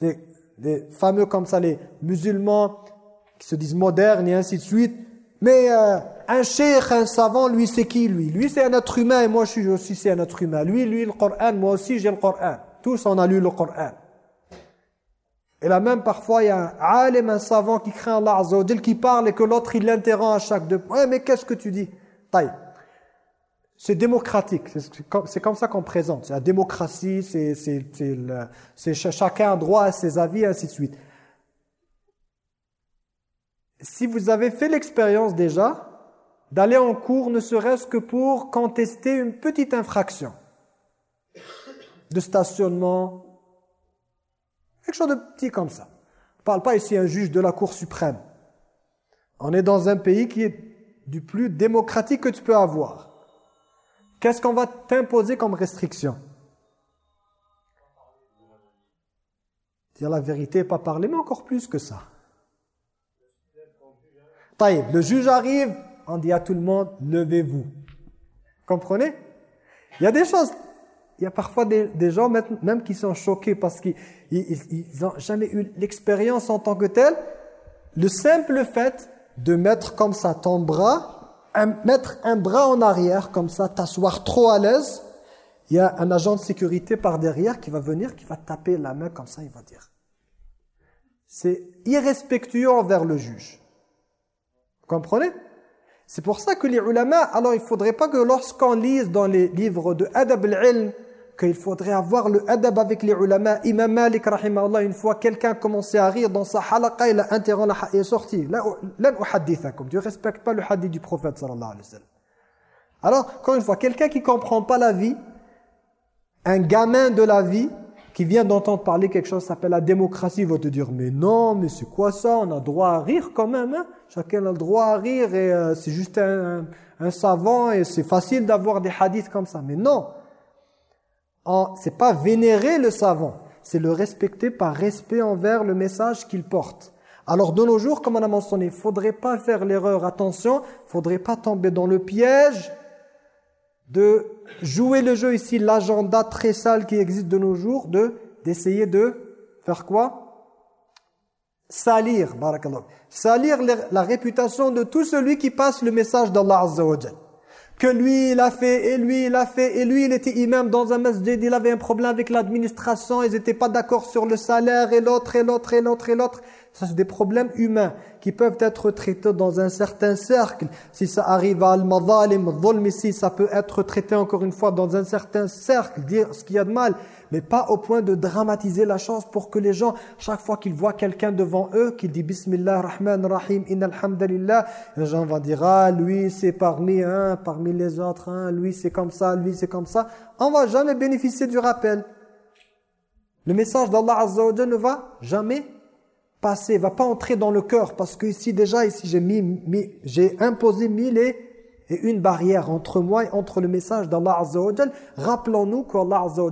les, fameux comme ça, les musulmans qui se disent modernes et ainsi de suite, mais euh, un cheikh, un savant, lui c'est qui lui? Lui c'est un être humain et moi je suis aussi c'est un être humain. Lui, lui le Coran, moi aussi j'ai le Coran. Tous on a lu le Coran. Et là même parfois il y a un alim, un savant qui craint Allah qui parle et que l'autre il l'interrompt à chaque deux. Ouais mais qu'est-ce que tu dis? Taï. C'est démocratique, c'est comme ça qu'on présente. C'est la démocratie, c'est chacun a droit à ses avis, et ainsi de suite. Si vous avez fait l'expérience déjà d'aller en cours ne serait-ce que pour contester une petite infraction de stationnement, quelque chose de petit comme ça. On ne parle pas ici un juge de la Cour suprême. On est dans un pays qui est du plus démocratique que tu peux avoir. Qu'est-ce qu'on va t'imposer comme restriction? Dire la vérité, pas parler, mais encore plus que ça. Taïb, le juge arrive, on dit à tout le monde, levez-vous. Comprenez? Il y a des choses, il y a parfois des, gens même qui sont choqués parce qu'ils n'ont jamais eu l'expérience en tant que tel. Le simple fait de mettre comme ça ton bras, mettre un bras en arrière comme ça, t'asseoir trop à l'aise, il y a un agent de sécurité par derrière qui va venir, qui va taper la main comme ça, il va dire. C'est irrespectueux envers le juge. Vous comprenez? C'est pour ça que les ulama, alors il ne faudrait pas que lorsqu'on lise dans les livres de Adab al-Ilm, qu'il faudrait avoir le adab avec les ulama. Imam Malik, rahimahullah, une fois, quelqu'un commençait à rire dans sa halaqa, il a interrompu la il est sorti. Là, tu ne respectes pas le hadith du prophète, sallallahu alayhi wa sallam. Alors, encore une fois, quelqu'un qui ne comprend pas la vie, un gamin de la vie, qui vient d'entendre parler quelque chose s'appelle la démocratie, va te dire, mais non, mais c'est quoi ça? On a droit à rire quand même. Hein? Chacun a le droit à rire et euh, c'est juste un, un savant et c'est facile d'avoir des hadiths comme ça. Mais non c'est pas vénérer le savant, c'est le respecter par respect envers le message qu'il porte. Alors de nos jours, comme on a mentionné, il faudrait pas faire l'erreur, attention, faudrait pas tomber dans le piège de jouer le jeu ici, l'agenda très sale qui existe de nos jours, de d'essayer de faire quoi? Salir, barakallah. Salir la réputation de tout celui qui passe le message d'Allah Azza que lui il a fait, et lui il a fait, et lui il était imam dans un masjid, il avait un problème avec l'administration, ils n'étaient pas d'accord sur le salaire, et l'autre, et l'autre, et l'autre, et l'autre. Ça c'est des problèmes humains qui peuvent être traités dans un certain cercle. Si ça arrive à al-madhalim, al ici, ça peut être traité encore une fois dans un certain cercle, dire ce qu'il y a de mal mais pas au point de dramatiser la chose pour que les gens, chaque fois qu'ils voient quelqu'un devant eux, qui dit Bismillah Rahman Rahim, Inna Alhamdulillah, les gens vont dire, ah, lui c'est parmi, un, parmi les autres, hein, lui c'est comme ça, lui c'est comme ça. On va jamais bénéficier du rappel. Le message d'Allah Azza wa ne va jamais passer, va pas entrer dans le cœur, parce que ici déjà, ici j'ai mis, j'ai imposé mille et une barrière entre moi et entre le message d'Allah Azza Rappelons-nous qu'Allah Azza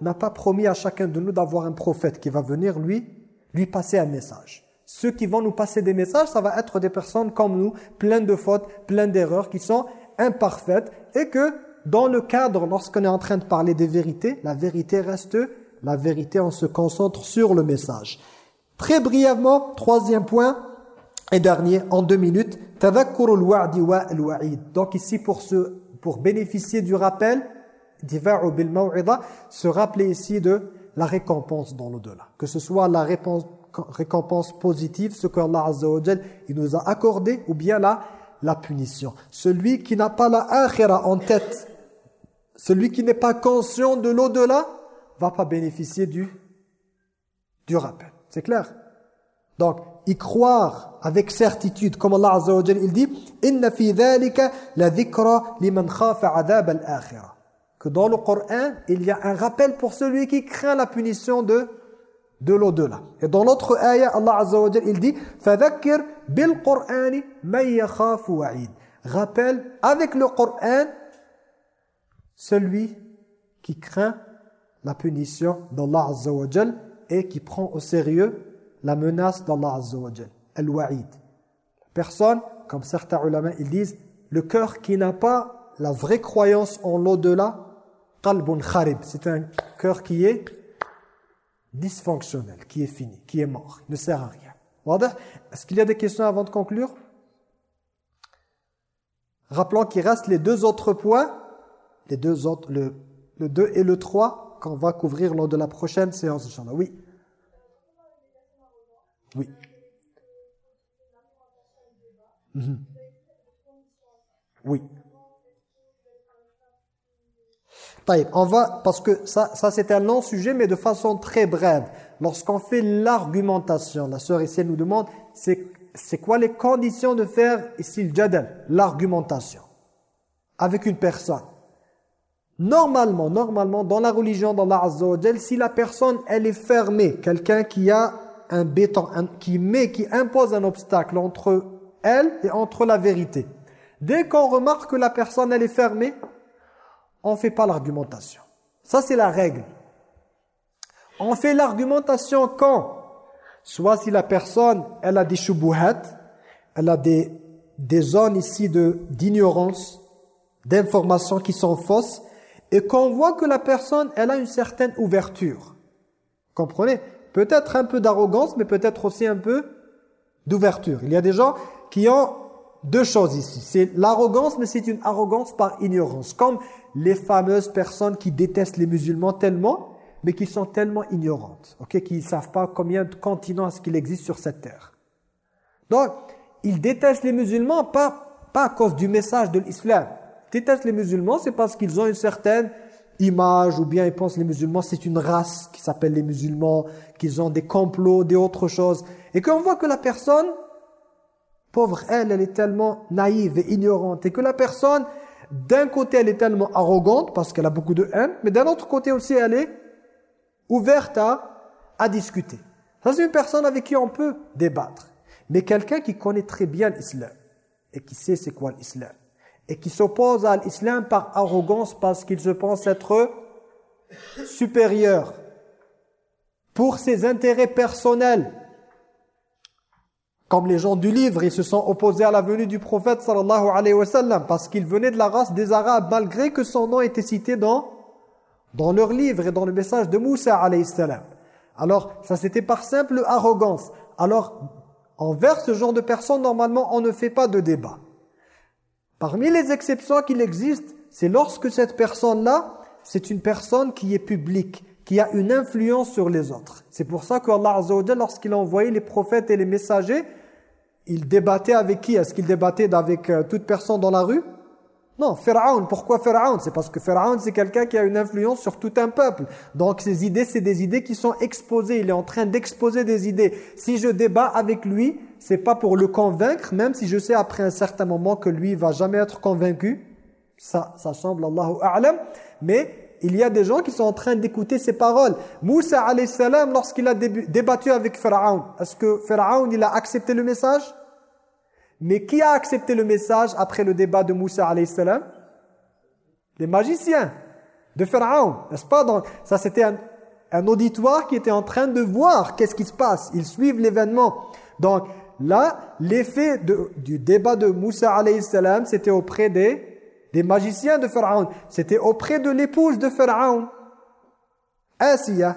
n'a pas promis à chacun de nous d'avoir un prophète qui va venir lui, lui passer un message. Ceux qui vont nous passer des messages, ça va être des personnes comme nous, pleines de fautes, pleines d'erreurs, qui sont imparfaites et que dans le cadre, lorsqu'on est en train de parler des vérités, la vérité reste la vérité, on se concentre sur le message. Très brièvement, troisième point et dernier, en deux minutes, donc ici, pour, ce, pour bénéficier du rappel, se rappeler ici de la récompense dans l'au-delà. Que ce soit la récompense positive, ce qu'Allah Azza wa il nous a accordé, ou bien la, la punition. Celui qui n'a pas la akhira en tête, celui qui n'est pas conscient de l'au-delà, va pas bénéficier du, du rappel. C'est clair Donc, y croire avec certitude, comme Allah Azza wa il dit Inna fi dhalika la dhikra liman khafa adhab al-akhirah. Que dans le Coran, il y a un rappel pour celui qui craint la punition de de l'au-delà. Et dans l'autre ayah, Allah Azza wa il dit Fadhakkir bil Qur'ani man yakhafu wa'id. Rappelle avec le Coran celui qui craint la punition d'Allah Azza wa et qui prend au sérieux la menace d'Allah Azza wa Al-Wa'id. Personne, comme certains ulama, ils disent, le cœur qui n'a pas la vraie croyance en l'au-delà, qalbun kharib. C'est un cœur qui est dysfonctionnel, qui est fini, qui est mort, ne sert à rien. Est-ce qu'il y a des questions avant de conclure? Rappelons qu'il reste les deux autres points, les deux autres, le, le 2 et le 3, qu'on va couvrir lors de la prochaine séance. Oui. Oui. Mhm. Oui. On va, parce que ça, ça c'est un long sujet, mais de façon très brève. Lorsqu'on fait l'argumentation, la sœur ici nous demande, c'est quoi les conditions de faire ici le jadal, l'argumentation, avec une personne. Normalement, normalement, dans la religion d'Allah Azza wa si la personne, elle est fermée, quelqu'un qui a un béton, qui met, qui impose un obstacle entre elle et entre la vérité. Dès qu'on remarque que la personne, elle est fermée, on ne fait pas l'argumentation. Ça, c'est la règle. On fait l'argumentation quand Soit si la personne, elle a des shubuhat, elle a des, des zones ici d'ignorance, d'informations qui sont fausses, et qu'on voit que la personne, elle a une certaine ouverture. Comprenez? Peut-être un peu d'arrogance, mais peut-être aussi un peu d'ouverture. Il y a des gens qui ont deux choses ici. C'est l'arrogance, mais c'est une arrogance par ignorance. Comme les fameuses personnes qui détestent les musulmans tellement, mais qui sont tellement ignorantes, ok, qui ne savent pas combien de continents est-ce qu'il existe sur cette terre. Donc, ils détestent les musulmans pas, pas à cause du message de l'islam. Ils détestent les musulmans, c'est parce qu'ils ont une certaine image, ou bien ils pensent les musulmans, c'est une race qui s'appelle les musulmans, qu'ils ont des complots, des autres choses. Et qu'on voit que la personne, pauvre elle, elle est tellement naïve et ignorante, et que la personne, d'un côté, elle est tellement arrogante, parce qu'elle a beaucoup de haine, mais d'un autre côté aussi, elle est ouverte à, à discuter. Ça, c'est une personne avec qui on peut débattre. Mais quelqu'un qui connaît très bien l'islam, et qui sait c'est quoi l'islam, et qui s'oppose à l'islam par arrogance parce qu'il se pense être supérieur pour ses intérêts personnels. Comme les gens du livre, ils se sont opposés à la venue du prophète sallallahu alayhi wa sallam parce qu'il venait de la race des Arabes malgré que son nom était cité dans, dans leur livre et dans le message de Moussa alayhi salam. Alors, ça c'était par simple arrogance. Alors, envers ce genre de personnes, normalement, on ne fait pas de débat. Parmi les exceptions qu'il existe, c'est lorsque cette personne-là, c'est une personne qui est publique, qui a une influence sur les autres. C'est pour ça qu'Allah Azza lorsqu'il a envoyé les prophètes et les messagers, il débattait avec qui? Est-ce qu'il débattait avec euh, toute personne dans la rue? Non, Pharaon. Pourquoi Pharaon? C'est parce que Pharaon, c'est quelqu'un qui a une influence sur tout un peuple. Donc ses idées, c'est des idées qui sont exposées. Il est en train d'exposer des idées. Si je débat avec lui, c'est pas pour le convaincre, même si je sais après un certain moment que lui va jamais être convaincu. Ça, ça semble Allahu A'lam. Mais il y a des gens qui sont en train d'écouter ses paroles. Moussa salam, lorsqu'il a débattu avec Pharaon, est-ce que Pharaon, il a accepté le message? Mais qui a accepté le message après le débat de Moussa alayhi salam Les magiciens de Pharaon, n'est-ce pas? Donc, Ça c'était un, auditoire qui était en train de voir qu'est-ce qui se passe. Ils suivent l'événement. Donc là, l'effet du débat de Moussa alayhi salam, c'était auprès des, magiciens de Pharaon. C'était auprès de l'épouse de Pharaon. Asiya,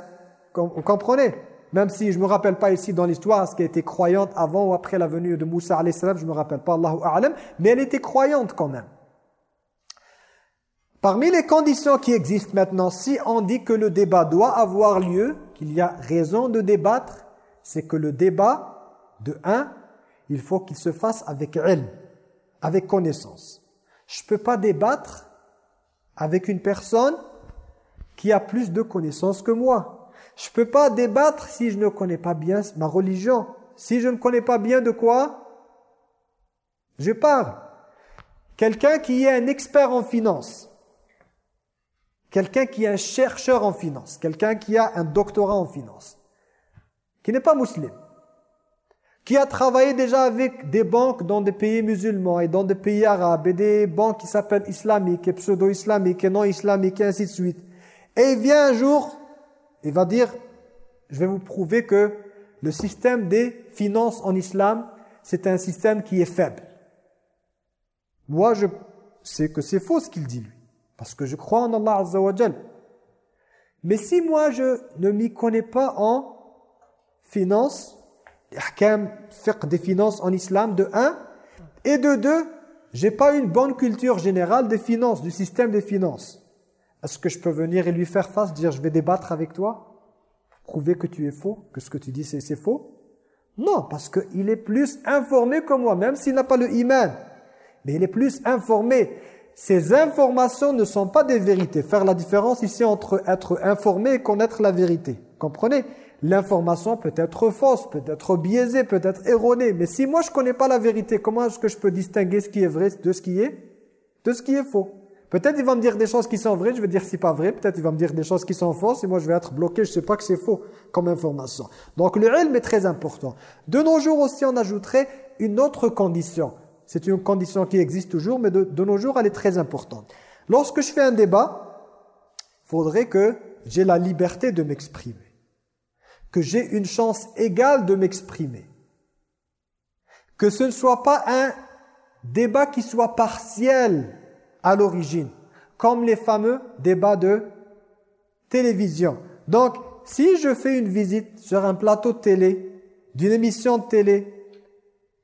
vous comprenez? Même si je ne me rappelle pas ici dans l'histoire, est-ce qu'elle était croyante avant ou après la venue de Moussa alayhi salam, je ne me rappelle pas, Allahu A'lam, mais elle était croyante quand même. Parmi les conditions qui existent maintenant, si on dit que le débat doit avoir lieu, qu'il y a raison de débattre, c'est que le débat, de un, il faut qu'il se fasse avec ilm, avec connaissance. Je ne peux pas débattre avec une personne qui a plus de connaissances que moi. Je ne peux pas débattre si je ne connais pas bien ma religion. Si je ne connais pas bien de quoi je parle. Quelqu'un qui est un expert en finance, quelqu'un qui est un chercheur en finance, quelqu'un qui a un doctorat en finance, qui n'est pas musulman, qui a travaillé déjà avec des banques dans des pays musulmans et dans des pays arabes et des banques qui s'appellent islamiques et pseudo-islamiques et non islamiques et ainsi de suite. Et il vient un jour il va dire, je vais vous prouver que le système des finances en islam, c'est un système qui est faible. Moi, je sais que c'est faux ce qu'il dit lui, parce que je crois en Allah Azza wa Mais si moi, je ne m'y connais pas en finance, des finances en islam, de un, et de deux, j'ai pas une bonne culture générale des finances, du système des finances. Est-ce que je peux venir et lui faire face, dire je vais débattre avec toi Prouver que tu es faux, que ce que tu dis c'est faux? Non, parce qu'il est plus informé que moi, même s'il n'a pas le iman. Mais il est plus informé. Ces informations ne sont pas des vérités. Faire la différence ici entre être informé et connaître la vérité. Comprenez? L'information peut être fausse, peut être biaisée, peut être erronée. Mais si moi je ne connais pas la vérité, comment est-ce que je peux distinguer ce qui est vrai de ce qui est, de ce qui est faux? Peut-être il va me dire des choses qui sont vraies, je vais dire c'est pas vrai. Peut-être il va me dire des choses qui sont fausses et moi je vais être bloqué, je sais pas que c'est faux comme information. Donc le ilm est très important. De nos jours aussi, on ajouterait une autre condition. C'est une condition qui existe toujours, mais de, de nos jours, elle est très importante. Lorsque je fais un débat, il faudrait que j'ai la liberté de m'exprimer. Que j'ai une chance égale de m'exprimer. Que ce ne soit pas un débat qui soit partiel à l'origine, comme les fameux débats de télévision. Donc, si je fais une visite sur un plateau de télé, d'une émission de télé,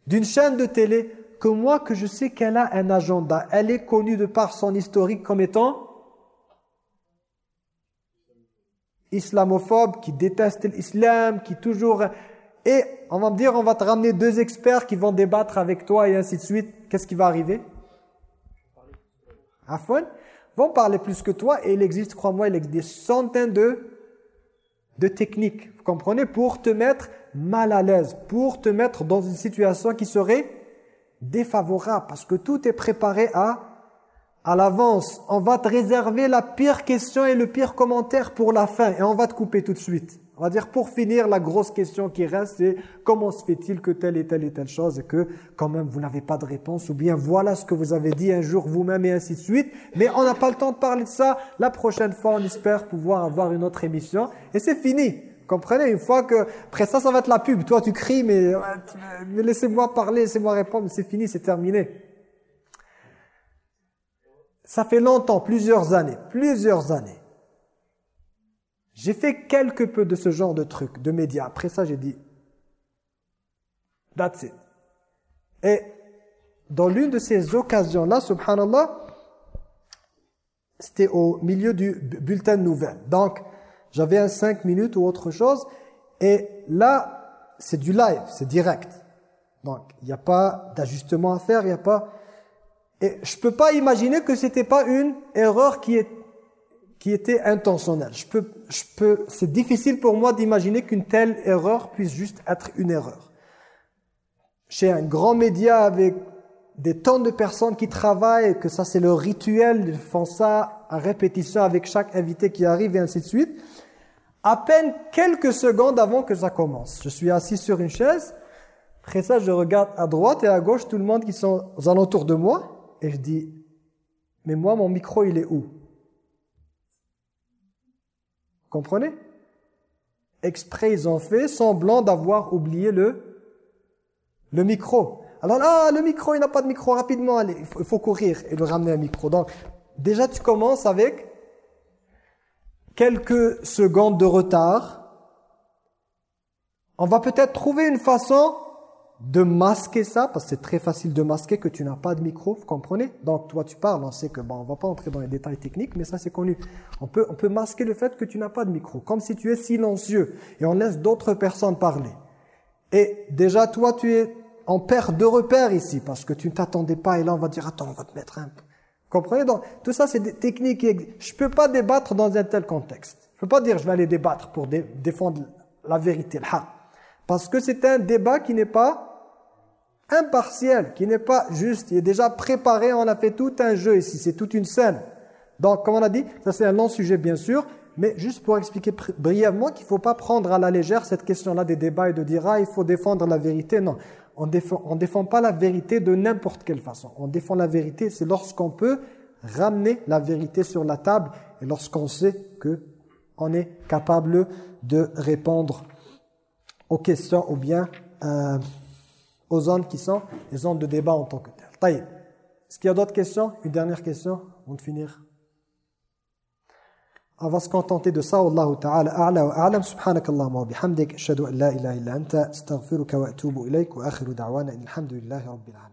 d'une chaîne de télé, que moi, que je sais qu'elle a un agenda, elle est connue de par son historique comme étant islamophobe, qui déteste l'islam, qui toujours... Et on va me dire, on va te ramener deux experts qui vont débattre avec toi et ainsi de suite. Qu'est-ce qui va arriver? Afon vont parler plus que toi et il existe, crois-moi, il existe des centaines de, de techniques, vous comprenez, pour te mettre mal à l'aise, pour te mettre dans une situation qui serait défavorable, parce que tout est préparé à, à l'avance. On va te réserver la pire question et le pire commentaire pour la fin, et on va te couper tout de suite. On va dire pour finir, la grosse question qui reste, c'est comment se fait-il que telle et telle et telle chose et que quand même vous n'avez pas de réponse ou bien voilà ce que vous avez dit un jour vous-même et ainsi de suite. Mais on n'a pas le temps de parler de ça. La prochaine fois, on espère pouvoir avoir une autre émission et c'est fini. Comprenez Une fois que... Après ça, ça va être la pub. Toi, tu cries, mais, mais laissez-moi parler, laissez-moi répondre. C'est fini, c'est terminé. Ça fait longtemps, plusieurs années, plusieurs années j'ai fait quelque peu de ce genre de trucs, de médias. Après ça, j'ai dit, that's it. Et dans l'une de ces occasions-là, subhanallah, c'était au milieu du bulletin de nouvelles. Donc, j'avais un 5 minutes ou autre chose. Et là, c'est du live, c'est direct. Donc, il n'y a pas d'ajustement à faire, il n'y a pas... Et je peux pas imaginer que c'était pas une erreur qui est qui était intentionnel. Je peux, je peux, c'est difficile pour moi d'imaginer qu'une telle erreur puisse juste être une erreur. Chez un grand média avec des tonnes de personnes qui travaillent, que ça c'est leur rituel, ils font ça à répétition avec chaque invité qui arrive et ainsi de suite. À peine quelques secondes avant que ça commence. Je suis assis sur une chaise, après ça je regarde à droite et à gauche tout le monde qui sont aux alentours de moi et je dis, mais moi mon micro il est où? Comprenez? Exprès, ils ont fait semblant d'avoir oublié le, le micro. Alors là, le micro, il n'a pas de micro, rapidement, allez, il faut, courir et le ramener un micro. Donc, déjà, tu commences avec quelques secondes de retard. On va peut-être trouver une façon de masquer ça, parce que c'est très facile de masquer que tu n'as pas de micro, vous comprenez? Donc toi tu parles, on sait que, bon, on va pas entrer dans les détails techniques, mais ça c'est connu. On peut, on peut masquer le fait que tu n'as pas de micro, comme si tu es silencieux, et on laisse d'autres personnes parler. Et déjà toi tu es en perte de repère ici, parce que tu ne t'attendais pas, et là on va dire, attends, on va te mettre un peu. Comprenez? Donc tout ça c'est des techniques, je peux pas débattre dans un tel contexte. Je peux pas dire je vais aller débattre pour défendre la vérité, le Parce que c'est un débat qui n'est pas impartiel, qui n'est pas juste, il est déjà préparé, on a fait tout un jeu ici, c'est toute une scène. Donc, comme on a dit, ça c'est un long sujet bien sûr, mais juste pour expliquer brièvement qu'il ne faut pas prendre à la légère cette question-là des débats et de dire « Ah, il faut défendre la vérité ». Non, on défend, défend pas la vérité de n'importe quelle façon. On défend la vérité, c'est lorsqu'on peut ramener la vérité sur la table et lorsqu'on sait que on est capable de répondre aux questions ou bien... Euh, aux zones qui sont les zones de débat en tant que telles. Est-ce qu'il y a d'autres questions? Une dernière question avant de finir. On va se contenter de ça. Wallahu ta'ala a'la wa a'lam. Subhanakallahumma wa bihamdik. Ashhadu an la ilaha illa anta. Astaghfiruka wa atubu ilayk. Wa akhiru da'wana. Alhamdulillahi rabbil alamin.